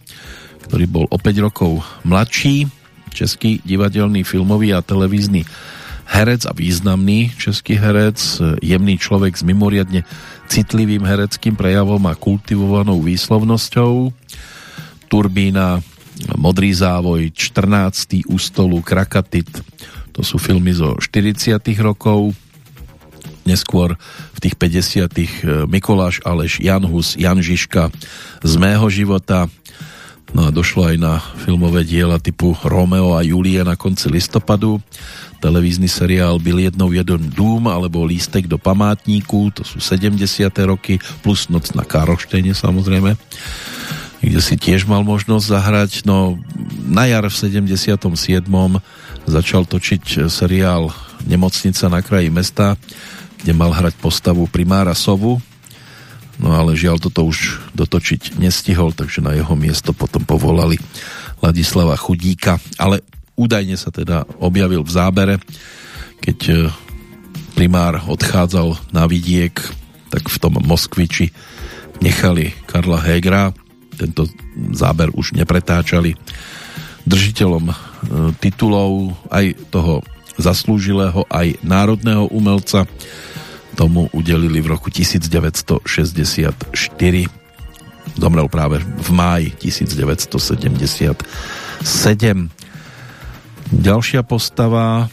ktorý bol o 5 rokov mladší, český divadelný, filmový a televízny herec a významný český herec, jemný človek s mimoriadne citlivým hereckým prejavom a kultivovanou výslovnosťou. Turbína, Modrý závoj, 14. ústolu, Krakatit, to sú filmy zo 40 rokov, neskôr v tých 50 e, Mikoláš Aleš, Jan Hus, Jan Žižka z mého života. No a došlo aj na filmové diela typu Romeo a Julie na konci listopadu, televízny seriál Byl jednou jeden dům alebo Lístek do památníku, to sú 70. roky, plus Noc na Karlštejne samozrejme kde si tiež mal možnosť zahrať. No na jar v 77 začal točiť seriál Nemocnica na kraji mesta, kde mal hrať postavu primára Sovu. No ale žiaľ toto už dotočiť nestihol, takže na jeho miesto potom povolali Ladislava Chudíka. Ale údajne sa teda objavil v zábere, keď e, primár odchádzal na vidiek, tak v tom Moskviči nechali Karla Hegra. Tento záber už nepretáčali. Držiteľom e, titulov aj toho zaslúžilého aj národného umelca tomu udelili v roku 1964 zomrel práve v máji 1977 ďalšia postava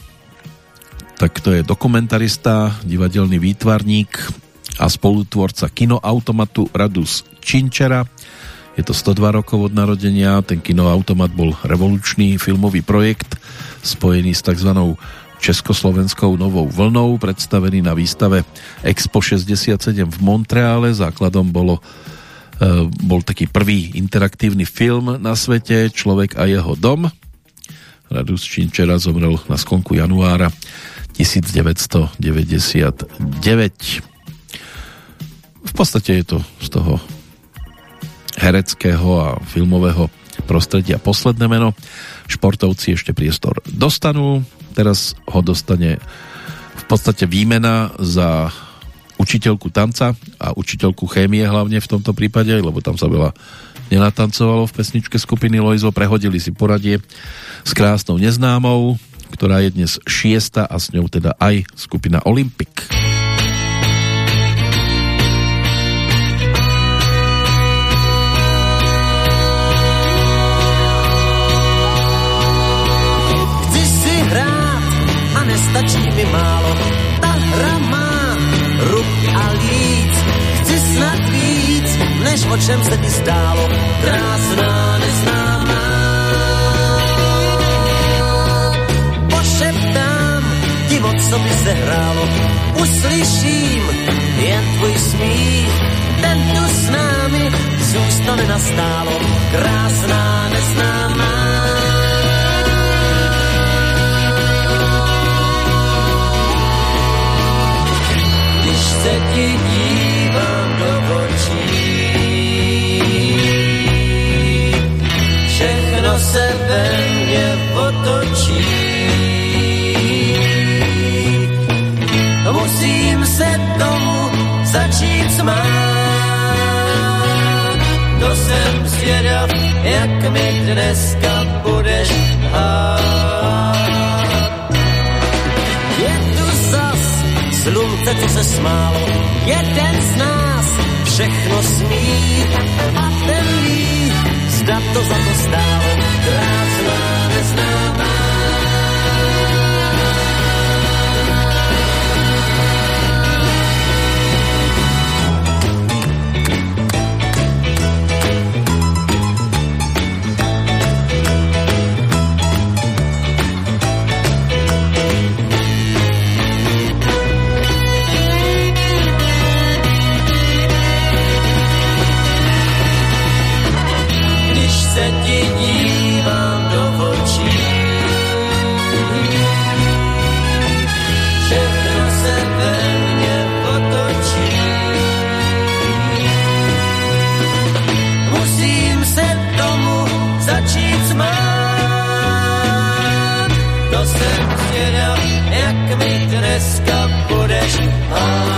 tak to je dokumentarista divadelný výtvarník a spolutvorca kinoautomatu Radus Činčera je to 102 rokov od narodenia, ten kinoautomat bol revolučný filmový projekt spojený s tzv. Československou novou vlnou, predstavený na výstave Expo 67 v Montreale. Základom bolo, e, bol taký prvý interaktívny film na svete Človek a jeho dom. Radus Činčera zomrel na skonku januára 1999. V podstate je to z toho hereckého a filmového prostredia posledné meno. Športovci ešte priestor dostanú. Teraz ho dostane v podstate výmena za učiteľku tanca a učiteľku chémie hlavne v tomto prípade, lebo tam sa veľa nenatancovalo v pesničke skupiny Loizo, prehodili si poradie s krásnou neznámou, ktorá je dnes šiesta a s ňou teda aj skupina Olympic. Chci si hrát a nestačí mi málo. Ta hra má ruk a líc. Chci snad víc, než o čem se ti zdálo. Krásná, neznámá. Pošeptám ti, o co by se hrálo. Uslyším jen tvůj smích. Ten tu s námi zůstane nastálo. Krásná, neznámá. Se ti dívám do očí. Všechno se ve mně otočí. Musím se tomu začít smát. To jsem zvědav, jak mi dneska budeš hát. Slunce, co se smálo, jeden z nás. Všechno smí a ten ví, zda to za to stálo, krásná dneska budeš hát.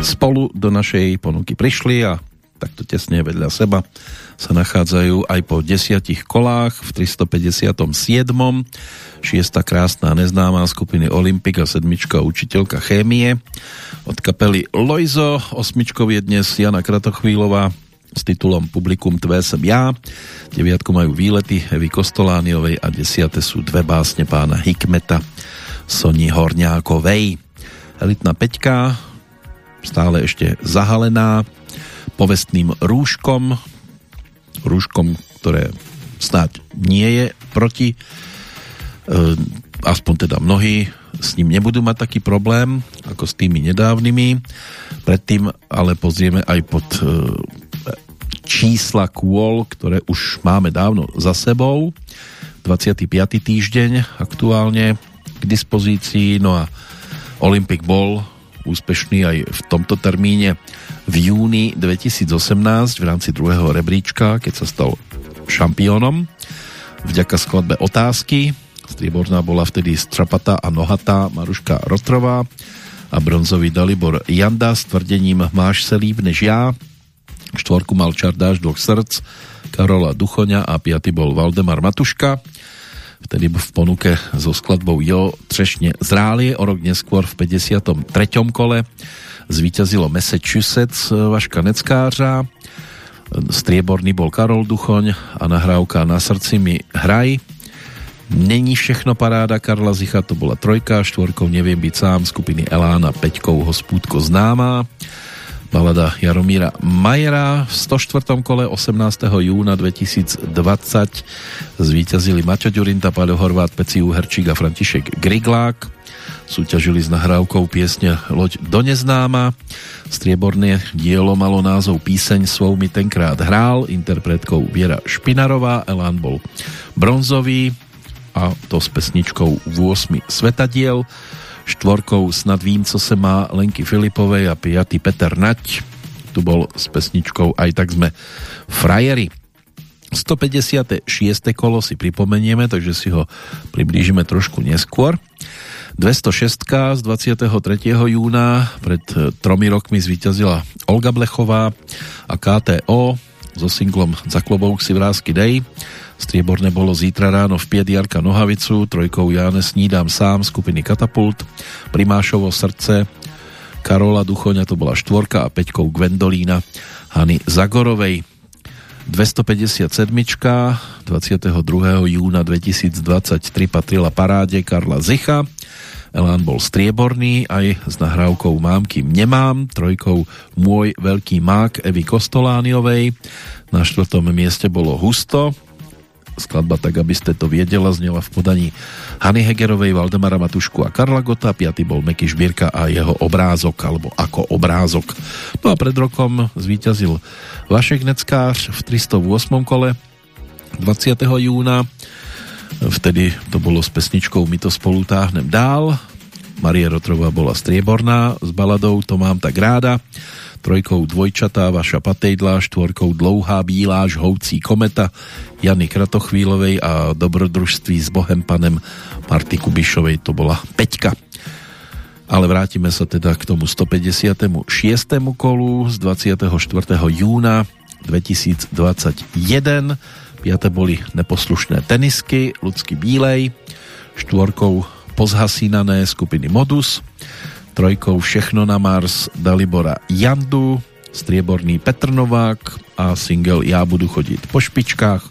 spolu do našej ponuky prišli a takto tesne vedľa seba sa nachádzajú aj po desiatich kolách v 357. Šiesta krásna neznámá skupiny Olympik a sedmička učiteľka chémie od kapely Lojzo. Osmičkou je dnes Jana Kratochvílová s titulom Publikum Tvé sem ja. Deviatku majú výlety Evy Kostolániovej a desiate sú dve básne pána Hikmeta Soni Horňákovej. Elitná peťka stále ešte zahalená povestným rúškom, rúškom, ktoré snáď nie je proti, aspoň teda mnohí s ním nebudú mať taký problém ako s tými nedávnymi. Predtým ale pozrieme aj pod e, čísla kôl, ktoré už máme dávno za sebou. 25. týždeň aktuálne k dispozícii, no a Olympic bol úspešný aj v tomto termíne v júni 2018 v rámci druhého rebríčka, keď sa stal šampiónom. Vďaka skladbe Otázky strieborná bola vtedy Strapatá a Nohatá Maruška Rotrová a bronzový Dalibor Janda s tvrdením Máš se líp než já. Štvorku mal Čardáš dvoch srdc Karola Duchoňa a piaty bol Valdemar Matuška vtedy v ponuke so skladbou Jo Třešne zrálie, o rok neskôr v 53. kole zvíťazilo Massachusetts Vaška Neckářa, strieborný bol Karol Duchoň a nahrávka Na srdci mi hraj. Není všechno paráda Karla Zicha, to bola trojka, štvorkou Neviem byť sám skupiny Elána, peťkou Hospúdko známá. Balada Jaromíra Majera v 104. kole 18. júna 2020 zvíťazili Maťo Ďurinta, Paľo Horvát, Peci Uherčík a František Griglák. Súťažili s nahrávkou piesne Loď do neznáma. Strieborné dielo malo názov Píseň svou mi tenkrát hrál, interpretkou Viera Špinarová, Elán bol bronzový a to s pesničkou 8 svetadiel štvorkou Snad vím, co se má Lenky Filipovej a piatý Peter Nať. Tu bol s pesničkou Aj tak sme frajeri. 156. kolo si pripomenieme, takže si ho priblížime trošku neskôr. 206 z 23. júna pred tromi rokmi zvíťazila Olga Blechová a KTO so singlom Za klobouk si vrázky dej. Strieborné bolo zítra ráno v pied Jarka Nohavicu, trojkou Jáne Snídám sám skupiny Katapult, Primášovo srdce Karola Duchoňa to bola štvorka a peťkou Gwendolína Hany Zagorovej. 257. 22. júna 2023 patrila paráde Karla Zicha Elán bol strieborný aj s nahrávkou Mám, kým nemám, trojkou Môj veľký mák Evy Kostolániovej. Na štvrtom mieste bolo Husto, skladba tak, aby ste to viedela, znela v podaní Hany Hegerovej, Valdemara Matušku a Karla Gota, piatý bol Meky Šbírka a jeho obrázok, alebo ako obrázok. No a pred rokom zvíťazil Vašek Neckář v 308. kole 20. júna Vtedy to bolo s pesničkou My to spolu táhnem dál. Marie Rotrová bola strieborná s baladou To mám tak ráda. Trojkou dvojčatá Vaša Patejdla, štvorkou Dlouhá bílá žhoucí kometa Jany Kratochvílovej a dobrodružství s Bohem panem Marty Kubišovej to bola Peťka. Ale vrátime sa teda k tomu 156. kolu z 24. júna 2021 piate boli neposlušné tenisky Lucky Bílej, štvorkou pozhasínané skupiny Modus, trojkou Všechno na Mars Dalibora Jandu, strieborný Petr Novák a single Já budu chodit po špičkách.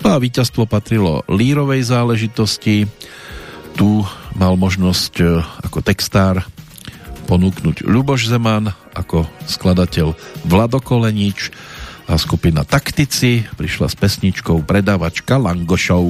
No a víťazstvo patrilo lírovej záležitosti. Tu mal možnosť e, ako textár ponúknuť Ľuboš Zeman, ako skladateľ Vlado Kolenič, a skupina Taktici prišla s pesničkou Predávačka Langošov.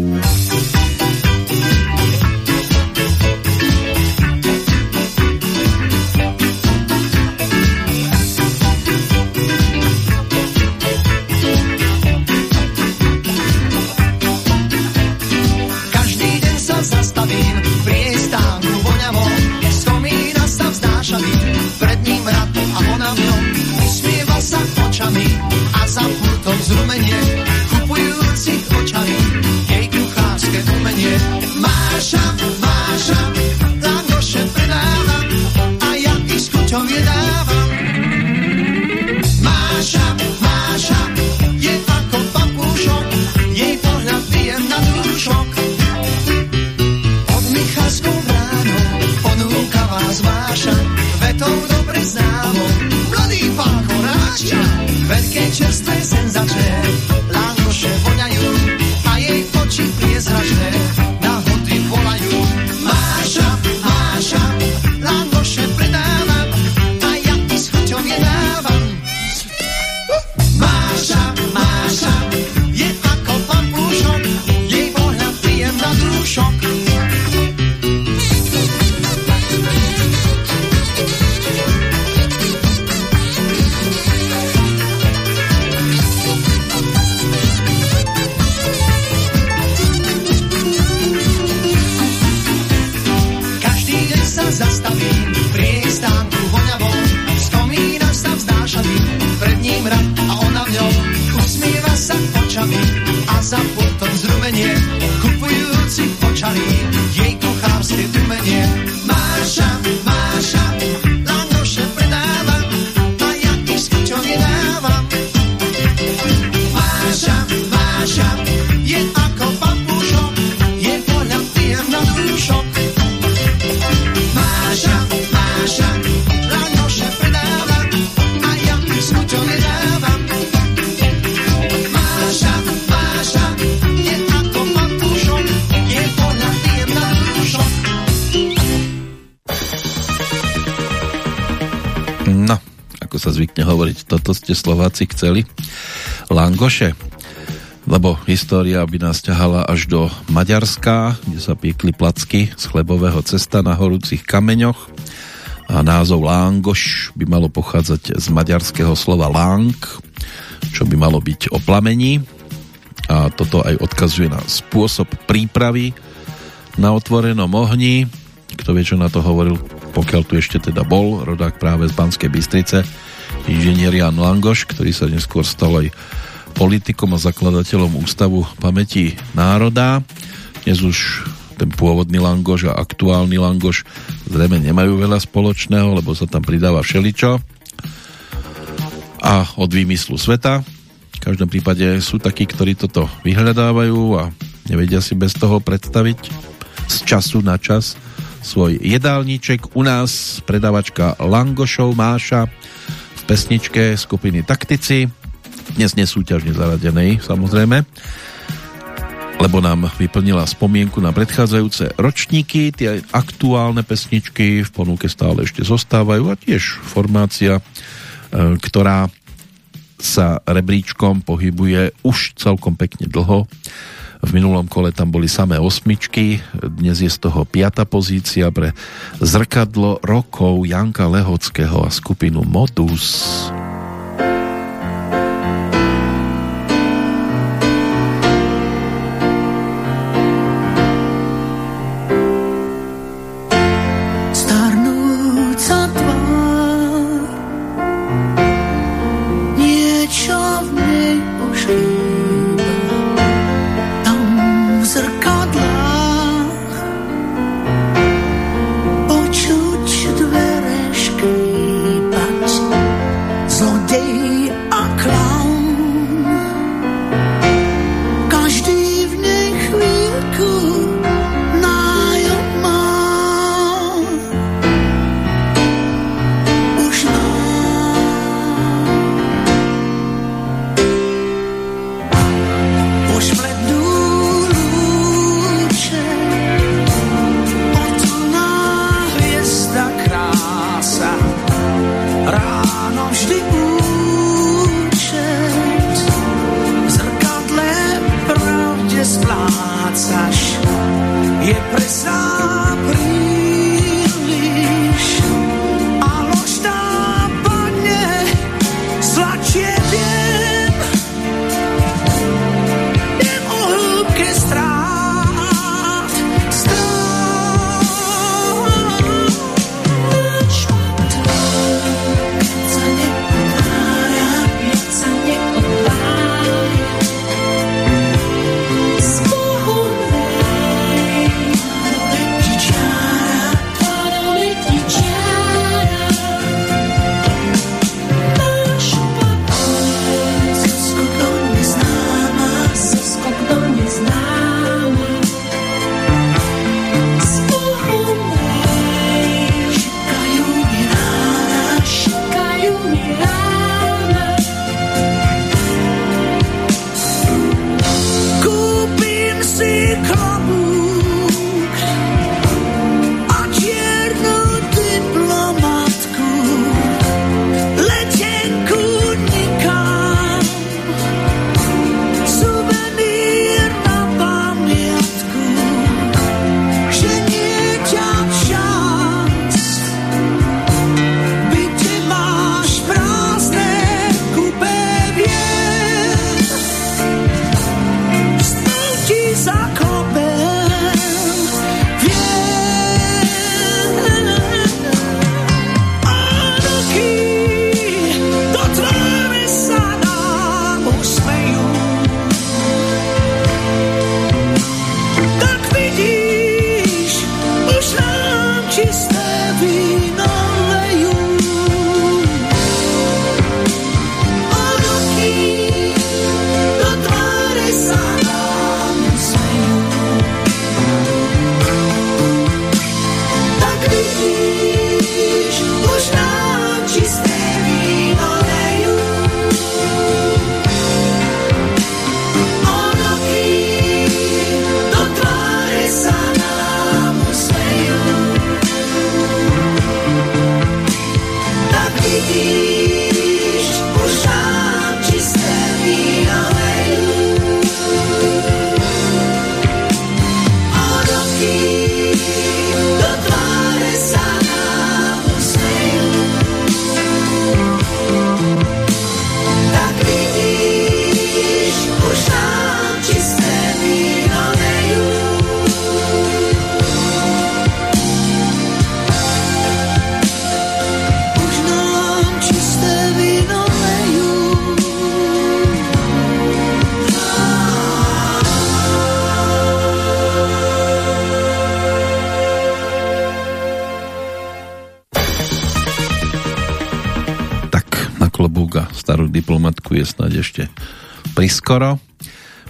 Vetou dobre známo. Mladý pán koráča, veľké čerstvé senzačné, langoše voňajú a jej oči priezračné toto ste Slováci chceli. Langoše, lebo história by nás ťahala až do Maďarska, kde sa piekli placky z chlebového cesta na horúcich kameňoch a názov Langoš by malo pochádzať z maďarského slova lang, čo by malo byť o plamení a toto aj odkazuje na spôsob prípravy na otvorenom ohni. Kto vie, čo na to hovoril, pokiaľ tu ešte teda bol, rodák práve z Banskej Bystrice, inžinier Jan Langoš, ktorý sa neskôr stal aj politikom a zakladateľom Ústavu pamäti národa. Dnes už ten pôvodný langoš a aktuálny langoš zrejme nemajú veľa spoločného, lebo sa tam pridáva všeličo a od výmyslu sveta. V každom prípade sú takí, ktorí toto vyhľadávajú a nevedia si bez toho predstaviť z času na čas svoj jedálniček. U nás predávačka Langošov Máša pesničke skupiny Taktici, dnes nesúťažne zaradenej samozrejme lebo nám vyplnila spomienku na predchádzajúce ročníky, tie aktuálne pesničky v ponuke stále ešte zostávajú a tiež formácia, e, ktorá sa rebríčkom pohybuje už celkom pekne dlho. V minulom kole tam boli samé osmičky, dnes je z toho piata pozícia pre zrkadlo rokov Janka Lehockého a skupinu Modus. Modus. Priskoro.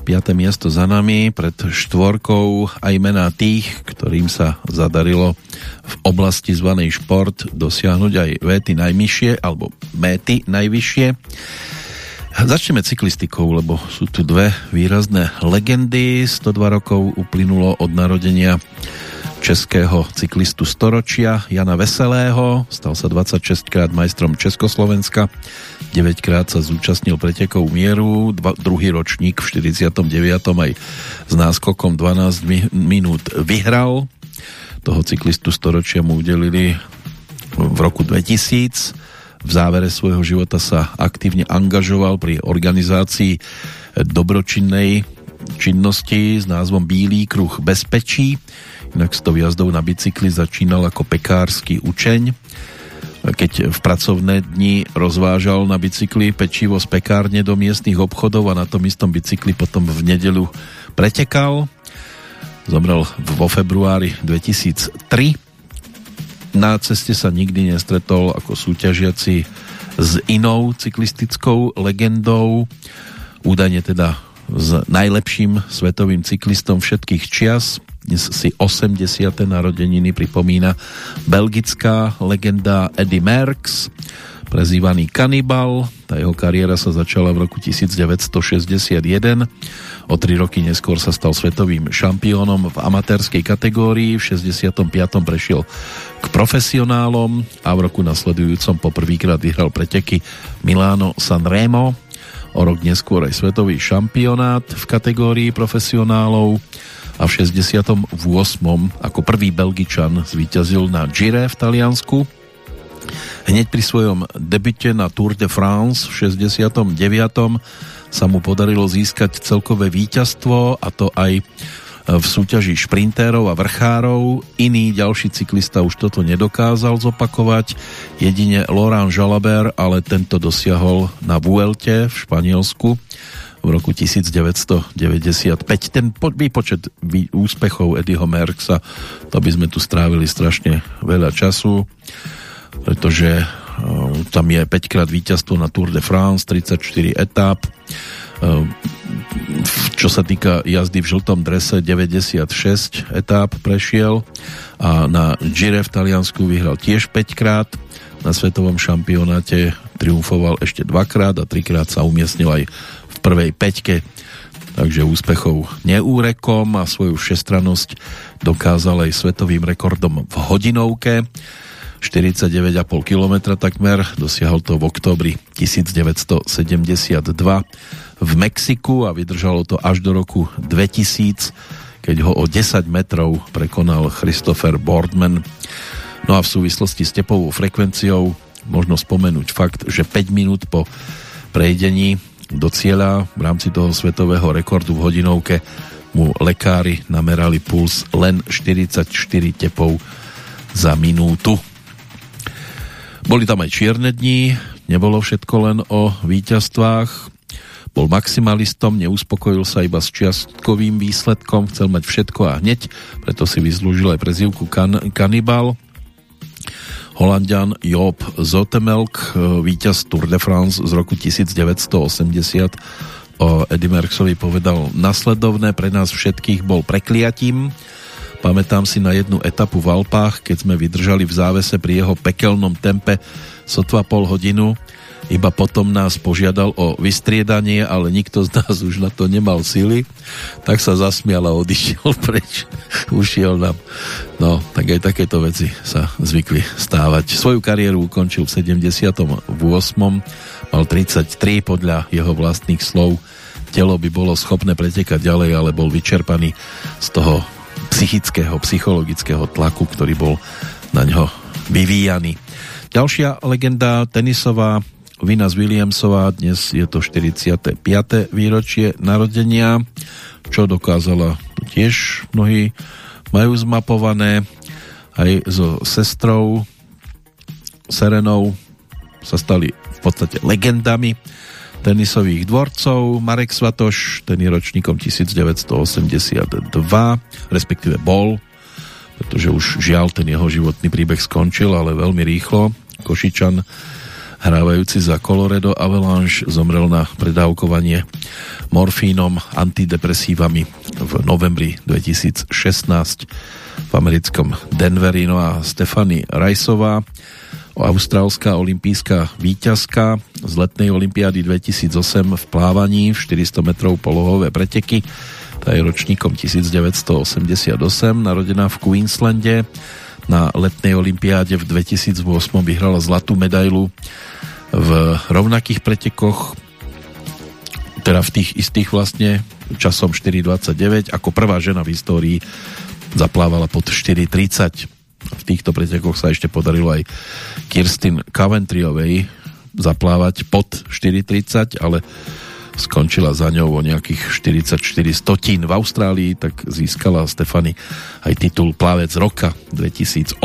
5. miesto za nami, pred štvorkou aj mená tých, ktorým sa zadarilo v oblasti zvanej šport dosiahnuť aj véty najvyššie, alebo méty najvyššie. Začneme cyklistikou, lebo sú tu dve výrazné legendy. 102 rokov uplynulo od narodenia českého cyklistu storočia Jana Veselého. Stal sa 26 krát majstrom Československa 9 krát sa zúčastnil pretekov mieru, dva, druhý ročník v 49. aj s náskokom 12 minút vyhral. Toho cyklistu storočia mu udelili v roku 2000. V závere svojho života sa aktívne angažoval pri organizácii dobročinnej činnosti s názvom Bílý kruh bezpečí. Inak s tou jazdou na bicykli začínal ako pekársky učeň keď v pracovné dni rozvážal na bicykli pečivo z pekárne do miestnych obchodov a na tom istom bicykli potom v nedelu pretekal. Zomrel vo februári 2003. Na ceste sa nikdy nestretol ako súťažiaci s inou cyklistickou legendou, údajne teda s najlepším svetovým cyklistom všetkých čias, dnes si 80. narodeniny pripomína belgická legenda Eddie Merckx, prezývaný Kanibal. Tá jeho kariéra sa začala v roku 1961. O tri roky neskôr sa stal svetovým šampiónom v amatérskej kategórii. V 65. prešiel k profesionálom a v roku nasledujúcom poprvýkrát vyhral preteky Milano Sanremo. O rok neskôr aj svetový šampionát v kategórii profesionálov a v 68. ako prvý Belgičan zvíťazil na Gire v Taliansku. Hneď pri svojom debite na Tour de France v 69. sa mu podarilo získať celkové víťazstvo a to aj v súťaži šprintérov a vrchárov. Iný ďalší cyklista už toto nedokázal zopakovať. Jedine Laurent Jalabert, ale tento dosiahol na Vuelte v Španielsku v roku 1995. Ten výpočet úspechov Eddieho Merksa, to by sme tu strávili strašne veľa času, pretože eh, tam je 5 krát víťazstvo na Tour de France, 34 etáp, eh, čo sa týka jazdy v žltom drese 96 etáp prešiel a na Gire v Taliansku vyhral tiež 5 krát na svetovom šampionáte triumfoval ešte dvakrát a trikrát sa umiestnil aj prvej peťke. Takže úspechov neúrekom a svoju všestranosť dokázal aj svetovým rekordom v hodinovke. 49,5 km takmer. Dosiahol to v oktobri 1972 v Mexiku a vydržalo to až do roku 2000 keď ho o 10 metrov prekonal Christopher Boardman. No a v súvislosti s tepovou frekvenciou možno spomenúť fakt, že 5 minút po prejdení do cieľa v rámci toho svetového rekordu v hodinovke mu lekári namerali puls len 44 tepov za minútu. Boli tam aj čierne dní, nebolo všetko len o víťazstvách, bol maximalistom, neuspokojil sa iba s čiastkovým výsledkom, chcel mať všetko a hneď, preto si vyslúžil aj prezivku kan- kanibal. Holandian Job Zotemelk, e, víťaz Tour de France z roku 1980 o Eddie Merckxovi povedal nasledovné, pre nás všetkých bol prekliatím. Pamätám si na jednu etapu v Alpách, keď sme vydržali v závese pri jeho pekelnom tempe sotva pol hodinu iba potom nás požiadal o vystriedanie, ale nikto z nás už na to nemal sily, tak sa zasmial a odišiel [laughs] preč. Ušiel nám. No, tak aj takéto veci sa zvykli stávať. Svoju kariéru ukončil v 78. Mal 33 podľa jeho vlastných slov. Telo by bolo schopné pretekať ďalej, ale bol vyčerpaný z toho psychického, psychologického tlaku, ktorý bol na ňo vyvíjaný. Ďalšia legenda tenisová Venus Williamsová, dnes je to 45. výročie narodenia, čo dokázala tiež mnohí majú zmapované aj so sestrou Serenou sa stali v podstate legendami tenisových dvorcov. Marek Svatoš, ten je ročníkom 1982, respektíve bol, pretože už žiaľ ten jeho životný príbeh skončil, ale veľmi rýchlo. Košičan hrávajúci za Colorado Avalanche, zomrel na predávkovanie morfínom, antidepresívami v novembri 2016 v americkom Denveri. No a Stefany Rajsová, austrálska olimpijská víťazka z letnej olympiády 2008 v plávaní v 400 metrov polohové preteky. Tá je ročníkom 1988, narodená v Queenslande na letnej olympiáde v 2008 vyhrala zlatú medailu v rovnakých pretekoch teda v tých istých vlastne časom 4.29 ako prvá žena v histórii zaplávala pod 4.30 v týchto pretekoch sa ešte podarilo aj Kirstin Coventryovej zaplávať pod 4.30 ale skončila za ňou o nejakých 44 stotín v Austrálii, tak získala Stefany aj titul Plavec roka 2008.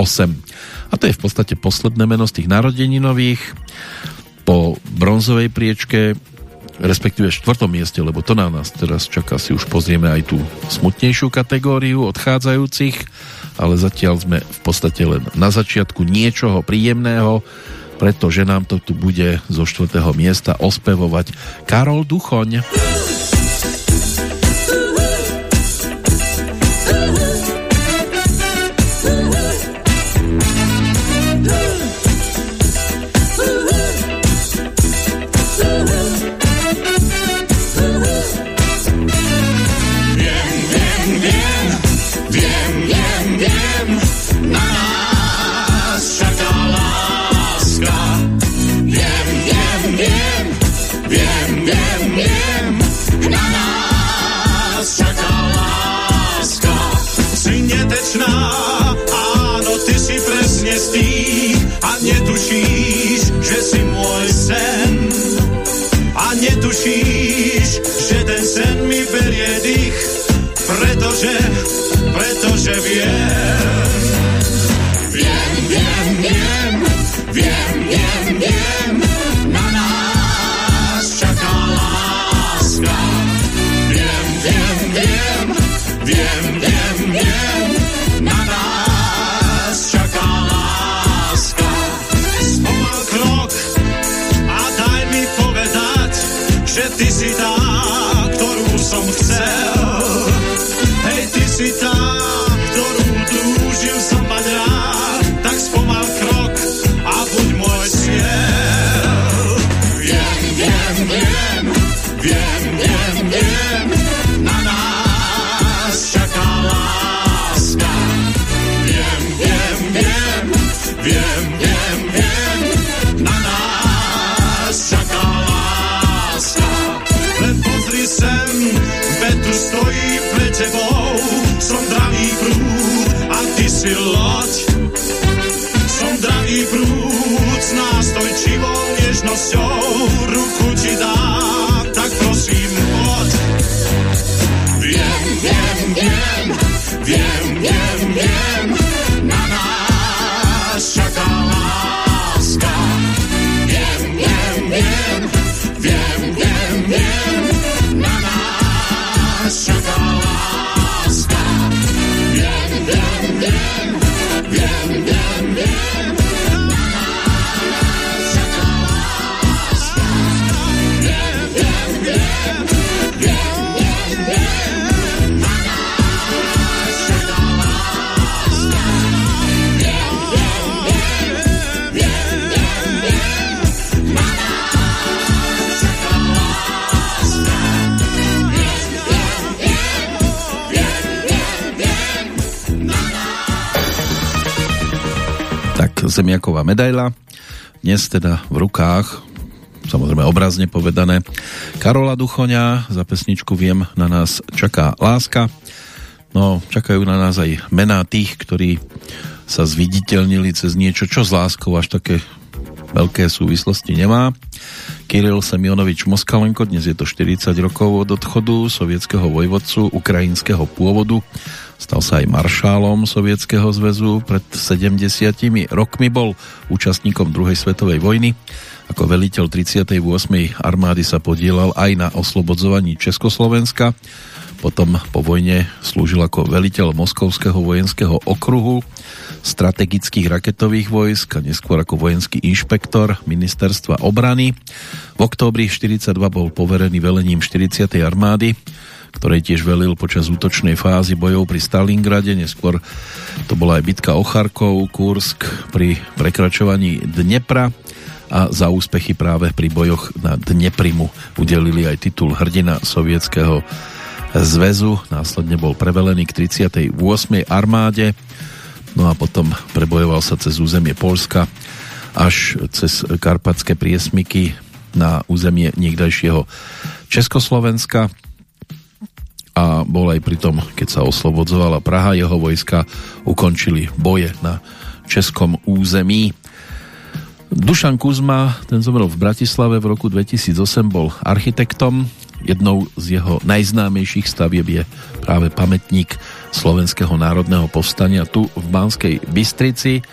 A to je v podstate posledné meno z tých narodeninových. Po bronzovej priečke respektíve štvrtom mieste, lebo to na nás teraz čaká, si už pozrieme aj tú smutnejšiu kategóriu odchádzajúcich, ale zatiaľ sme v podstate len na začiatku niečoho príjemného, pretože nám to tu bude zo štvrtého miesta ospevovať Karol Duchoň. feet. yo. Zemiaková medaila. Dnes teda v rukách, samozrejme obrazne povedané, Karola Duchoňa. Za pesničku Viem na nás čaká láska. No, čakajú na nás aj mená tých, ktorí sa zviditeľnili cez niečo, čo s láskou až také veľké súvislosti nemá. Kiril Semionovič Moskalenko, dnes je to 40 rokov od odchodu sovietského vojvodcu ukrajinského pôvodu Stal sa aj maršálom Sovietskeho zväzu. Pred 70 rokmi bol účastníkom druhej svetovej vojny. Ako veliteľ 38. armády sa podielal aj na oslobodzovaní Československa. Potom po vojne slúžil ako veliteľ Moskovského vojenského okruhu. Strategických raketových vojsk a neskôr ako vojenský inšpektor ministerstva obrany. V októbri 42 bol poverený velením 40. armády, ktorej tiež velil počas útočnej fázy bojov pri Stalingrade, neskôr to bola aj bitka o Charkov, Kursk pri prekračovaní Dnepra a za úspechy práve pri bojoch na Dneprimu udelili aj titul hrdina sovietského zväzu. Následne bol prevelený k 38. armáde, no a potom prebojoval sa cez územie Polska až cez karpatské priesmyky na územie niekdajšieho Československa a bol aj pri tom, keď sa oslobodzovala Praha, jeho vojska ukončili boje na českom území. Dušan Kuzma, ten zomrel v Bratislave v roku 2008, bol architektom, Jednou z jeho najznámejších stavieb je práve pamätník Slovenského národného povstania tu v Banskej Bystrici,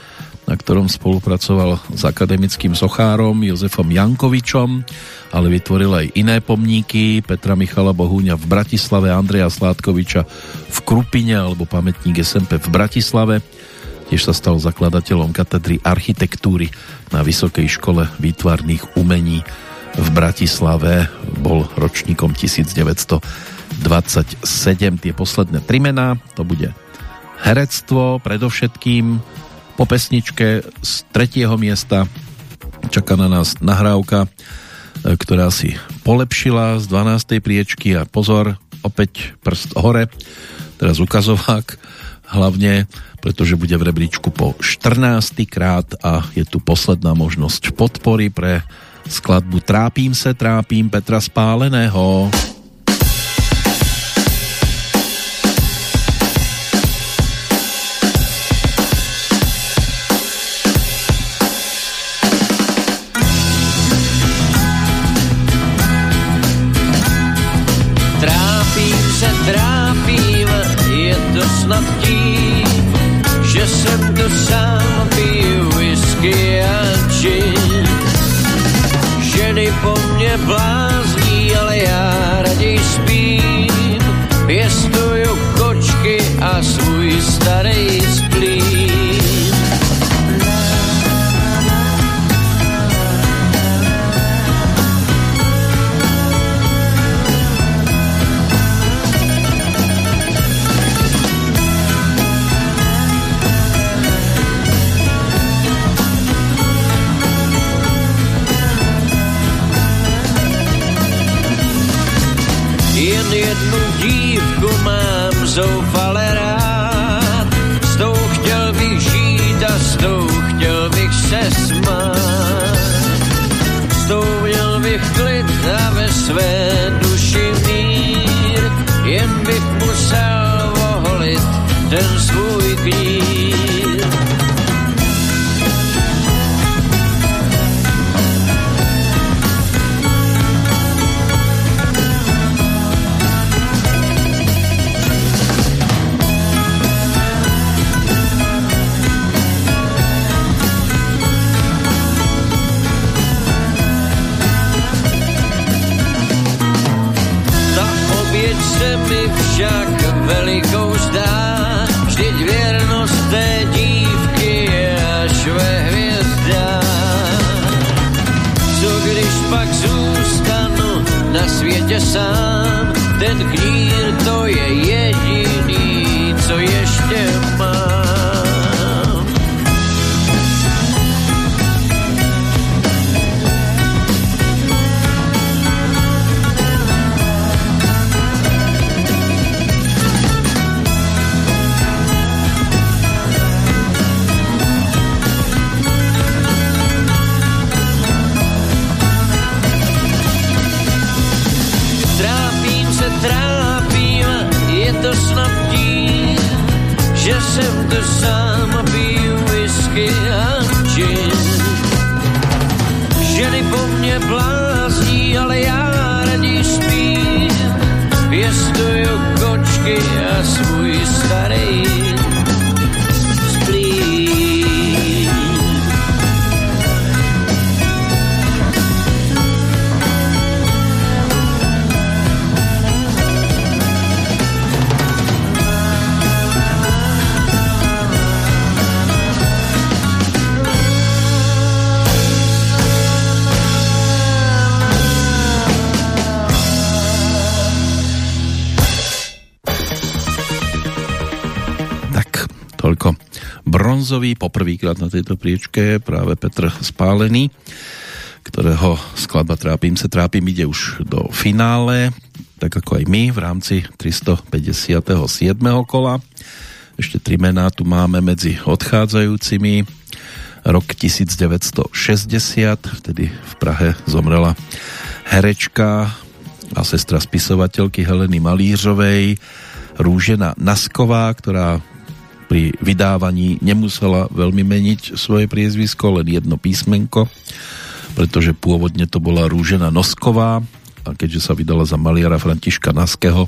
na ktorom spolupracoval s akademickým sochárom Jozefom Jankovičom, ale vytvoril aj iné pomníky Petra Michala Bohúňa v Bratislave, Andreja Sládkoviča v Krupine alebo pamätník SMP v Bratislave. Tiež sa stal zakladateľom katedry architektúry na Vysokej škole výtvarných umení v Bratislave, bol ročníkom 1927. Tie posledné tri mená, to bude herectvo, predovšetkým po pesničke z tretieho miesta čaká na nás nahrávka, e, ktorá si polepšila z 12. priečky a pozor, opäť prst hore, teraz ukazovák hlavne, pretože bude v rebríčku po 14. krát a je tu posledná možnosť podpory pre skladbu Trápím se, trápím Petra Spáleného. Trápím a bronzový, poprvýkrát na tejto priečke práve Petr Spálený, ktorého skladba Trápim se trápim ide už do finále, tak ako aj my v rámci 357. kola. Ešte tri mená tu máme medzi odchádzajúcimi. Rok 1960, vtedy v Prahe zomrela herečka a sestra spisovateľky Heleny Malířovej, Rúžena Nasková, ktorá pri vydávaní nemusela veľmi meniť svoje priezvisko, len jedno písmenko, pretože pôvodne to bola Rúžena Nosková a keďže sa vydala za maliara Františka Naského,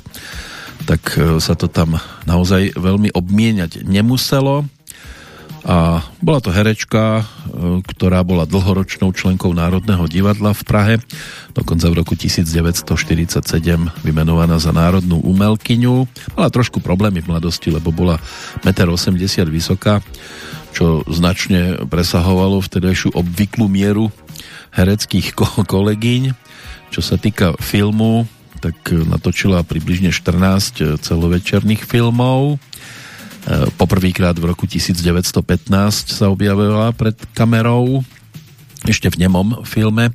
tak e, sa to tam naozaj veľmi obmieniať nemuselo a bola to herečka, e, ktorá bola dlhoročnou členkou Národného divadla v Prahe, dokonca v roku 1947 vymenovaná za národnú umelkyňu. Mala trošku problémy v mladosti, lebo bola 1,80 m vysoká, čo značne presahovalo vtedajšiu obvyklú mieru hereckých kolegyň. Čo sa týka filmu, tak natočila približne 14 celovečerných filmov poprvýkrát v roku 1915 sa objavila pred kamerou ešte v nemom filme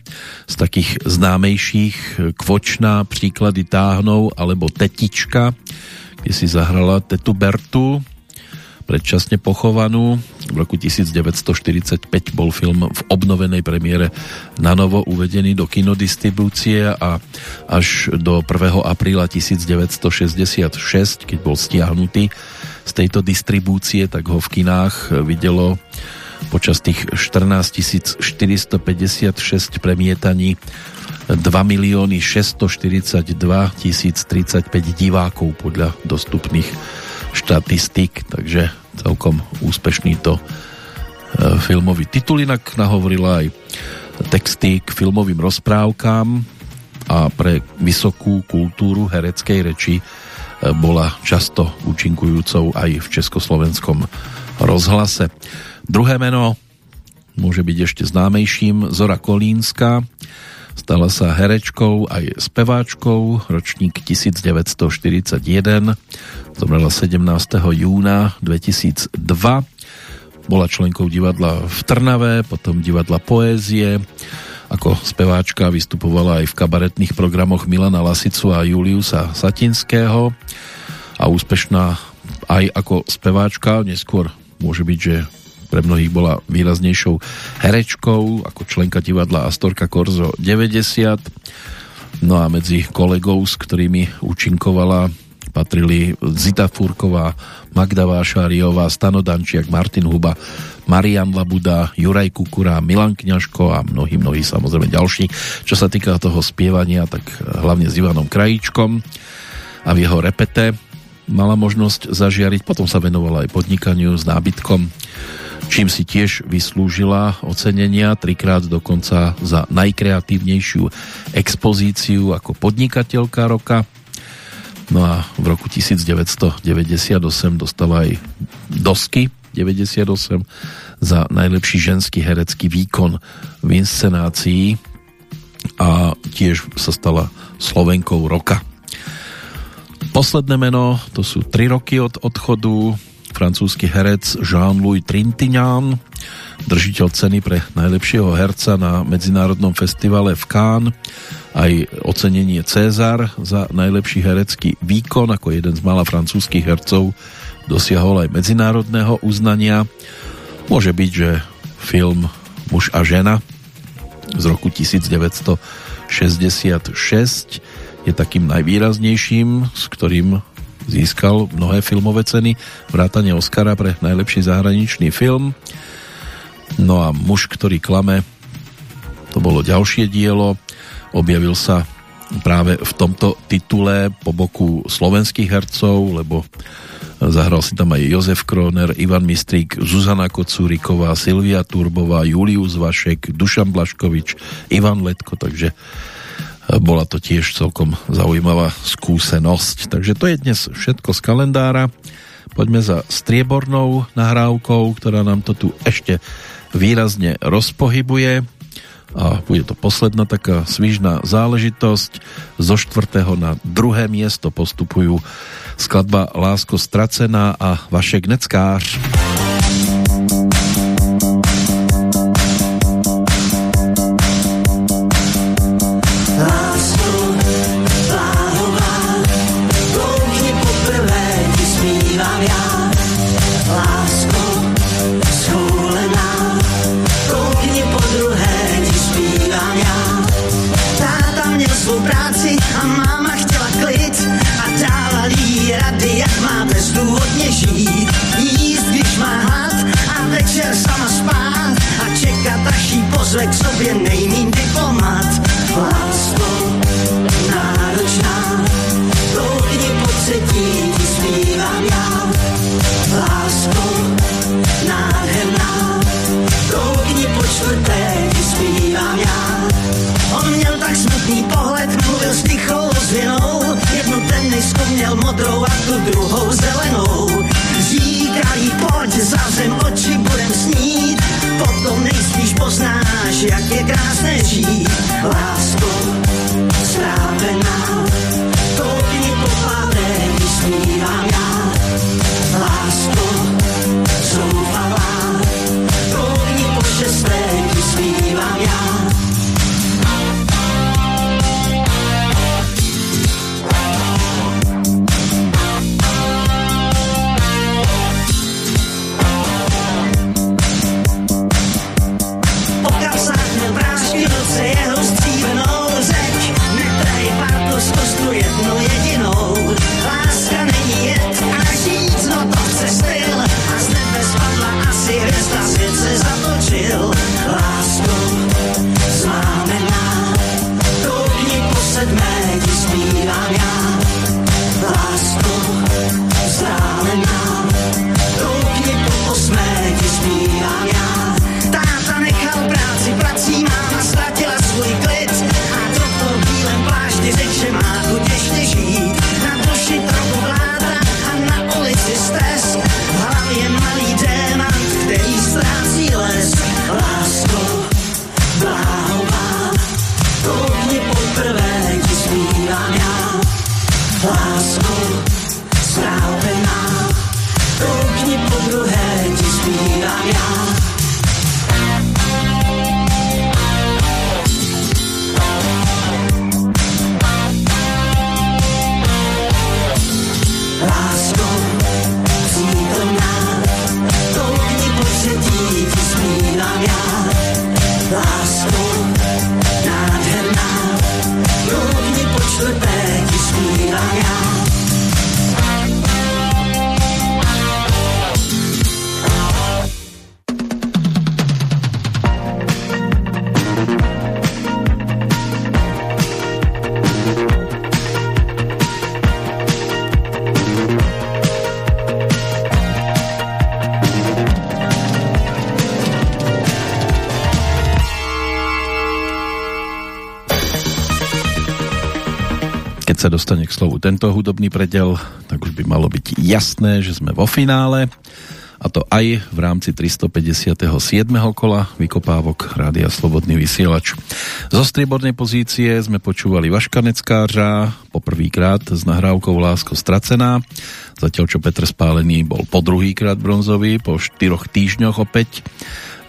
z takých známejších Kvočná, Příklady táhnou alebo Tetička, kde si zahrala Tetu Bertu predčasne pochovanú. V roku 1945 bol film v obnovenej premiére na novo uvedený do kinodistribúcie a až do 1. apríla 1966, keď bol stiahnutý z tejto distribúcie, tak ho v kinách videlo počas tých 14 456 premietaní 2 milióny 642 035 divákov podľa dostupných štatistik, takže celkom úspešný to e, filmový titul, inak nahovorila aj texty k filmovým rozprávkám a pre vysokú kultúru hereckej reči bola často účinkujúcou aj v československom rozhlase. Druhé meno môže byť ešte známejším Zora Kolínska, stala sa herečkou aj speváčkou, ročník 1941, zomrela 17. júna 2002, bola členkou divadla v Trnave, potom divadla Poézie, ako speváčka vystupovala aj v kabaretných programoch Milana Lasicu a Juliusa Satinského. A úspešná aj ako speváčka, neskôr môže byť, že pre mnohých bola výraznejšou herečkou ako členka divadla Astorka Korzo 90 no a medzi kolegov, s ktorými účinkovala patrili Zita Furková, Magda Vášáriová, Stano Dančiak, Martin Huba, Marian Labuda, Juraj Kukura, Milan Kňažko a mnohí, mnohí samozrejme ďalší. Čo sa týka toho spievania, tak hlavne s Ivanom Krajíčkom a v jeho repete mala možnosť zažiariť. Potom sa venovala aj podnikaniu s nábytkom, čím si tiež vyslúžila ocenenia, trikrát dokonca za najkreatívnejšiu expozíciu ako podnikateľka roka. No a v roku 1998 dostala aj dosky 98 za najlepší ženský herecký výkon v inscenácii a tiež sa stala Slovenkou roka. Posledné meno, to sú 3 roky od odchodu, francúzsky herec Jean-Louis Trintignant, držiteľ ceny pre najlepšieho herca na Medzinárodnom festivale v Cannes, aj ocenenie César za najlepší herecký výkon ako jeden z mála francúzskych hercov dosiahol aj medzinárodného uznania. Môže byť, že film Muž a žena z roku 1966 je takým najvýraznejším, s ktorým získal mnohé filmové ceny, vrátane Oscara pre najlepší zahraničný film. No a Muž, ktorý klame, to bolo ďalšie dielo. Objavil sa práve v tomto titule po boku slovenských hercov, lebo Zahral si tam aj Jozef Kroner, Ivan Mistrík, Zuzana Kocúriková, Silvia Turbová, Julius Vašek, Dušan Blaškovič, Ivan Letko, takže e, bola to tiež celkom zaujímavá skúsenosť. Takže to je dnes všetko z kalendára. Poďme za striebornou nahrávkou, ktorá nám to tu ešte výrazne rozpohybuje a bude to posledná taká svižná záležitosť. Zo štvrtého na druhé miesto postupujú skladba Lásko stracená a Vašek Neckář. Dostane k slovu tento hudobný predel, tak už by malo byť jasné, že sme vo finále a to aj v rámci 357. kola vykopávok Rádia Slobodný vysielač. Zo striebornej pozície sme počúvali Vaška Neckářa poprvýkrát s nahrávkou Lásko stracená, zatiaľ čo Petr Spálený bol po druhýkrát bronzový, po štyroch týždňoch opäť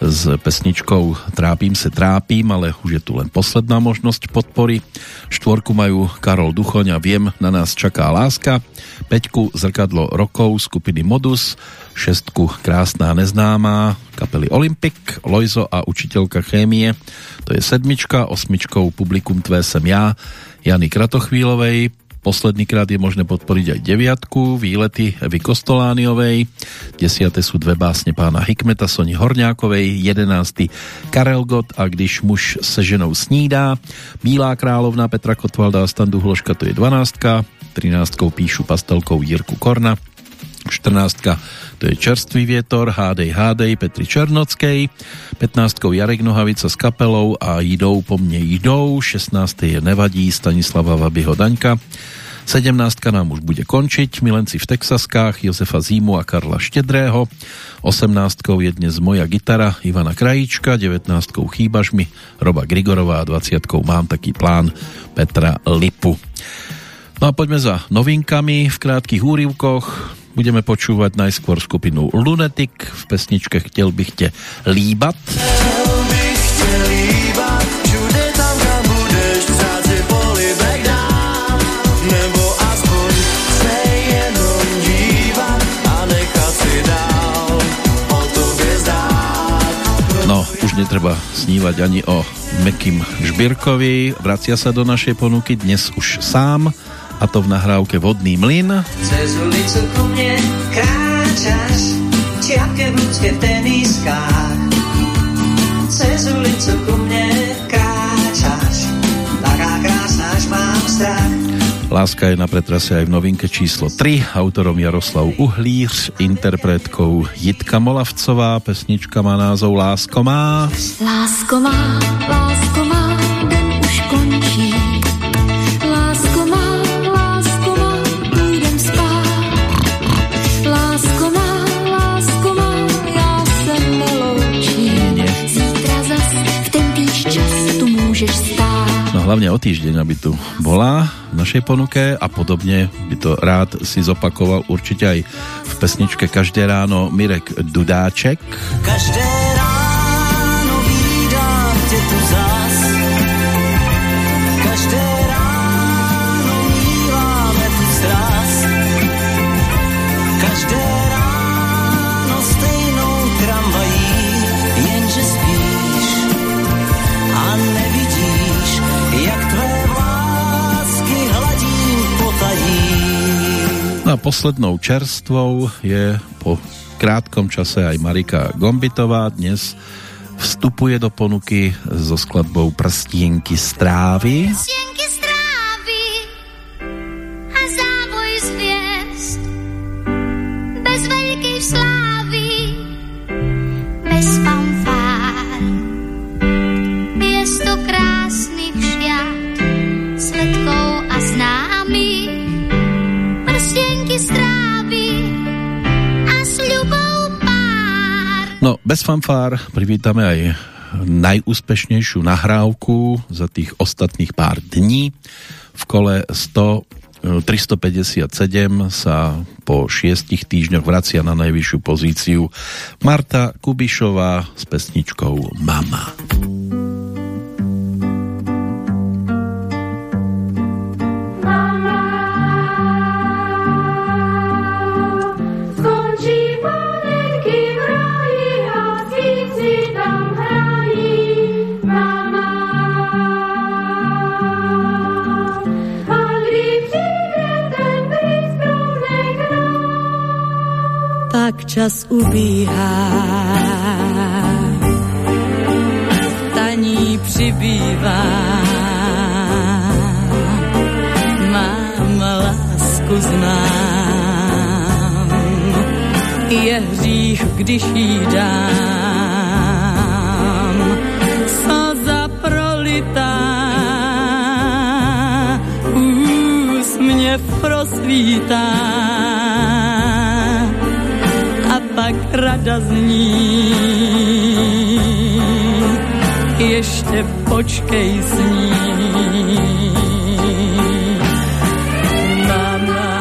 s pesničkou Trápím se trápím, ale už je tu len posledná možnosť podpory. Štvorku majú Karol Duchoň a Viem, na nás čaká láska. Peťku Zrkadlo rokov skupiny Modus. Šestku Krásná neznámá kapely Olympik. Lojzo a učiteľka chémie. To je sedmička. Osmičkou Publikum Tvé sem ja. Jany Kratochvílovej. Posledný krát je možné podporiť aj deviatku, výlety Evy Kostolániovej, desiate sú dve básne pána Hikmeta Soni Horňákovej, jedenácty Karel Gott a když muž se ženou snídá, Bílá královna Petra Kotvalda a Standu Hloška to je dvanáctka, trináctkou píšu pastelkou Jirku Korna, 14 to je Čerstvý vietor, Hádej, hádej Petri Černockej, 15 Jarek Nohavica s kapelou a Jdou po mne jdou, 16 je Nevadí Stanislava Vabyho Daňka, 17 nám už bude končiť, Milenci v Texaskách, Jozefa Zímu a Karla Štedrého, 18 je dnes Moja gitara Ivana Krajíčka, 19 Chýbaš mi Roba Grigorová a 20 Mám taký plán Petra Lipu. No a poďme za novinkami. V krátkých úrivkoch. Budeme počúvať najskôr skupinu Lunatic v pesničke Chtěl bych tě líbat. No, už netreba snívať ani o Mekým Žbírkovi. Vracia sa do našej ponuky dnes už sám a to v nahrávke Vodný mlyn. Cez ulicu ku mne kráčaš, čiapke v ľudské teniskách. Cez ulicu ku mne kráčaš, taká krásna, až mám strach. Láska je na pretrase aj v novinke číslo 3, autorom Jaroslav Uhlíř, interpretkou Jitka Molavcová, pesnička má názov Lásko má. Lásko má, lásko má, hlavne o týždeň, aby tu bola v našej ponuke a podobne by to rád si zopakoval určite aj v pesničke Každé ráno Mirek Dudáček. Každé ráno vídám tu zás. No a poslednou čerstvou je po krátkom čase aj Marika Gombitová. Dnes vstupuje do ponuky so skladbou Prstienky strávy. Sienky strávy a závoj z hviezd. Bez veľkej slávy, bez fanfár. No, bez fanfár privítame aj najúspešnejšiu nahrávku za tých ostatných pár dní. V kole 100 357 sa po šiestich týždňoch vracia na najvyššiu pozíciu Marta Kubišová s pesničkou Mama. Skončí tak čas ubíhá. Taní přibývá. Mám lásku znám. Je hřích, když jí dám. Slza prolitá. Úsměv prosvítá a pak rada zní. Ještě počkej s ní. Mama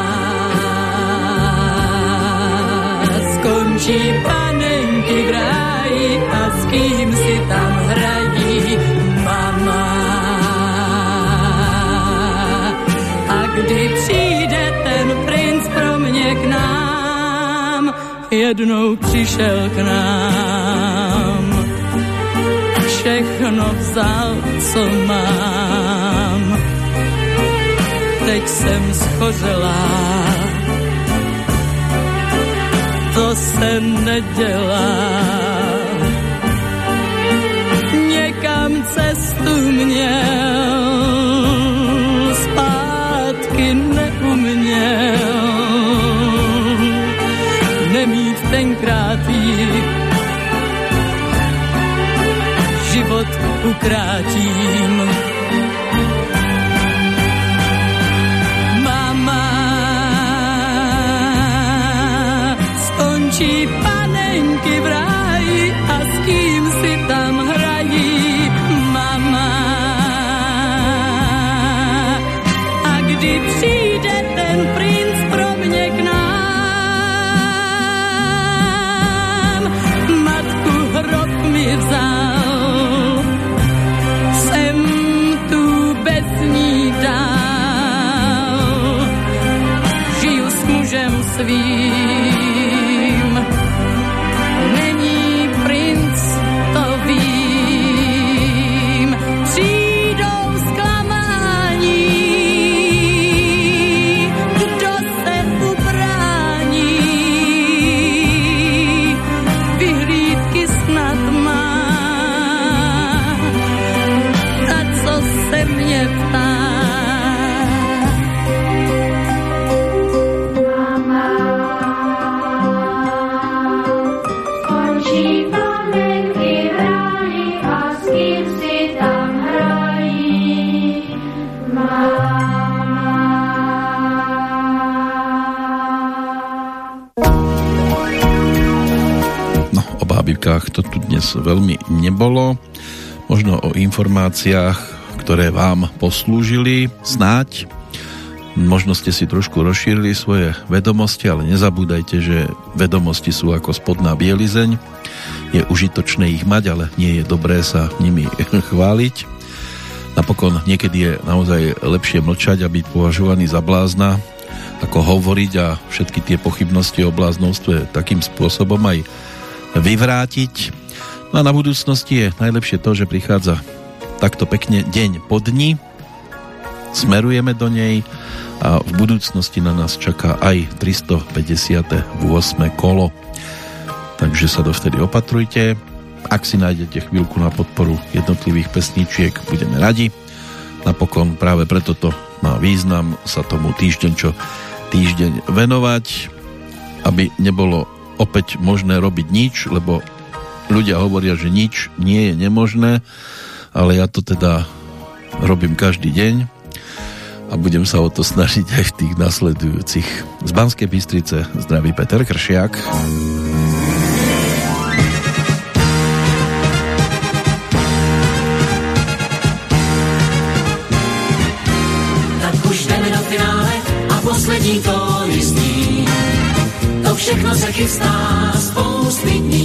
skončí panenky v ráji a s kým si tam jednou přišel k nám. Všechno vzal, co mám. Teď jsem schořelá. To se nedělá. Někam cestu měl, Nemít tenkrát jí, život ukrátím. Veľmi nebolo. Možno o informáciách, ktoré vám poslúžili snáď. Možno ste si trošku rozšírili svoje vedomosti, ale nezabúdajte, že vedomosti sú ako spodná bielizeň. Je užitočné ich mať, ale nie je dobré sa nimi [laughs] chváliť. Napokon niekedy je naozaj lepšie mlčať a byť považovaný za blázna, ako hovoriť a všetky tie pochybnosti o bláznovstve takým spôsobom aj vyvrátiť. No a na budúcnosti je najlepšie to, že prichádza takto pekne deň po dni, smerujeme do nej a v budúcnosti na nás čaká aj 358. kolo. Takže sa dovtedy opatrujte. Ak si nájdete chvíľku na podporu jednotlivých pesničiek, budeme radi. Napokon práve preto to má význam sa tomu týždeň čo týždeň venovať, aby nebolo opäť možné robiť nič, lebo ľudia hovoria, že nič nie je nemožné, ale ja to teda robím každý deň a budem sa o to snažiť aj v tých nasledujúcich. Z Banskej Bystrice zdraví Peter Kršiak. poslední tóny zní. To všechno se chystá spousty dní